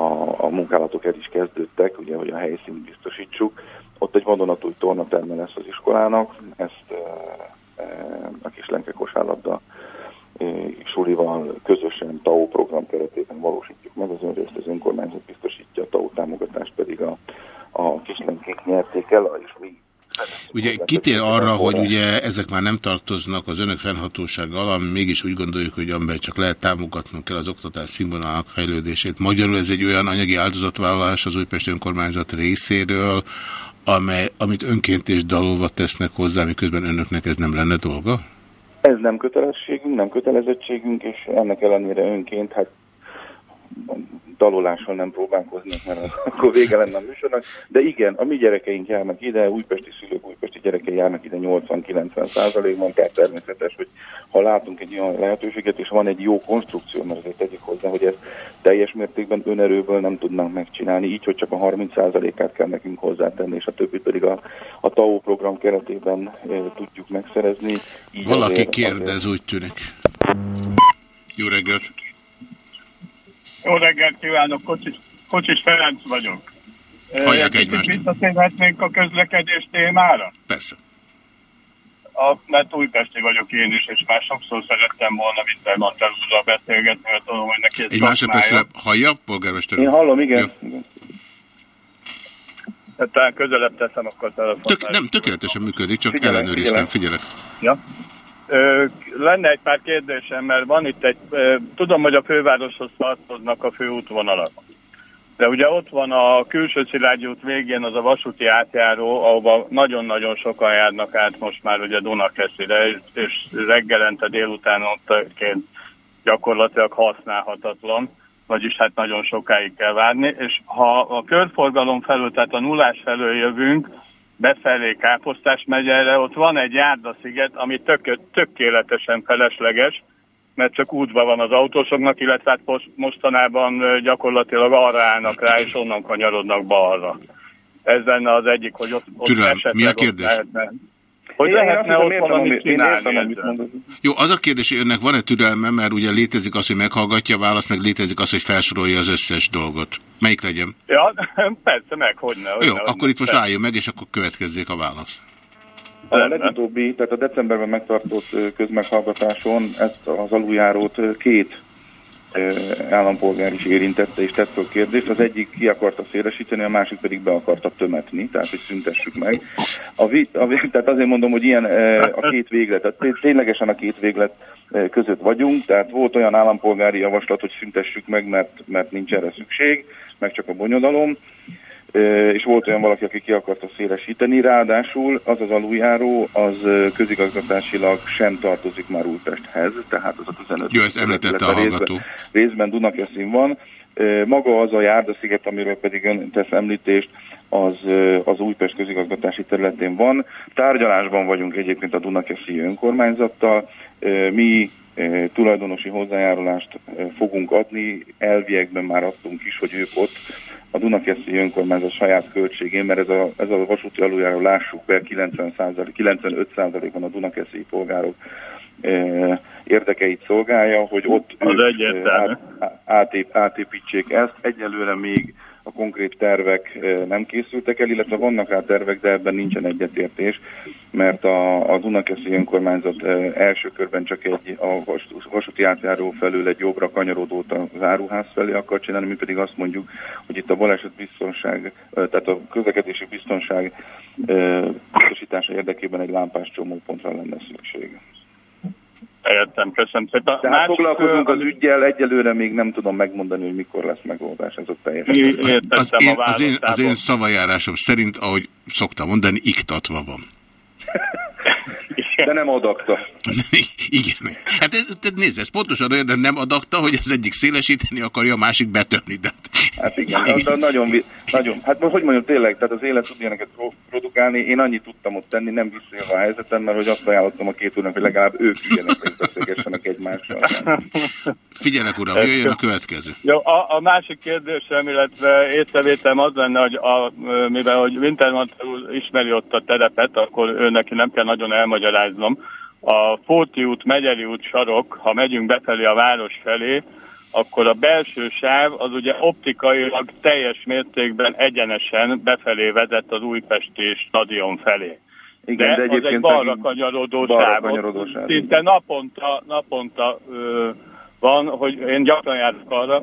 a, a munkálatok el is kezdődtek, ugye, hogy a helyszínt biztosítsuk. Ott egy vadonatúj tornaterme lesz az iskolának, ezt e, a kislenke kosárlabda Sulival közösen TAO program keretében valósítjuk meg, az önrészt az önkormányzat biztosítja, a TAO támogatást pedig a, a kislenkék nyerték el, és mi Ugye kitér arra, hogy ugye ezek már nem tartoznak az önök fennhatóság alá, mégis úgy gondoljuk, hogy amely csak lehet támogatnunk kell az oktatás színvonalának fejlődését. Magyarul ez egy olyan anyagi áldozatvállalás az Újpest önkormányzat részéről, amely, amit önként és dalolva tesznek hozzá, miközben önöknek ez nem lenne dolga? Ez nem kötelességünk, nem kötelezettségünk, és ennek ellenére önként, hát dalolással nem próbálkoznak, mert akkor vége lenne a műsornak. De igen, a mi gyerekeink járnak ide, újpesti szülők, újpesti gyerekei járnak ide 80-90 százalékban, tehát természetes, hogy ha látunk egy olyan lehetőséget, és van egy jó konstrukció, mert azért tegyük hozzá, hogy ezt teljes mértékben önerőből nem tudnánk megcsinálni, így, hogy csak a 30 százalékát kell nekünk hozzátenni, és a többit pedig a, a TAO program keretében e, tudjuk megszerezni. Így Valaki azért, kérdez, azért... úgy tűnik. Jó reggelt! Jó reggelt kívánok, Kocsis, Kocsis Ferenc vagyok. Hallják egymást. Visszatérhetnénk a közlekedés témára? Persze. A, mert újpesti vagyok én is, és már sokszor szerettem volna Wintermantel úrral beszélgetni, mert tudom, hogy neki egy másodpercre hallja, polgármester? Én hallom, igen. igen. Tehát talán közelebb teszem, akkor telefont. Tök, nem, tökéletesen működik, csak figyelek, ellenőriztem, figyelek. Ja. Lenne egy pár kérdésem, mert van itt egy, tudom, hogy a fővároshoz tartoznak a főútvonalak. De ugye ott van a külső Szilágyi út végén az a vasúti átjáró, ahova nagyon-nagyon sokan járnak át most már ugye Dunakeszire, és, reggelente délután ottként gyakorlatilag használhatatlan, vagyis hát nagyon sokáig kell várni, és ha a körforgalom felül, tehát a nullás felől jövünk, befelé Káposztás megyere, ott van egy járdasziget, ami tök, tökéletesen felesleges, mert csak útban van az autósoknak, illetve hát most, mostanában gyakorlatilag arra állnak rá, és onnan kanyarodnak balra. Ez lenne az egyik, hogy ott, ott Türelem, esetleg mi a ott kérdés? lehetne. Hogy Én- lehetne ott valamit csinálni. értem, amit. Jó, az a kérdés, hogy önnek van-e türelme, mert ugye létezik az, hogy meghallgatja a választ, meg létezik az, hogy felsorolja az összes dolgot. Melyik legyen? Ja, persze, meg, hogyne. hogyne Jó, hogyne. akkor itt most Persze. álljon meg, és akkor következzék a válasz. A legutóbbi, tehát a decemberben megtartott közmeghallgatáson ezt az aluljárót két állampolgár is érintette és tett fel kérdést. Az egyik ki akarta szélesíteni, a másik pedig be akarta tömetni, tehát hogy szüntessük meg. A vi, a, tehát azért mondom, hogy ilyen a két véglet, tehát té- ténylegesen a két véglet között vagyunk, tehát volt olyan állampolgári javaslat, hogy szüntessük meg, mert, mert nincs erre szükség, meg csak a bonyodalom. És volt olyan valaki, aki ki akarta szélesíteni, ráadásul az az aluljáró, az közigazgatásilag sem tartozik már Újpesthez, tehát az a 15 Jó, ezt említette a részben, hallgató. részben Dunakeszin van. Maga az a Járdasziget, amiről pedig ön tesz említést, az, az Újpest közigazgatási területén van. Tárgyalásban vagyunk egyébként a Dunakeszi önkormányzattal. Mi tulajdonosi hozzájárulást fogunk adni, elviekben már adtunk is, hogy ők ott. A Dunakeszi önkormányzat saját költségén, mert ez a, ez a vasúti aluljáró, lássuk be, 90 95%-ban a Dunakeszi polgárok érdekeit szolgálja, hogy ott Az át, átép, átépítsék ezt. Egyelőre még a konkrét tervek nem készültek el, illetve vannak rá tervek, de ebben nincsen egyetértés, mert a, a Dunakeszi önkormányzat első körben csak egy a vas- vasúti átjáró felül egy jobbra kanyarodót az áruház felé akar csinálni, mi pedig azt mondjuk, hogy itt a baleset biztonság, tehát a közlekedési biztonság biztosítása érdekében egy lámpás csomópontra lenne szükség. Értem, köszönöm szépen. Tehát Másik, foglalkozunk az ügyjel, egyelőre még nem tudom megmondani, hogy mikor lesz megoldás, ez ott teljesen. Az én, az, én, az én szavajárásom szerint, ahogy szoktam mondani, iktatva van. De nem adakta. Igen. Hát tehát nézd, ez pontosan olyan, de nem adakta, hogy az egyik szélesíteni akarja, a másik betömni. De... Hát igen, az, az nagyon, nagyon, hát most hogy mondjam tényleg, tehát az élet tud ilyeneket pro- produkálni, én annyit tudtam ott tenni, nem visszajövő a helyzetem, mert hogy azt ajánlottam a két úrnak, hogy legalább ők üljenek és beszélgessenek egymással. Figyelek, uram, jöjjön a következő. Jó, a, a másik kérdésem, illetve észrevételem az lenne, hogy a, mivel hogy Wintermantel ismeri ott a terepet, akkor ő neki nem kell nagyon elmagyaráznom. A Fóti út, Megyeri út sarok, ha megyünk befelé a város felé, akkor a belső sáv az ugye optikailag teljes mértékben egyenesen befelé vezet az újpesti stadion felé. Igen, de de az egyébként egy balra kanyarodó sáv, Szinte naponta, naponta ö, van, hogy én gyakran járok arra,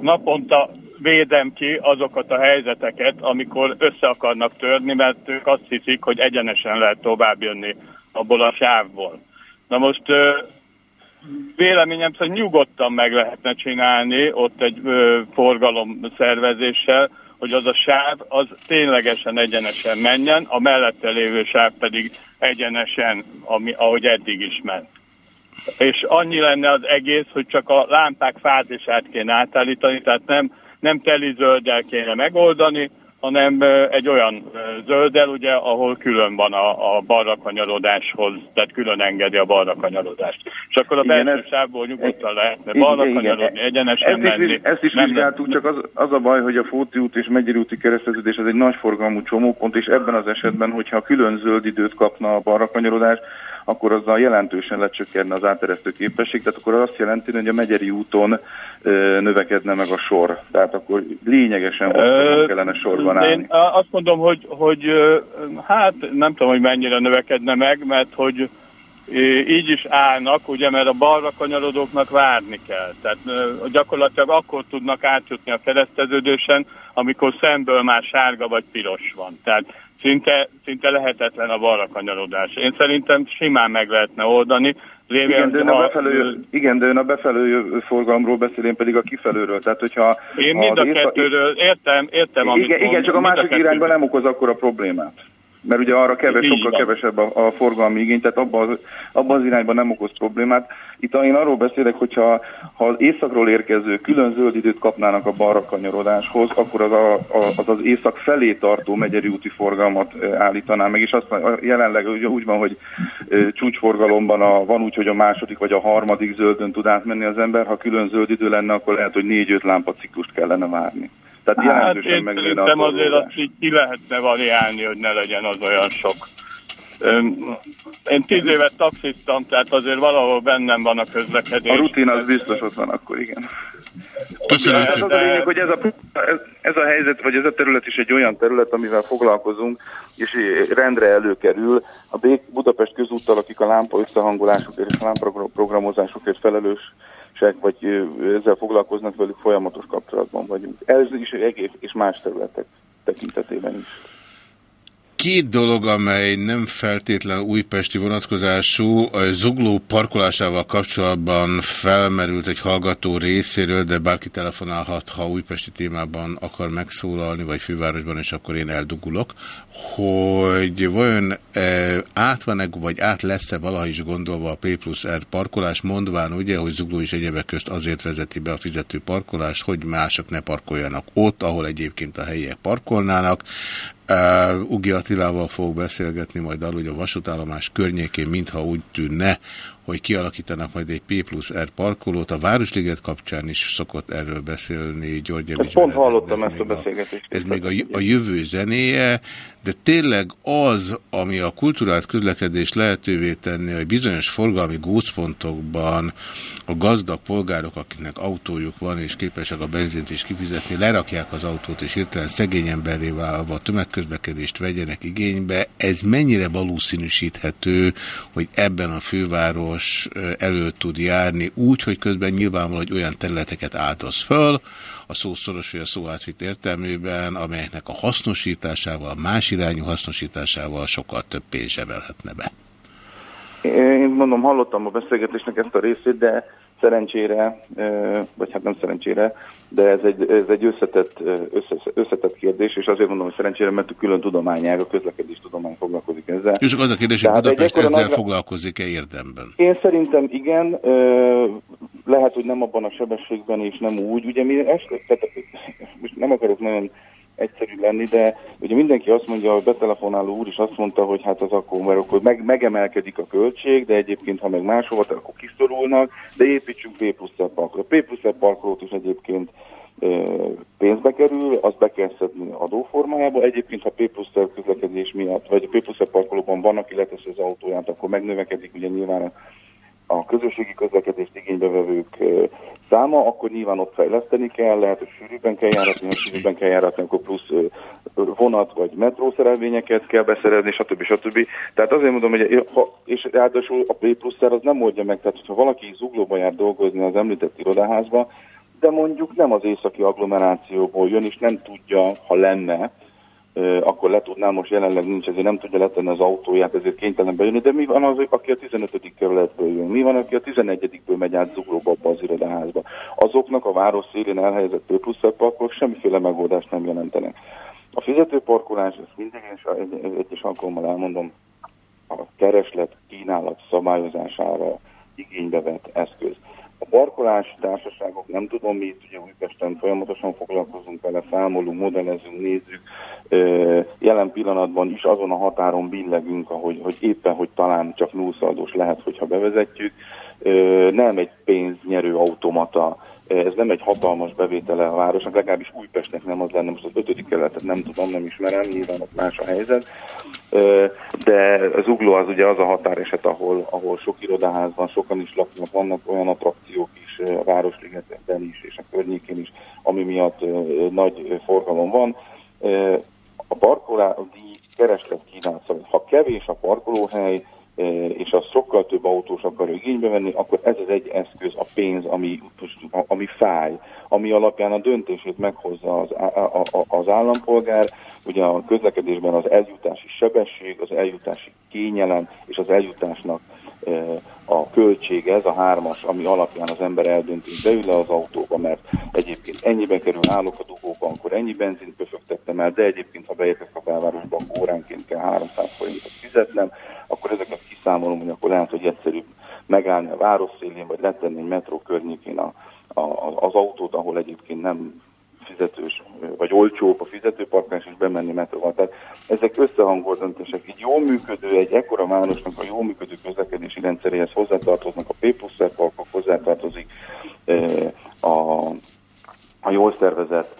naponta védem ki azokat a helyzeteket, amikor össze akarnak törni, mert ők azt hiszik, hogy egyenesen lehet tovább jönni abból a sávból. Na most véleményem szerint nyugodtan meg lehetne csinálni ott egy forgalom szervezéssel, hogy az a sáv az ténylegesen egyenesen menjen, a mellette lévő sáv pedig egyenesen, ami, ahogy eddig is ment. És annyi lenne az egész, hogy csak a lámpák fázisát kéne átállítani, tehát nem, nem teli zölddel kéne megoldani, hanem egy olyan zölddel, ugye, ahol külön van a, a balra kanyarodáshoz, tehát külön engedi a balra kanyarodást. És akkor a Igen, belső ez- sávból nyugodtan lehetne balra igen. kanyarodni, egyenesen Ezt is, menni. viz- ezt is Nem vizsgáltuk, csak az, az a baj, hogy a Fóti út és Megyeri úti kereszteződés az egy nagyforgalmú csomópont, és ebben az esetben, hogyha külön zöld időt kapna a balra kanyarodás, akkor azzal jelentősen lecsökkenne az áteresztő képesség, tehát akkor azt jelenti, hogy a Megyeri úton ö, növekedne meg a sor. Tehát akkor lényegesen hosszabban kellene sorban állni. Én azt mondom, hogy, hogy ö, hát nem tudom, hogy mennyire növekedne meg, mert hogy ö, így is állnak, ugye, mert a balra kanyarodóknak várni kell. Tehát ö, gyakorlatilag akkor tudnak átjutni a kereszteződésen, amikor szemből már sárga vagy piros van. Tehát szinte, szinte lehetetlen a balra kanyarodás. Én szerintem simán meg lehetne oldani. Lévén, Igen, de ön a befelő, igen, de ön a befelő forgalomról beszél, én pedig a kifelőről. Tehát, hogyha Én mind a észak- kettőről értem, értem, amit igen, igen, mond, csak a másik kettőről. irányban nem okoz akkor a problémát. Mert ugye arra keves, sokkal kevesebb a, a forgalmi igény, tehát abban az, abban az irányban nem okoz problémát. Itt én arról beszélek, hogyha ha az északról érkező külön zöld időt kapnának a balra kanyarodáshoz, akkor az a, a, az, az észak felé tartó megyeri úti forgalmat állítaná meg, és azt jelenleg ugye úgy van, hogy csúcsforgalomban a, van úgy, hogy a második vagy a harmadik zöldön tud átmenni az ember, ha külön zöld idő lenne, akkor lehet, hogy négy-öt lámpaciklust kellene várni. Tehát Hát jelentősen én megnőne a azért azt így ki lehetne variálni, hogy ne legyen az olyan sok. Én tíz évet taxiztam, tehát azért valahol bennem van a közlekedés. A rutin az biztos ott van akkor, igen. Köszönöm Ez az a lényeg, hogy ez a, ez, ez a helyzet, vagy ez a terület is egy olyan terület, amivel foglalkozunk, és rendre előkerül. A Budapest közúttal, akik a lámpa összehangolásukért és a lámpaprogramozásukért felelősek, vagy ezzel foglalkoznak velük, folyamatos kapcsolatban vagyunk. Ez is egész és más területek tekintetében is. Két dolog, amely nem feltétlen újpesti vonatkozású, a zugló parkolásával kapcsolatban felmerült egy hallgató részéről, de bárki telefonálhat, ha újpesti témában akar megszólalni, vagy fővárosban, és akkor én eldugulok, hogy vajon e, át van-e, vagy át lesz-e valaha is gondolva a P plusz R parkolás, mondván ugye, hogy zugló is egyebek közt azért vezeti be a fizető parkolást, hogy mások ne parkoljanak ott, ahol egyébként a helyiek parkolnának. Uh, Ugi Attilával fogok beszélgetni majd arról, hogy a vasútállomás környékén mintha úgy tűnne, hogy kialakítanak majd egy P plusz R parkolót. A Városliget kapcsán is szokott erről beszélni Györgyevics. Pont hallottam ezt a beszélgetést. Ez még a, a jövő zenéje, de tényleg az, ami a kulturált közlekedést lehetővé tenni, hogy bizonyos forgalmi gócpontokban a gazdag polgárok, akiknek autójuk van és képesek a benzint is kifizetni, lerakják az autót és hirtelen szegény emberré válva a tömegközlekedést vegyenek igénybe. Ez mennyire valószínűsíthető, hogy ebben a főváros ö, elő tud járni úgy, hogy közben nyilvánvaló, hogy olyan területeket áldoz föl, a szó szoros vagy a szó átvitt értelmében, amelyeknek a hasznosításával, más irányú hasznosításával sokkal több pénz zsebelhetne be. Én mondom, hallottam a beszélgetésnek ezt a részét, de szerencsére, vagy hát nem szerencsére, de ez egy, ez egy összetett, össze, összetett kérdés, és azért mondom, hogy szerencsére, mert külön tudományág, a közlekedés tudomány foglalkozik ezzel. És az a kérdés, hogy Budapest ezzel nagyra- foglalkozik-e érdemben? Én szerintem igen, lehet, hogy nem abban a sebességben és nem úgy. Ugye mi este, tehát, most nem akarok nagyon egyszerű lenni, de ugye mindenki azt mondja, a betelefonáló úr is azt mondta, hogy hát az akkor, mert akkor meg, megemelkedik a költség, de egyébként, ha meg máshova, akkor kiszorulnak, de építsünk P plusz parkolót. P plusz parkolót is egyébként pénzbe kerül, azt be kell szedni adóformájába. Egyébként, ha P plusz közlekedés miatt, vagy a P plusz parkolóban van, aki leteszi az autóját, akkor megnövekedik ugye nyilván a a közösségi közlekedést igénybevevők ö, száma, akkor nyilván ott fejleszteni kell, lehet, hogy sűrűbben kell járatni, ha sűrűbben kell járatni, akkor plusz vonat vagy metrószerelvényeket kell beszerezni, stb. stb. Tehát azért mondom, hogy ha, és ráadásul a P plusz az nem oldja meg, tehát hogyha valaki zuglóba jár dolgozni az említett irodaházba, de mondjuk nem az északi agglomerációból jön, és nem tudja, ha lenne, akkor le tudná, most jelenleg nincs, ezért nem tudja letenni az autóját, ezért kénytelen bejönni, de mi van az, aki a 15. kerületből jön? Mi van, aki a 11-ből megy át Zuglóba abba az irodaházba? Azoknak a város szélén elhelyezett P plusz parkolók semmiféle megoldást nem jelentenek. A fizetőparkolás, ezt mindig és egy, egyes alkalommal elmondom, a kereslet kínálat szabályozására igénybe vett eszköz. A parkolási társaságok, nem tudom, mi itt ugye Újpesten folyamatosan foglalkozunk vele, számolunk, modellezünk, nézzük. Jelen pillanatban is azon a határon billegünk, ahogy, hogy éppen, hogy talán csak nullszaldós lehet, hogyha bevezetjük. Nem egy pénznyerő automata, ez nem egy hatalmas bevétele a városnak, legalábbis Újpestnek nem az lenne, most az ötödik kerületet nem tudom, nem ismerem, nyilván ott más a helyzet. De az ugló az ugye az a határeset, ahol, ahol sok irodaház van, sokan is laknak, vannak olyan attrakciók is a Városligetben is, és a környékén is, ami miatt nagy forgalom van. A parkolási kereslet kínálat, szóval ha kevés a parkolóhely, és az sokkal több autós akar igénybe venni, akkor ez az egy eszköz, a pénz, ami, ami fáj, ami alapján a döntését meghozza az, a- a- az állampolgár, ugye a közlekedésben az eljutási sebesség, az eljutási kényelem és az eljutásnak a költség, ez a hármas, ami alapján az ember eldönti, hogy beül az autóba, mert egyébként ennyibe kerül, állok a dugóban, akkor ennyi benzint pöfögtettem el, de egyébként, ha beértek a belvárosba, akkor óránként kell 300 forintot fizetnem, akkor ezeket kiszámolom, hogy akkor lehet, hogy egyszerűbb megállni a város szélén, vagy letenni egy metró környékén a, a, az autót, ahol egyébként nem fizetős, vagy olcsóbb a fizetőparkás, és bemenni metróval. Tehát ezek összehangolt döntések. Így jól működő, egy ekkora városnak a jól működő közlekedési rendszeréhez hozzátartoznak a P parkok, hozzátartozik a, a jól szervezett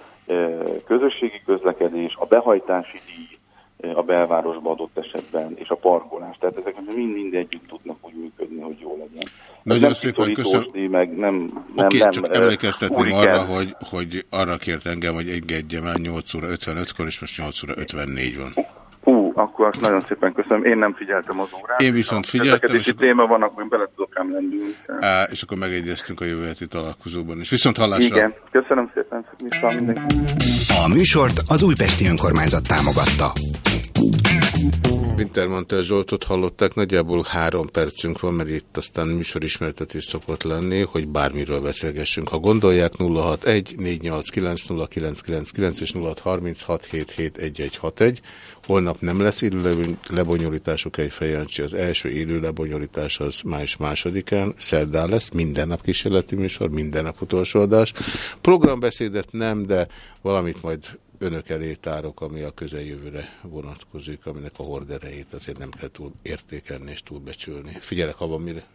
közösségi közlekedés, a behajtási díj, a belvárosba adott esetben, és a parkolás. Tehát ezek mind-mind együtt tudnak úgy működni, hogy jó legyen. Nagyon nem szépen köszönöm. Meg nem, nem, okay, nem, csak emlékeztetném arra, hogy, hogy arra kért engem, hogy engedjem el 8 óra 55-kor, és most 8 óra 54 van. Hú, akkor azt nagyon szépen köszönöm. Én nem figyeltem az órát. Én viszont figyeltem. És akkor... téma van, akkor én bele tudok ám lendülni. Á, és akkor megegyeztünk a jövő heti találkozóban is. Viszont hallásra. Igen, köszönöm szépen. Viszont A műsort az Újpesti Önkormányzat támogatta. Wintermantel Zsoltot hallották, nagyjából három percünk van, mert itt aztán műsorismertetés szokott lenni, hogy bármiről beszélgessünk. Ha gondolják 061 489 0999 és 0636771161. Holnap nem lesz élő lebonyolítások egy fejancsi. Az első élő lebonyolítás az május másodikán, szerdán lesz, minden nap kísérleti műsor, minden nap utolsó adás. Programbeszédet nem, de valamit majd önök elé tárok, ami a közeljövőre vonatkozik, aminek a horderejét azért nem kell túl értékelni és túlbecsülni. Figyelek, ha van mire.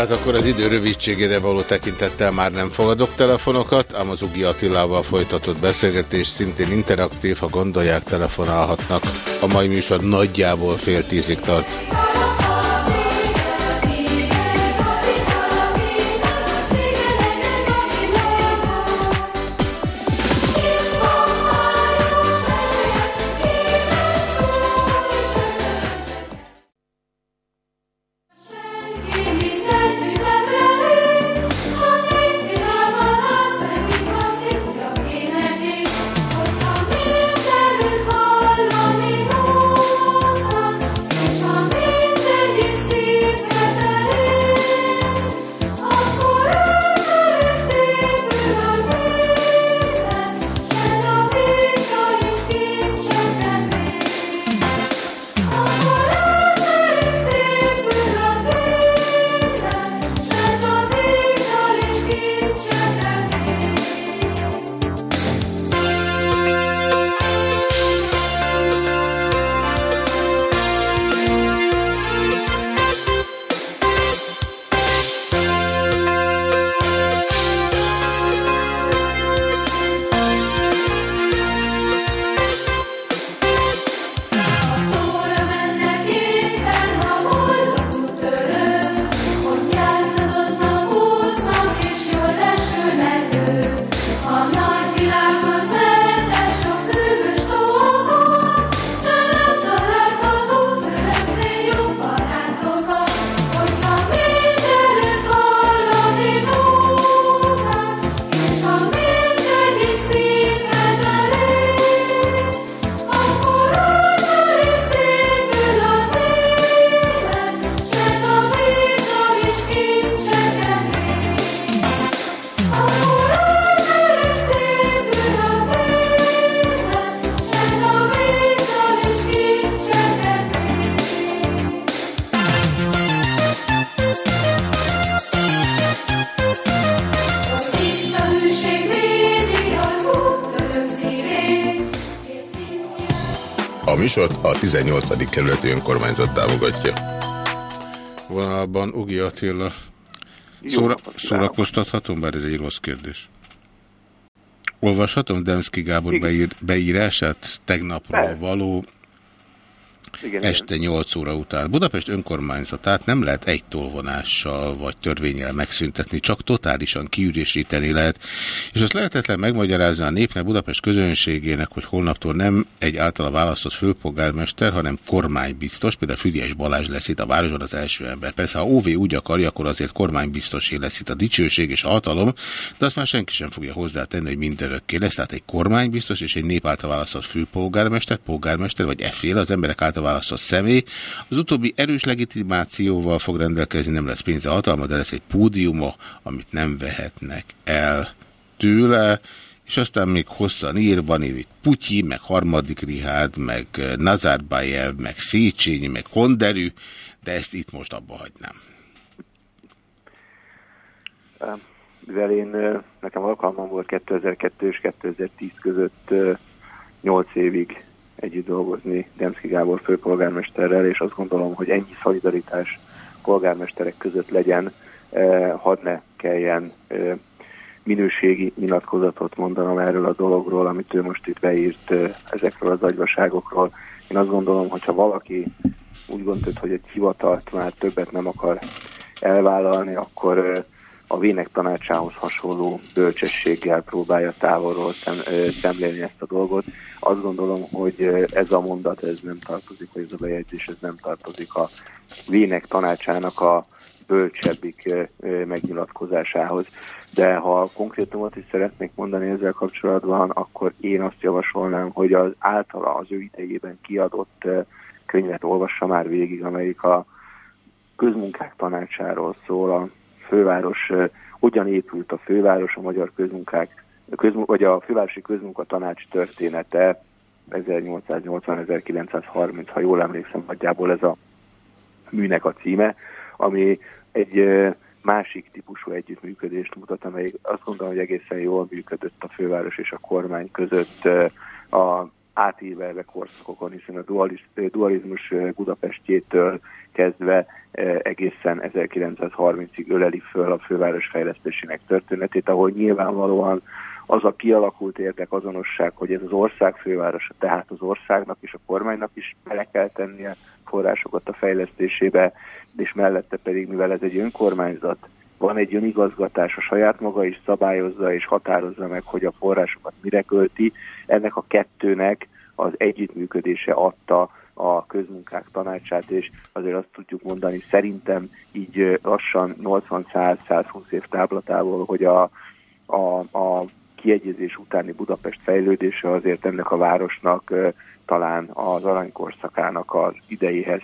Jó, hát akkor az idő rövidségére való tekintettel már nem fogadok telefonokat, ám az Ugi Attilával folytatott beszélgetés szintén interaktív, ha gondolják, telefonálhatnak. A mai műsor nagyjából fél tízig tart. 18. kerületi önkormányzat támogatja. Vonalban Ugi Attila. Szóra, szórakoztathatom, bár ez egy rossz kérdés. Olvashatom Demszki Gábor beír, beírását tegnapról való Igen, este 8 óra után. Budapest önkormányzatát nem lehet egy tolvonással vagy törvényel megszüntetni, csak totálisan kiürésíteni lehet, és azt lehetetlen megmagyarázni a népnek Budapest közönségének, hogy holnaptól nem egy általa választott főpolgármester, hanem kormánybiztos, például Füriás Balázs lesz itt a városban az első ember. Persze, ha OV úgy akarja, akkor azért kormánybiztosé lesz itt a dicsőség és a hatalom, de azt már senki sem fogja hozzátenni, hogy mindörökké lesz. Tehát egy kormánybiztos és egy nép által választott főpolgármester, polgármester vagy efféle az emberek által választott személy. Az utóbbi erős legitimációval fog rendelkezni, nem lesz pénze hatalma, de lesz egy pódiuma, amit nem vehetnek el tőle, és aztán még hosszan ír, van itt Putyi, meg harmadik Rihárd, meg Nazarbayev, meg Széchenyi, meg Honderű, de ezt itt most abba hagynám. Mivel én, nekem alkalmam volt 2002 és 2010 között ö, 8 évig együtt dolgozni Demszki Gábor főpolgármesterrel, és azt gondolom, hogy ennyi szolidaritás polgármesterek között legyen, eh, hadd ne kelljen eh, minőségi nyilatkozatot mondanom erről a dologról, amit ő most itt beírt eh, ezekről az agyvaságokról. Én azt gondolom, hogyha valaki úgy gondolt, hogy egy hivatalt már többet nem akar elvállalni, akkor a vének tanácsához hasonló bölcsességgel próbálja távolról szemlélni ezt a dolgot. Azt gondolom, hogy ez a mondat ez nem tartozik, vagy ez a bejegyzés ez nem tartozik a vének tanácsának a bölcsebbik megnyilatkozásához. De ha konkrétumot is szeretnék mondani ezzel kapcsolatban, akkor én azt javasolnám, hogy az általa az ő idejében kiadott könyvet olvassa már végig, amelyik a közmunkák tanácsáról szól, a főváros, hogyan épült a főváros, a magyar közmunkák, a közmu, vagy a fővárosi közmunka tanács története 1880-1930, ha jól emlékszem, nagyjából ez a műnek a címe, ami egy másik típusú együttműködést mutat, amely azt gondolom, hogy egészen jól működött a főváros és a kormány között a átívelve korszakokon, hiszen a dualiz, dualizmus eh, Budapestjétől kezdve eh, egészen 1930-ig öleli föl a főváros fejlesztésének történetét, ahol nyilvánvalóan az a kialakult érdekazonosság, hogy ez az ország fővárosa, tehát az országnak és a kormánynak is bele kell tennie forrásokat a fejlesztésébe, és mellette pedig, mivel ez egy önkormányzat, van egy önigazgatás, a saját maga is szabályozza és határozza meg, hogy a forrásokat mire költi. Ennek a kettőnek az együttműködése adta a közmunkák tanácsát, és azért azt tudjuk mondani, szerintem így lassan 80-100-120 év táblatából, hogy a, a, a kiegyezés utáni Budapest fejlődése azért ennek a városnak talán az aranykorszakának az idejéhez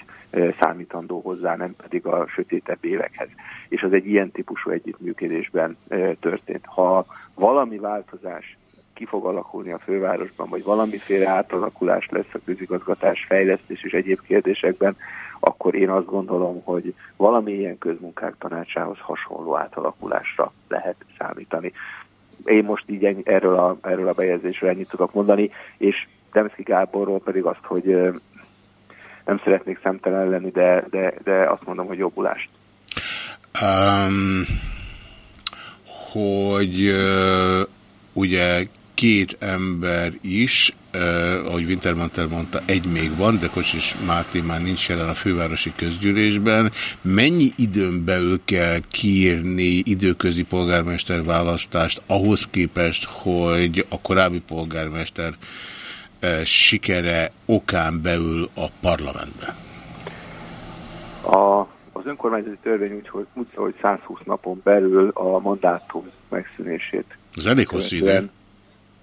számítandó hozzá, nem pedig a sötétebb évekhez. És az egy ilyen típusú együttműködésben történt. Ha valami változás ki fog alakulni a fővárosban, vagy valamiféle átalakulás lesz a közigazgatás, fejlesztés és egyéb kérdésekben, akkor én azt gondolom, hogy valamilyen közmunkák tanácsához hasonló átalakulásra lehet számítani. Én most így erről, a, erről a bejegyzésről ennyit tudok mondani, és Demszki Gáborról pedig azt, hogy nem szeretnék szemtelen lenni, de, de, de azt mondom, hogy jobbulást. Um, hogy uh, ugye két ember is, uh, ahogy Wintermantel mondta, egy még van, de Kocsis Máté már nincs jelen a fővárosi közgyűlésben. Mennyi időn belül kell kiírni időközi polgármester választást ahhoz képest, hogy a korábbi polgármester uh, sikere okán belül a parlamentben? A, az önkormányzati törvény úgy, hogy, úgy szól, hogy 120 napon belül a mandátum megszűnését. Ez elég hosszú idő.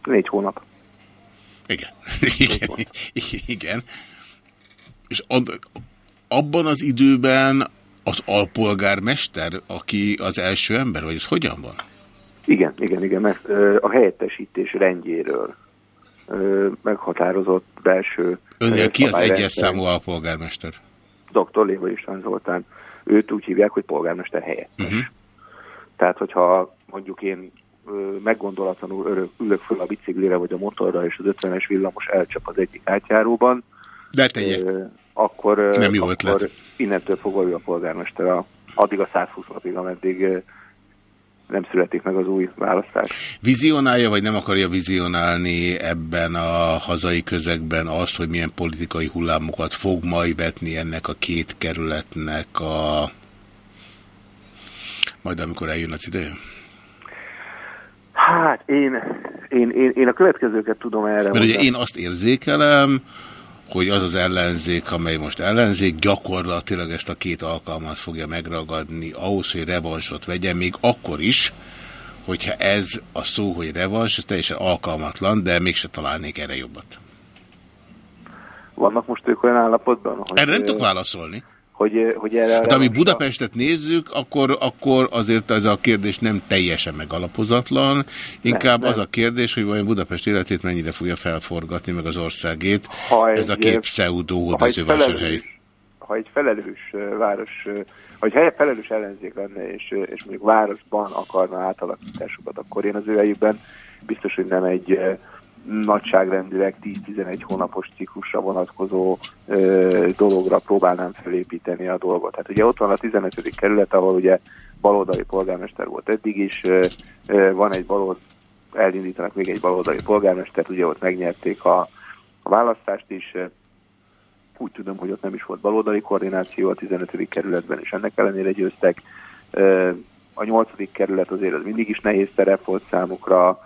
Négy hónap. Igen. Igen. Igen. És ad, abban az időben az alpolgármester, aki az első ember, vagy ez hogyan van? Igen, igen, igen, mert a helyettesítés rendjéről meghatározott belső... Önnél ki az egyes számú alpolgármester? Dr. Léva István Zoltán. Őt úgy hívják, hogy polgármester helyettes. Uh-huh. Tehát, hogyha mondjuk én meggondolatlanul örök, ülök föl a biciklire vagy a motorra, és az 50-es villamos elcsap az egyik átjáróban, De akkor, Nem jó akkor ötlet. innentől fogva ő a polgármester a, addig a 120 napig, ameddig nem születik meg az új választás. Vizionálja, vagy nem akarja vizionálni ebben a hazai közegben azt, hogy milyen politikai hullámokat fog majd vetni ennek a két kerületnek a... Majd amikor eljön az ideje? Hát én, én, én, én a következőket tudom erre Mert ugye mondani. én azt érzékelem, hogy az az ellenzék, amely most ellenzék, gyakorlatilag ezt a két alkalmat fogja megragadni ahhoz, hogy revansot vegyen, még akkor is, hogyha ez a szó, hogy revans, ez teljesen alkalmatlan, de mégse találnék erre jobbat. Vannak most ők olyan állapotban, hogy... Erre nem tudok válaszolni. Hogy, hogy erre... Hát ami Budapestet nézzük, akkor, akkor azért ez a kérdés nem teljesen megalapozatlan. Inkább Nem, az a kérdés, hogy vajon Budapest életét mennyire fogja felforgatni, meg az országét. Ha ez a egy, két ö, pseudo felelős, ha egy felelős város, ha egy helye felelős ellenzék lenne, és, és mondjuk városban akarna átalakításokat, akkor én az ő helyükben biztos, hogy nem egy nagyságrendileg 10-11 hónapos ciklusra vonatkozó ö, dologra próbálnám felépíteni a dolgot. Hát ugye ott van a 15. kerület, ahol ugye baloldali polgármester volt eddig is, ö, ö, van egy balold, elindítanak még egy baloldali polgármestert, ugye ott megnyerték a, a választást is, úgy tudom, hogy ott nem is volt baloldali koordináció a 15. kerületben, és ennek ellenére győztek. Ö, A 8. kerület azért az mindig is nehéz terep volt számukra,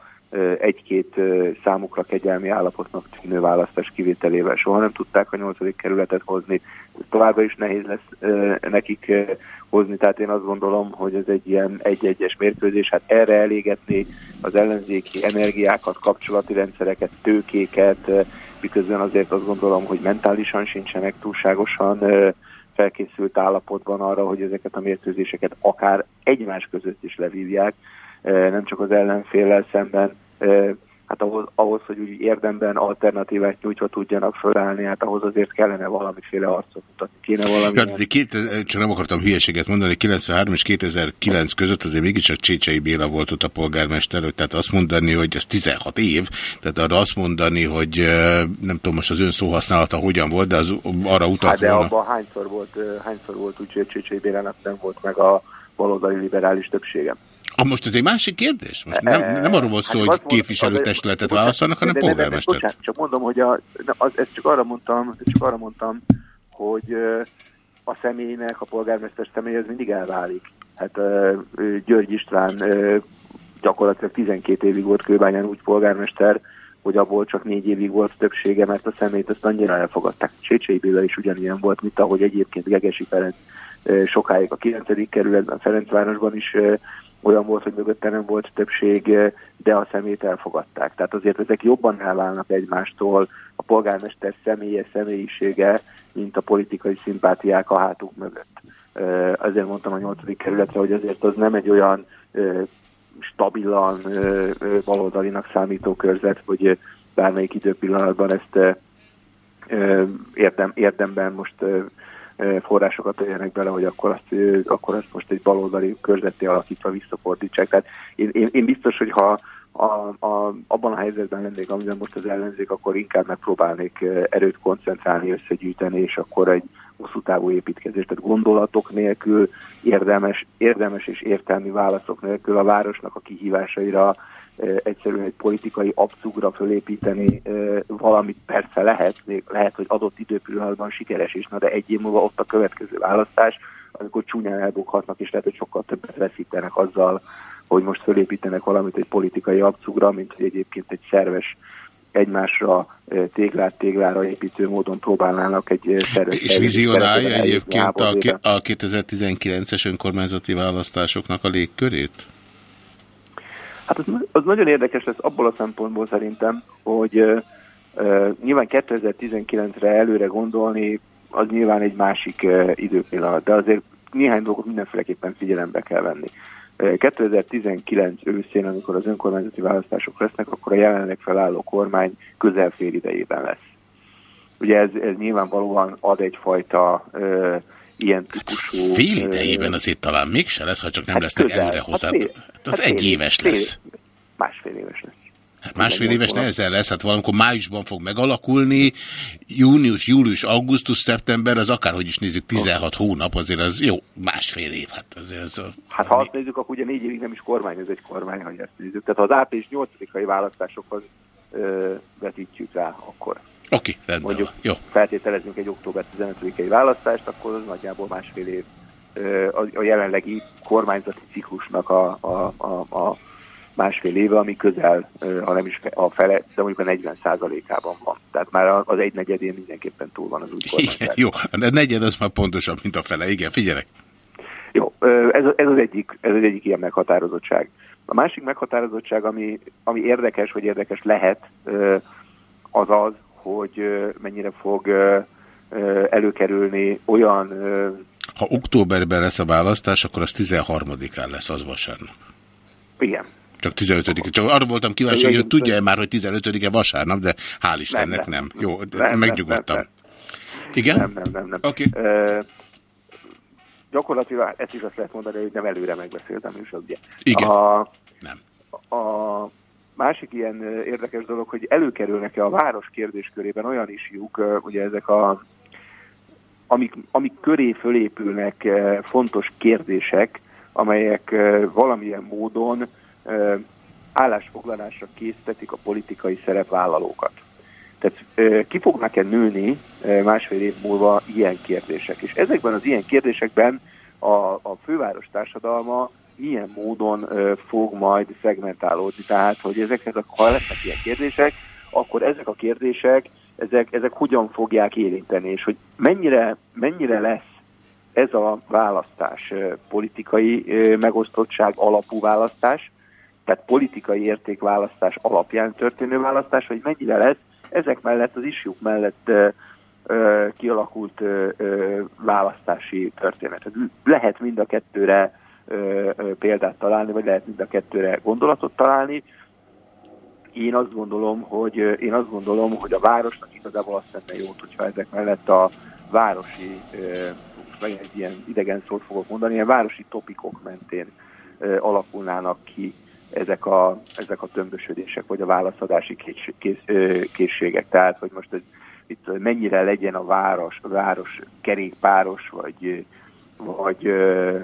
egy-két számukra kegyelmi állapotnak tűnő választás kivételével soha nem tudták a 8. kerületet hozni. Továbbra is nehéz lesz nekik hozni, tehát én azt gondolom, hogy ez egy ilyen egy-egyes mérkőzés, hát erre elégetni az ellenzéki energiákat, kapcsolati rendszereket, tőkéket, miközben azért azt gondolom, hogy mentálisan sincsenek túlságosan felkészült állapotban arra, hogy ezeket a mérkőzéseket akár egymás között is levívják, nem csak az ellenféllel szemben. Hát ahhoz, ahhoz, hogy úgy érdemben alternatívát nyújtva tudjanak fölállni, hát ahhoz azért kellene valamiféle arcot mutatni. Kéne valami... Hát, két, csak nem akartam hülyeséget mondani, 93 és 2009 között azért mégiscsak Csécsei Béla volt ott a polgármester, tehát azt mondani, hogy ez 16 év, tehát arra azt mondani, hogy nem tudom most az ön szóhasználata hogyan volt, de az arra utalt Hát de volna. abban hányszor volt, hányszor volt úgy, hogy Csécsei Bélának nem volt meg a baloldali liberális többsége. Ah, most ez egy másik kérdés? Most nem, nem arról volt szó, Hát hogy képviselőtestületet választanak, hanem polgármestert. bocsánat, Csak mondom, hogy a, az, ezt csak arra mondtam, csak arra mondtam, hogy a személynek, a polgármester személy az mindig elválik. Hát György István gyakorlatilag 12 évig volt Kőbányán úgy polgármester, hogy abból csak négy évig volt többsége, mert a személyt azt annyira elfogadták. Csécsei Béla is ugyanilyen volt, mint ahogy egyébként Gegesi Ferenc sokáig a 9. kerületben, Ferencvárosban is olyan volt, hogy mögötte nem volt többség, ö, de a szemét elfogadták. Tehát azért ezek jobban elválnak egymástól, a polgármester személye, személyisége, mint a politikai szimpátiák a hátuk mögött. Azért mondtam a 8. kerületre, hogy azért az nem egy olyan ö, stabilan baloldalinak számító körzet, hogy bármelyik időpillanatban ezt érdem, érdemben most forrásokat öljenek bele, hogy akkor azt, akkor azt most egy baloldali körzetté alakítva visszafordítsák. Tehát én, én, én biztos, hogy ha a, a, abban a helyzetben lennék, amiben most az ellenzék, akkor inkább megpróbálnék erőt koncentrálni, összegyűjteni, és akkor egy hosszú távú építkezés, tehát gondolatok nélkül, érdemes, érdemes és értelmi válaszok nélkül a városnak a kihívásaira egyszerűen egy politikai abcugra fölépíteni valamit persze lehet, lehet, hogy adott időpillanatban sikeres is, na de egy év múlva ott a következő választás, amikor csúnyán elbukhatnak, és lehet, hogy sokkal többet veszítenek azzal, hogy most fölépítenek valamit egy politikai abcugra, mint hogy egyébként egy szerves egymásra téglát téglára építő módon próbálnának egy ö, szerves És vizionálja egyébként a, a 2019-es önkormányzati választásoknak a légkörét? Hát az, az nagyon érdekes lesz abból a szempontból szerintem, hogy ö, ö, nyilván 2019-re előre gondolni, az nyilván egy másik ö, időpillanat, de azért néhány dolgot mindenféleképpen figyelembe kell venni. Ö, 2019 őszén, amikor az önkormányzati választások lesznek, akkor a jelenleg felálló kormány közel fél idejében lesz. Ugye ez, ez nyilvánvalóan ad egyfajta ö, ilyen típusú... Fél ö, idejében azért talán mégse lesz, ha csak nem Hát lesznek közel. előre Hát hozzá. fél- Hát az hát egy fél- éves fél- lesz. Másfél éves lesz. Hát másfél éves nehezen lesz, hát valamikor májusban fog megalakulni, június, július, augusztus, szeptember, az akárhogy is nézzük, 16 hónap, azért az jó, másfél év, hát azért az a... Hát ha azt nézzük, akkor ugye négy évig nem is kormány, ez egy kormány, ha ezt nézzük. Tehát ha az április 8-ai választásokhoz ö, vetítjük rá, akkor Oké, okay, rendben mondjuk van. Jó. feltételezünk egy október 15-i választást, akkor az nagyjából másfél év a, jelenlegi kormányzati ciklusnak a, a, a, a másfél éve, ami közel, ha nem is a fele, de mondjuk a 40 százalékában van. Tehát már az egy negyedén mindenképpen túl van az új kormány. Igen, jó, a negyed az már pontosabb, mint a fele. Igen, figyelek. Jó, ez, ez, az egyik, ez az egyik ilyen meghatározottság. A másik meghatározottság, ami, ami érdekes, vagy érdekes lehet, az az, hogy mennyire fog előkerülni olyan Ha októberben lesz a választás, akkor az 13-án lesz, az vasárnap. Igen. Csak 15 Csak arra voltam kíváncsi, hogy ő Igen. tudja-e már, hogy 15-e vasárnap, de hál' Istennek nem. nem. Jó, de Nem, nem, megnyugodtam. nem, Igen? Nem, nem, nem. nem. Oké. Ö, gyakorlatilag ezt is azt lehet mondani, hogy nem előre megbeszéltem is, ugye. Igen. A, nem. A másik ilyen érdekes dolog, hogy előkerülnek-e a város kérdéskörében olyan isjuk, ö, ugye ezek a amik, amik köré fölépülnek fontos kérdések, amelyek valamilyen módon állásfoglalásra késztetik a politikai szerepvállalókat. Tehát ki fognak-e nőni másfél év múlva ilyen kérdések? És ezekben az ilyen kérdésekben a, a főváros társadalma ilyen módon fog majd szegmentálódni. Tehát, hogy ezekhez, a, ha lesznek ilyen kérdések, akkor ezek a kérdések, ezek, ezek hogyan fogják érinteni, és hogy mennyire, mennyire lesz ez a választás politikai megosztottság alapú választás, tehát politikai értékválasztás alapján történő választás, vagy mennyire lesz ezek mellett, az isjuk mellett kialakult választási történet. Lehet mind a kettőre példát találni, vagy lehet mind a kettőre gondolatot találni. Én azt gondolom, hogy én azt gondolom, hogy a városnak igazából azt tenne jót, hogyha ezek mellett a városi, megint egy ilyen idegen szót fogok mondani, ilyen városi topikok mentén alakulnának ki ezek a, ezek a tömbösödések, vagy a válaszadási kész, kész, készségek. Tehát, hogy most ez, itt mennyire legyen a város, a város kerékpáros, vagy, vagy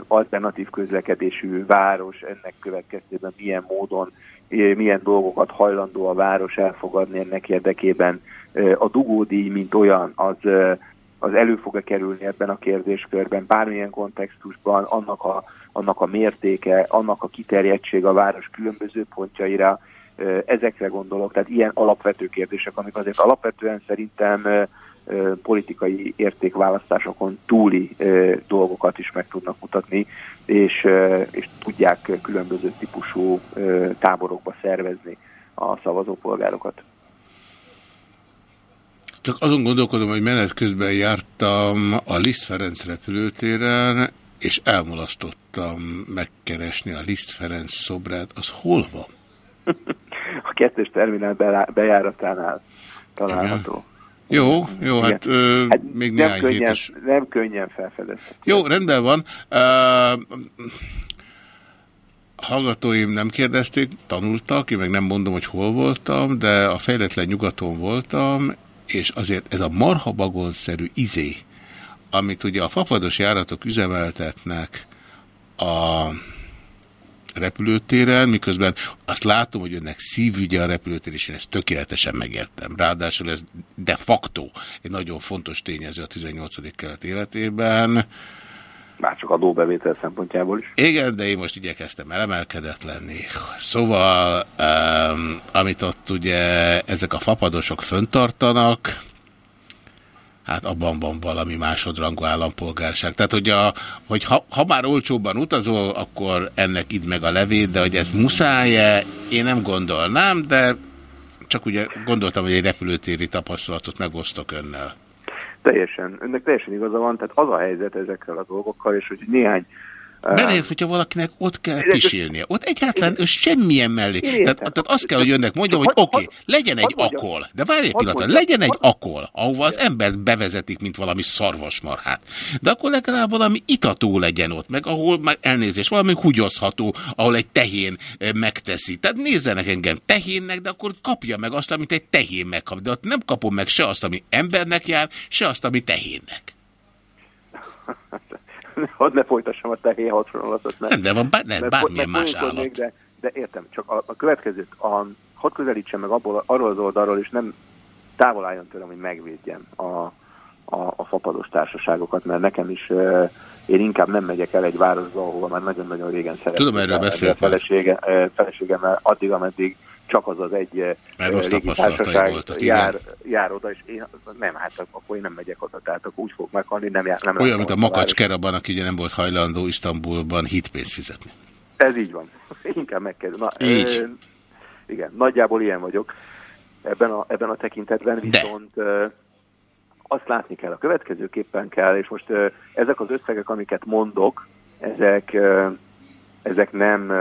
alternatív közlekedésű város, ennek következtében milyen módon, milyen dolgokat hajlandó a város elfogadni ennek érdekében. A dugódíj, mint olyan, az, az elő fog-e kerülni ebben a kérdéskörben, bármilyen kontextusban, annak a, annak a mértéke, annak a kiterjedtség a város különböző pontjaira, ezekre gondolok, tehát ilyen alapvető kérdések, amik azért alapvetően szerintem politikai értékválasztásokon túli dolgokat is meg tudnak mutatni, és, és tudják különböző típusú táborokba szervezni a szavazópolgárokat. Csak azon gondolkodom, hogy menet közben jártam a Liszt Ferenc repülőtéren, és elmulasztottam megkeresni a Liszt Ferenc szobrát. Az hol van? A kettős terminál bejáratánál található. Jó, jó, hát, ö, Hát még nem néhány könnyen, nem könnyen felfedezhető. Jó, rendben van. Uh, hallgatóim nem kérdezték, tanultak, én meg nem mondom, hogy hol voltam, de a fejletlen nyugaton voltam, és azért ez a marhabagonszerű izé, amit ugye a fapados járatok üzemeltetnek a repülőtéren, miközben azt látom, hogy önnek szívügye a repülőtér, és én ezt tökéletesen megértem. Ráadásul ez de facto egy nagyon fontos tényező a 18. kelet életében. Már csak adóbevétel szempontjából is. Igen, de én most igyekeztem elemelkedett lenni. Szóval, um, amit ott ugye ezek a fapadosok föntartanak, hát abban van valami másodrangú állampolgárság. Tehát, hogy, a, hogy ha, ha már olcsóbban utazol, akkor ennek idd meg a levét, de hogy ez muszáj-e, én nem gondolnám, de csak ugye gondoltam, hogy egy repülőtéri tapasztalatot megosztok önnel. Teljesen, önnek teljesen igaza van, tehát az a helyzet ezekkel a dolgokkal, és hogy néhány Beleért, hogyha valakinek ott kell pisilnie. Ott egyáltalán ő semmilyen mellé. Tehát, tehát azt kell, hogy önnek mondjam, hogy oké, okay, legyen egy akol, de várj egy pillanat, legyen egy akol, ahova az embert bevezetik, mint valami szarvasmarhát. De akkor legalább valami itató legyen ott, meg ahol már elnézés, valami húgyozható, ahol egy tehén eh, megteszi. Tehát nézzenek engem tehénnek, de akkor kapja meg azt, amit egy tehén megkap. De ott nem kapom meg se azt, ami embernek jár, se azt, ami tehénnek. Hadd ne folytassam a tehén hasonlatot. Nem, de van bár, lehet bármilyen más állat. Még, de, de értem, csak a, a következőt, a, hadd közelítsen meg abból, arról az oldalról, és nem távol álljon tőlem, hogy megvédjem a, a, a fapados társaságokat, mert nekem is uh, én inkább nem megyek el egy városba, ahova már nagyon-nagyon régen szeretném. Tudom, erről beszélt a felesége, feleségemmel addig, ameddig csak az az egy légitársaság jár, jár oda, és én nem, hát akkor én nem megyek oda, tehát akkor úgy fog meghalni, nem jár. Nem Olyan, mint a Makacs Keraban, aki ugye nem volt hajlandó Isztambulban hitpénzt fizetni. Ez így van. Inkább megkezdem. Na, így. Ö, igen, nagyjából ilyen vagyok ebben a, ebben a tekintetben, viszont ö, azt látni kell, a következőképpen kell, és most ezek az összegek, amiket mondok, ezek ezek nem,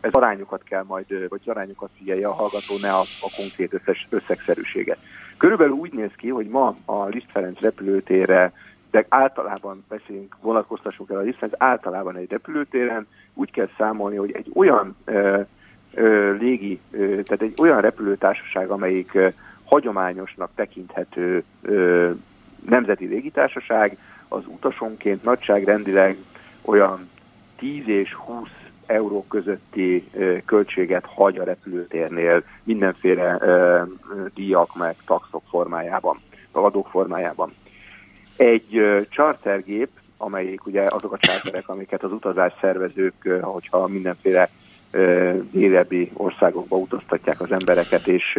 ez arányokat kell majd, vagy arányokat figyelje a hallgató, ne a, a konkrét összes, összegszerűséget. Körülbelül úgy néz ki, hogy ma a Liszt Ferenc repülőtérre, de általában beszélünk, vonatkoztassunk el a Liszt Ferenc, általában egy repülőtéren úgy kell számolni, hogy egy olyan ö, ö, légi, ö, tehát egy olyan repülőtársaság, amelyik ö, hagyományosnak tekinthető ö, nemzeti légitársaság, az utasonként nagyságrendileg olyan 10 és 20 euró közötti költséget hagy a repülőtérnél mindenféle díjak meg taxok formájában, adók formájában. Egy chartergép, amelyik ugye azok a charterek, amiket az utazás szervezők, hogyha mindenféle délebbi országokba utaztatják az embereket, és,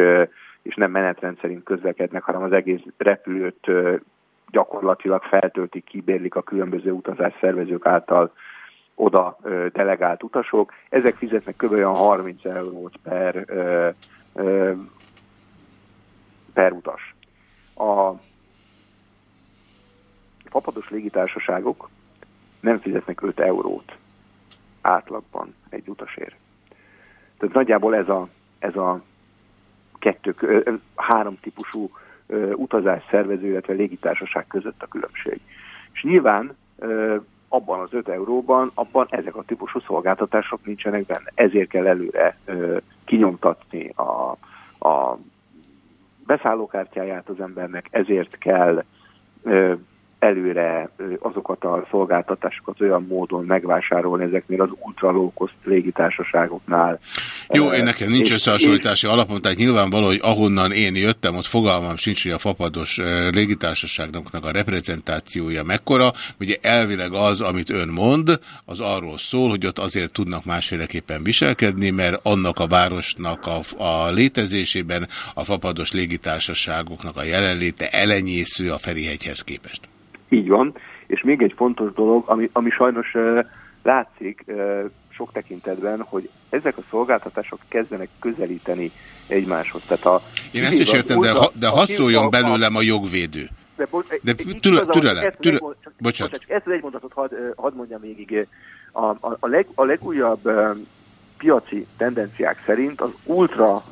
és nem menetrend szerint közlekednek, hanem az egész repülőt gyakorlatilag feltöltik, kibérlik a különböző utazás szervezők által oda delegált utasok. Ezek fizetnek kb. 30 eurót per, per utas. A fapados légitársaságok nem fizetnek 5 eurót átlagban egy utasért. Tehát nagyjából ez a, ez a kettő, három típusú utazás szervező, illetve légitársaság között a különbség. És nyilván abban az 5 euróban, abban ezek a típusú szolgáltatások nincsenek benne. Ezért kell előre ö, kinyomtatni a, a beszállókártyáját az embernek, ezért kell ö, előre azokat a szolgáltatásokat olyan módon megvásárolni ezeknél az ultralókoszt légitársaságoknál. Jó, én nekem nincs összehasonlítási alapom, tehát nyilvánvaló, hogy ahonnan én jöttem, ott fogalmam sincs, hogy a fapados légitársaságnak a reprezentációja mekkora. Ugye elvileg az, amit ön mond, az arról szól, hogy ott azért tudnak másféleképpen viselkedni, mert annak a városnak a, a létezésében a fapados légitársaságoknak a jelenléte elenyésző a Ferihegyhez képest. Így van, és még egy fontos dolog, ami, ami sajnos látszik sok tekintetben, hogy ezek a szolgáltatások kezdenek közelíteni egymáshoz. Tehát a, Én ezt is értem, de, de hadd szóljon belőlem a jogvédő. De, de türelem, türelem, türelem, bocsánat. Ezt az egy mondatot hadd had mondjam végig. A, a, a, leg, a legújabb piaci tendenciák szerint az ultra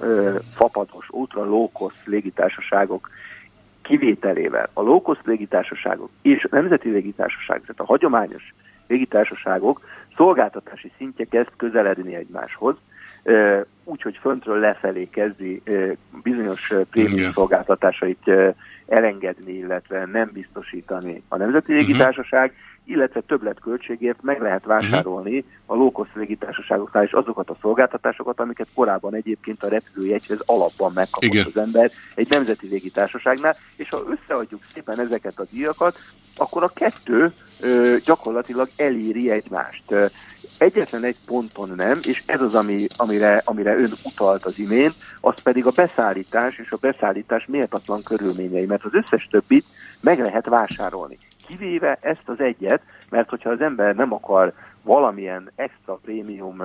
fapados, ultra low-cost légitársaságok kivételével a low-cost légitársaságok és a nemzeti légitársaságok, tehát a hagyományos légitársaságok szolgáltatási szintje kezd közeledni egymáshoz, úgyhogy föntről lefelé kezdi bizonyos prémium szolgáltatásait elengedni, illetve nem biztosítani a Nemzeti mhm. Légitársaság, illetve többletköltségért meg lehet vásárolni a low-cost légitársaságoknál is azokat a szolgáltatásokat, amiket korábban egyébként a repülőjegyhez alapban megkapott Igen. az ember egy nemzeti légitársaságnál, és ha összeadjuk szépen ezeket a díjakat, akkor a kettő ö, gyakorlatilag eléri egymást. Egyetlen egy ponton nem, és ez az, ami, amire, amire ön utalt az imént, az pedig a beszállítás és a beszállítás méltatlan körülményei, mert az összes többit meg lehet vásárolni kivéve ezt az egyet, mert hogyha az ember nem akar valamilyen extra prémium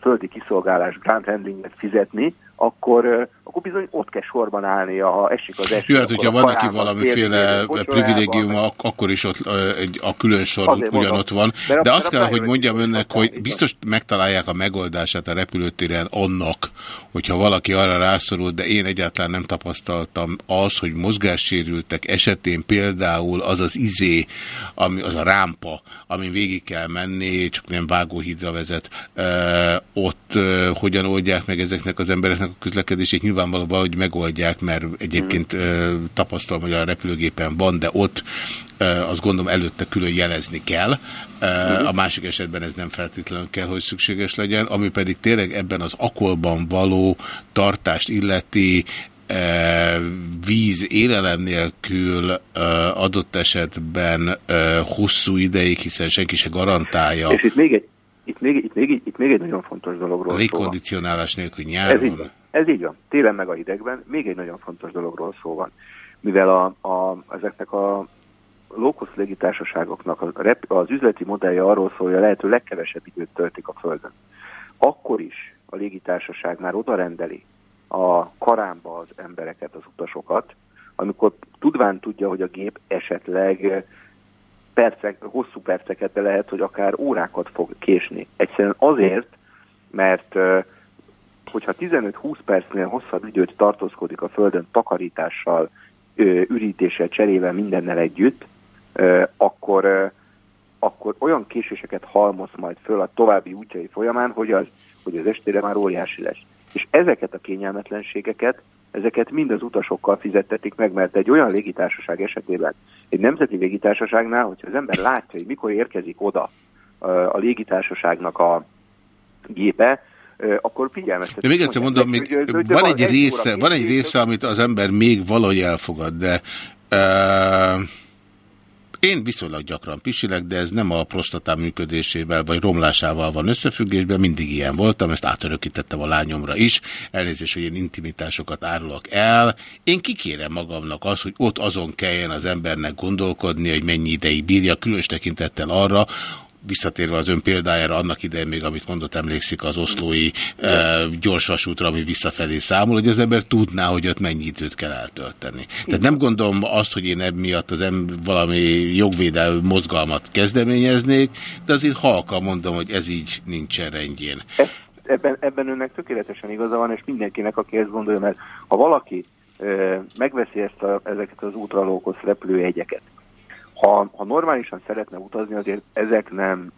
földi kiszolgálás grant handlinget fizetni, akkor, akkor bizony ott kell sorban állni, ha esik az eső. Jó, hát hogyha van karába valamiféle férni, kocsorába, privilégium, ak- akkor is ott egy- a külön sor Azért ugyanott van. De azt kell, hogy mondjam önnek, hogy biztos megtalálják a megoldását a repülőtéren annak, hogyha valaki arra rászorul, de én egyáltalán nem tapasztaltam az, hogy mozgássérültek esetén például az az izé, ami, az a rámpa, amin végig kell menni, csak nem vágóhídra vezet, ott hogyan oldják meg ezeknek az embereknek közlekedését, nyilvánvalóan hogy megoldják, mert egyébként tapasztalom, hogy a repülőgépen van, de ott azt gondolom előtte külön jelezni kell. Ö, A másik esetben ez nem feltétlenül kell, hogy szükséges legyen, ami pedig tényleg ebben az akolban való tartást illeti, víz, élelem nélkül adott esetben hosszú ideig, hiszen senki se garantálja. És itt még egy, itt még, itt még, itt még egy nagyon fontos dologról szó van. Légkondicionálás nélkül Ez így, nyáron. Ez így van. Télen meg a hidegben még egy nagyon fontos dologról szó van. Mivel a, a, ezeknek a low-cost légitársaságoknak a rep, az üzleti modellje arról szól, hogy a lehető legkevesebb időt töltik a Földön. Akkor is a légitársaság már oda rendeli a karámba az embereket, az utasokat, amikor tudván tudja, hogy a gép esetleg percek, hosszú perceket, de lehet, hogy akár órákat fog késni. Egyszerűen azért, mert hogyha 15-20 percnél hosszabb időt tartózkodik a Földön takarítással, ürítéssel, cserével, mindennel együtt, akkor, akkor olyan késéseket halmoz majd föl a további útjai folyamán, hogy az, hogy az estére már óriási lesz. És ezeket a kényelmetlenségeket, ezeket mind az utasokkal fizettetik meg, mert egy olyan légitársaság esetében, egy nemzeti légitársaságnál, hogyha az ember látja, hogy mikor érkezik oda a légitársaságnak a gépe, akkor figyelmeztetik. De még egyszer mondom, még van egy része, van egy része, amit az ember még valahogy elfogad, de uh, én viszonylag gyakran pisilek, de ez nem a prostatám működésével vagy romlásával van összefüggésben, mindig ilyen voltam, ezt átörökítettem a lányomra is, elnézést, hogy én intimitásokat árulok el. Én kikérem magamnak az, hogy ott azon kelljen az embernek gondolkodni, hogy mennyi ideig bírja, különös tekintettel arra, visszatérve az ön példájára, annak idején még, amit mondott, emlékszik az oszlói e, gyorsvasútra, ami visszafelé számol, hogy az ember tudná, hogy ott mennyi időt kell eltölteni. Tehát nem gondolom azt, hogy én ebb miatt az em valami jogvédelmi mozgalmat kezdeményeznék, de azért halka mondom, hogy ez így nincsen rendjén. ebben, ebben önnek tökéletesen igaza van, és mindenkinek, aki ezt gondolja, mert ha valaki ö, megveszi ezt a, ezeket az útralókos repülőjegyeket, ha, ha normálisan szeretne utazni, azért ezek nem,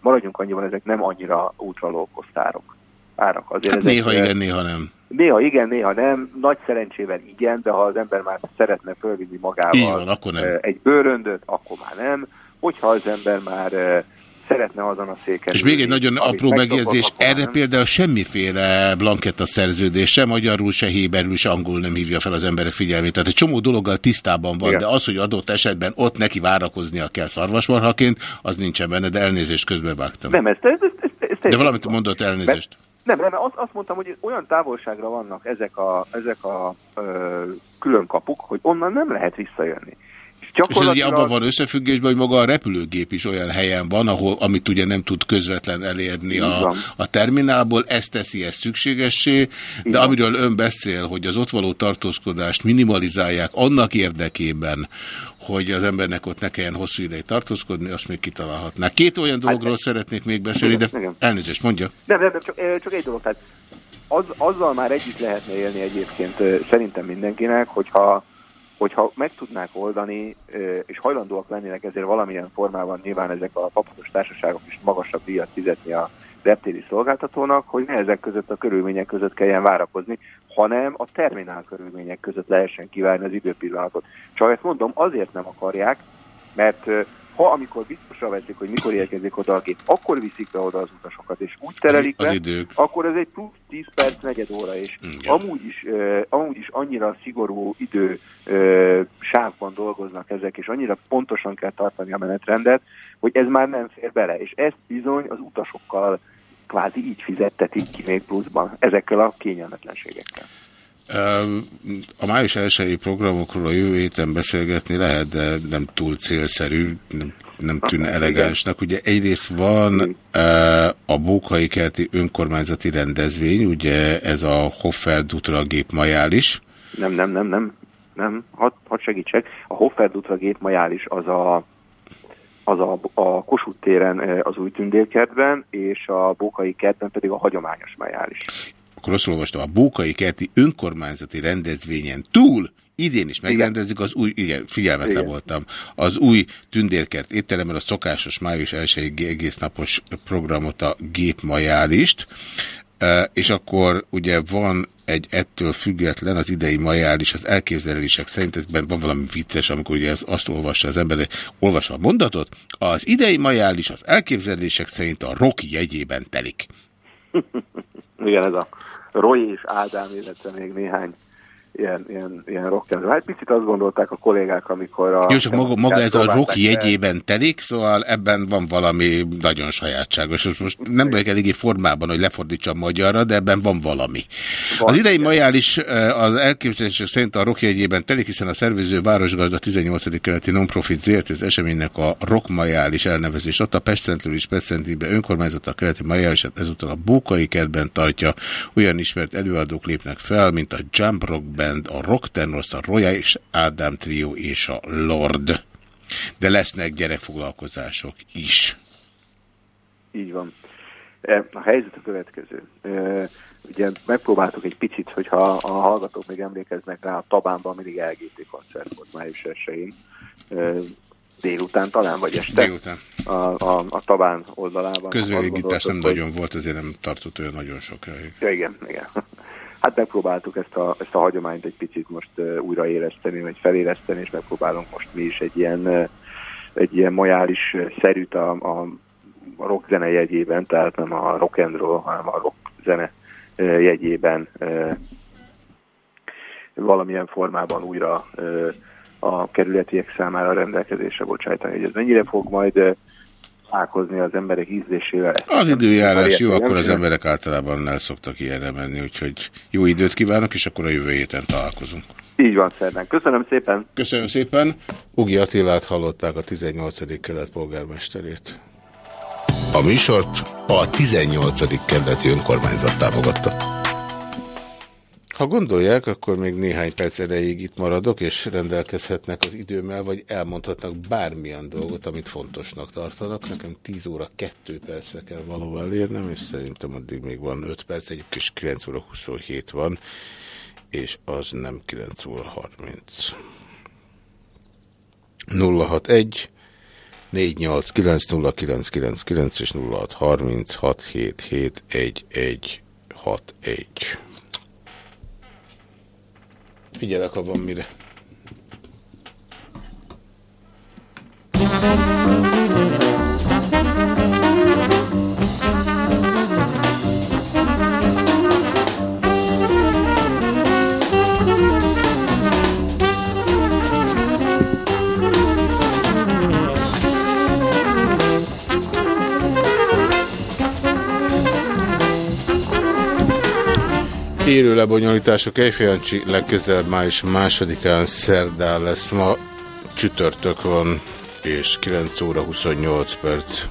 maradjunk annyiban, ezek nem annyira útralókos árak. Azért Hát ezek, néha igen, néha nem. Néha igen, néha nem. Nagy szerencsével igen, de ha az ember már szeretne fölvinni magával van, akkor nem. egy bőröndöt, akkor már nem. Hogyha az ember már szeretne azon a széken. És még egy nagyon apró megjegyzés, erre például semmiféle blanketta szerződés, se magyarul, se héberül, se angol nem hívja fel az emberek figyelmét. Tehát egy csomó dologgal tisztában van, Igen. de az, hogy adott esetben ott neki várakoznia kell szarvasmarhaként, az nincsen benne, de elnézést közbevágtam. Nem, ez, ez, ez, ez, ez De valamit van. mondott elnézést. Nem, nem, azt, azt mondtam, hogy olyan távolságra vannak ezek a, ezek a ö, külön kapuk, hogy onnan nem lehet visszajönni. És És ez ugye abban van összefüggésben, hogy maga a repülőgép is olyan helyen van, ahol, amit ugye nem tud közvetlen elérni a, a terminálból, ez teszi ezt szükségessé, de van. amiről ön beszél, hogy az ott való tartózkodást minimalizálják annak érdekében, hogy az embernek ott ne kelljen hosszú ideig tartózkodni, azt még kitalálhatná. Két olyan dologról szeretnék még beszélni, de Igen, igen. elnézést, mondja. Nem, nem, nem csak, ö, csak egy dolog, tehát az, azzal már együtt lehetne élni egyébként ö, szerintem mindenkinek, hogyha, hogyha meg tudnák oldani, és hajlandóak lennének ezért valamilyen formában nyilván ezek a papatos társaságok is magasabb díjat fizetni a reptéri szolgáltatónak, hogy ne ezek között a körülmények között kelljen várakozni, hanem a terminál körülmények között lehessen kivárni az időpillanatot. Csak ezt mondom, azért nem akarják, mert ha amikor biztosra veszik, hogy mikor érkezik oda a gép, akkor viszik be oda az utasokat, és úgy terelik Az be, idők. akkor ez egy plusz 10 perc, negyed óra, és amúgy is, uh, amúgy is annyira szigorú idő uh, sávban dolgoznak ezek, és annyira pontosan kell tartani a menetrendet, hogy ez már nem fér bele. És ezt bizony az utasokkal kvázi így fizettetik ki még pluszban, ezekkel a kényelmetlenségekkel. A május elsői programokról a jövő héten beszélgetni lehet, de nem túl célszerű. Nem nem tűnne elegánsnak. Ugye egyrészt van e, a Bókai Kerti önkormányzati rendezvény, ugye ez a Hoffer Dutra gép majális. Nem, nem, nem, nem, nem, hadd had segítsek. A Hoffer Dutra gép majális az a az a, a Kossuth téren eh, az új tündérkertben, és a Bókai kertben pedig a hagyományos majális. Akkor azt olvastam, a Bókai Kerti önkormányzati rendezvényen túl idén is megrendezik az új, igen, figyelmetlen Igen. voltam, az új tündérkert étteremmel a szokásos május 1 egész napos programot, a gépmajálist, és akkor ugye van egy ettől független, az idei majális, az elképzelések szerint, ebben van valami vicces, amikor ugye ez azt olvassa az ember, olvassa a mondatot, az idei majális az elképzelések szerint a Rocky jegyében telik. Igen, ez a Roy és Ádám, illetve még néhány ilyen, ilyen, ilyen rock'n'roll. Hát picit azt gondolták a kollégák, amikor a... Jó, csak maga, maga ez a el- jegyében telik, szóval ebben van valami nagyon sajátságos. Most- nem vagyok eléggé formában, hogy lefordítsam magyarra, de ebben van valami. Az idei majális eh, az elképzelések szerint a Rocky jegyében telik, hiszen a szervező Városgazda 18. keleti non-profit ZRT az eseménynek a Rock majális elnevezés adta. Pest Centről is Pest Centrbe önkormányzata a keleti majálisát ezúttal a Bókai kertben tartja. Olyan ismert előadók lépnek fel, mint a Jump Rock Band, a Rock Tenors, a Roya és Ádám Trio és a Lord. De lesznek gyerekfoglalkozások is. Így van. E, A helyzet a következő. E, Ugye megpróbáltuk egy picit, hogyha a hallgatók még emlékeznek rá, a Tabánban mindig LGT koncert volt május 1 délután talán, vagy este. Délután. A, a, a Tabán oldalában. Közvelégítás Azt nem gondoltuk, nagyon volt, ezért nem tartott olyan nagyon sokáig. Ja, igen, igen. Hát megpróbáltuk ezt a, ezt a hagyományt egy picit most újraéleszteni, vagy feléleszteni, és megpróbálunk most mi is egy ilyen, egy ilyen majális szerűt a, a, rock zene jegyében, tehát nem a rock and roll, hanem a rock zene jegyében valamilyen formában újra a kerületiek számára rendelkezésre bocsájtani, hogy ez mennyire fog majd találkozni az emberek ízlésével. Az időjárás jó, akkor az emberek általában el szoktak ilyenre menni, úgyhogy jó időt kívánok, és akkor a jövő héten találkozunk. Így van, Szerdán. Köszönöm szépen. Köszönöm szépen. Ugi Attilát hallották a 18. kelet polgármesterét. A műsort a 18. kerületi önkormányzat támogatta. Ha gondolják, akkor még néhány perc erejéig itt maradok, és rendelkezhetnek az időmmel, vagy elmondhatnak bármilyen dolgot, amit fontosnak tartanak. Nekem 10 óra 2 percre kell valóban elérnem, és szerintem addig még van 5 perc, egyébként is 9 óra 27 van, és az nem 9 óra 30. 061 489 és 0636771161. Figyelek, ha van mire. Élő lebonyolítások Ejfjancsi legközelebb május másodikán szerdán lesz ma, csütörtök van, és 9 óra 28 perc.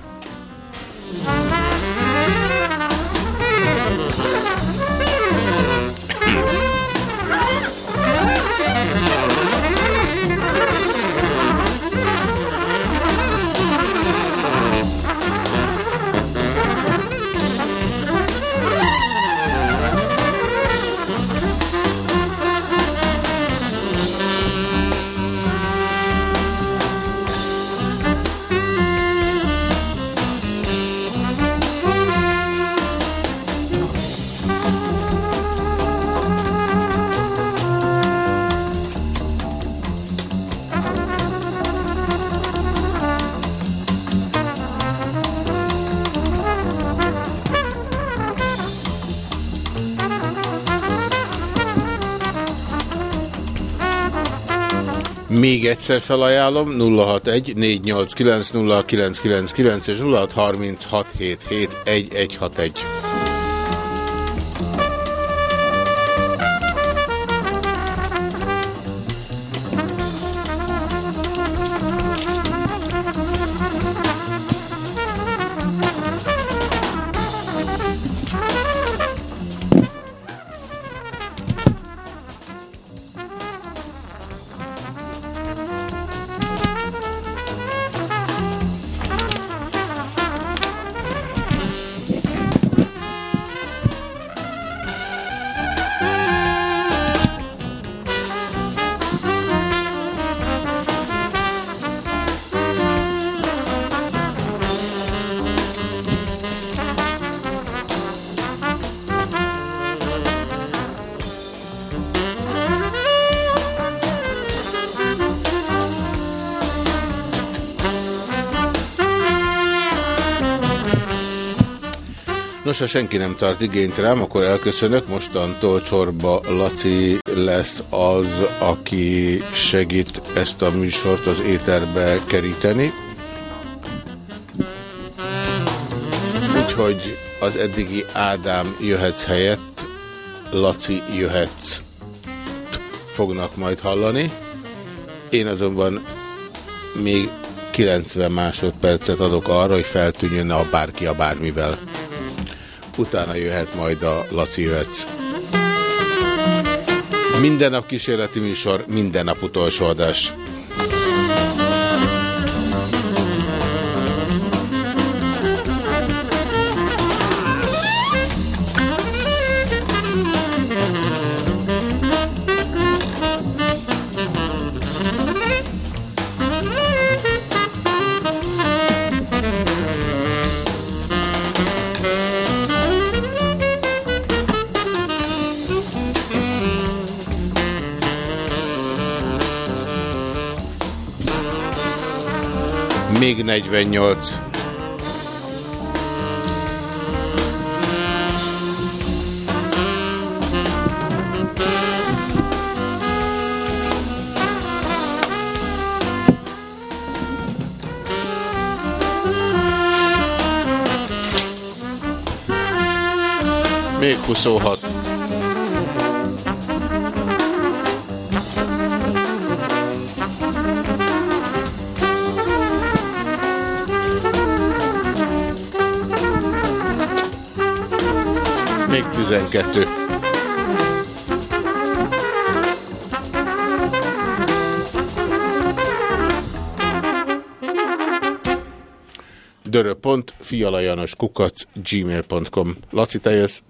Egyszer felajánlom 061 489 0999 és 0636771161. ha senki nem tart igényt rám, akkor elköszönök. Mostantól Csorba Laci lesz az, aki segít ezt a műsort az éterbe keríteni. Úgyhogy az eddigi Ádám jöhetsz helyett Laci jöhetsz fognak majd hallani. Én azonban még 90 másodpercet adok arra, hogy feltűnjön a bárki a bármivel. Utána jöhet majd a Laci jöhetsz. Minden nap kísérleti műsor, minden nap utolsó adás. 48. Még 26. 12. Dörö.fialajanos kukac gmail.com Laci, te jössz?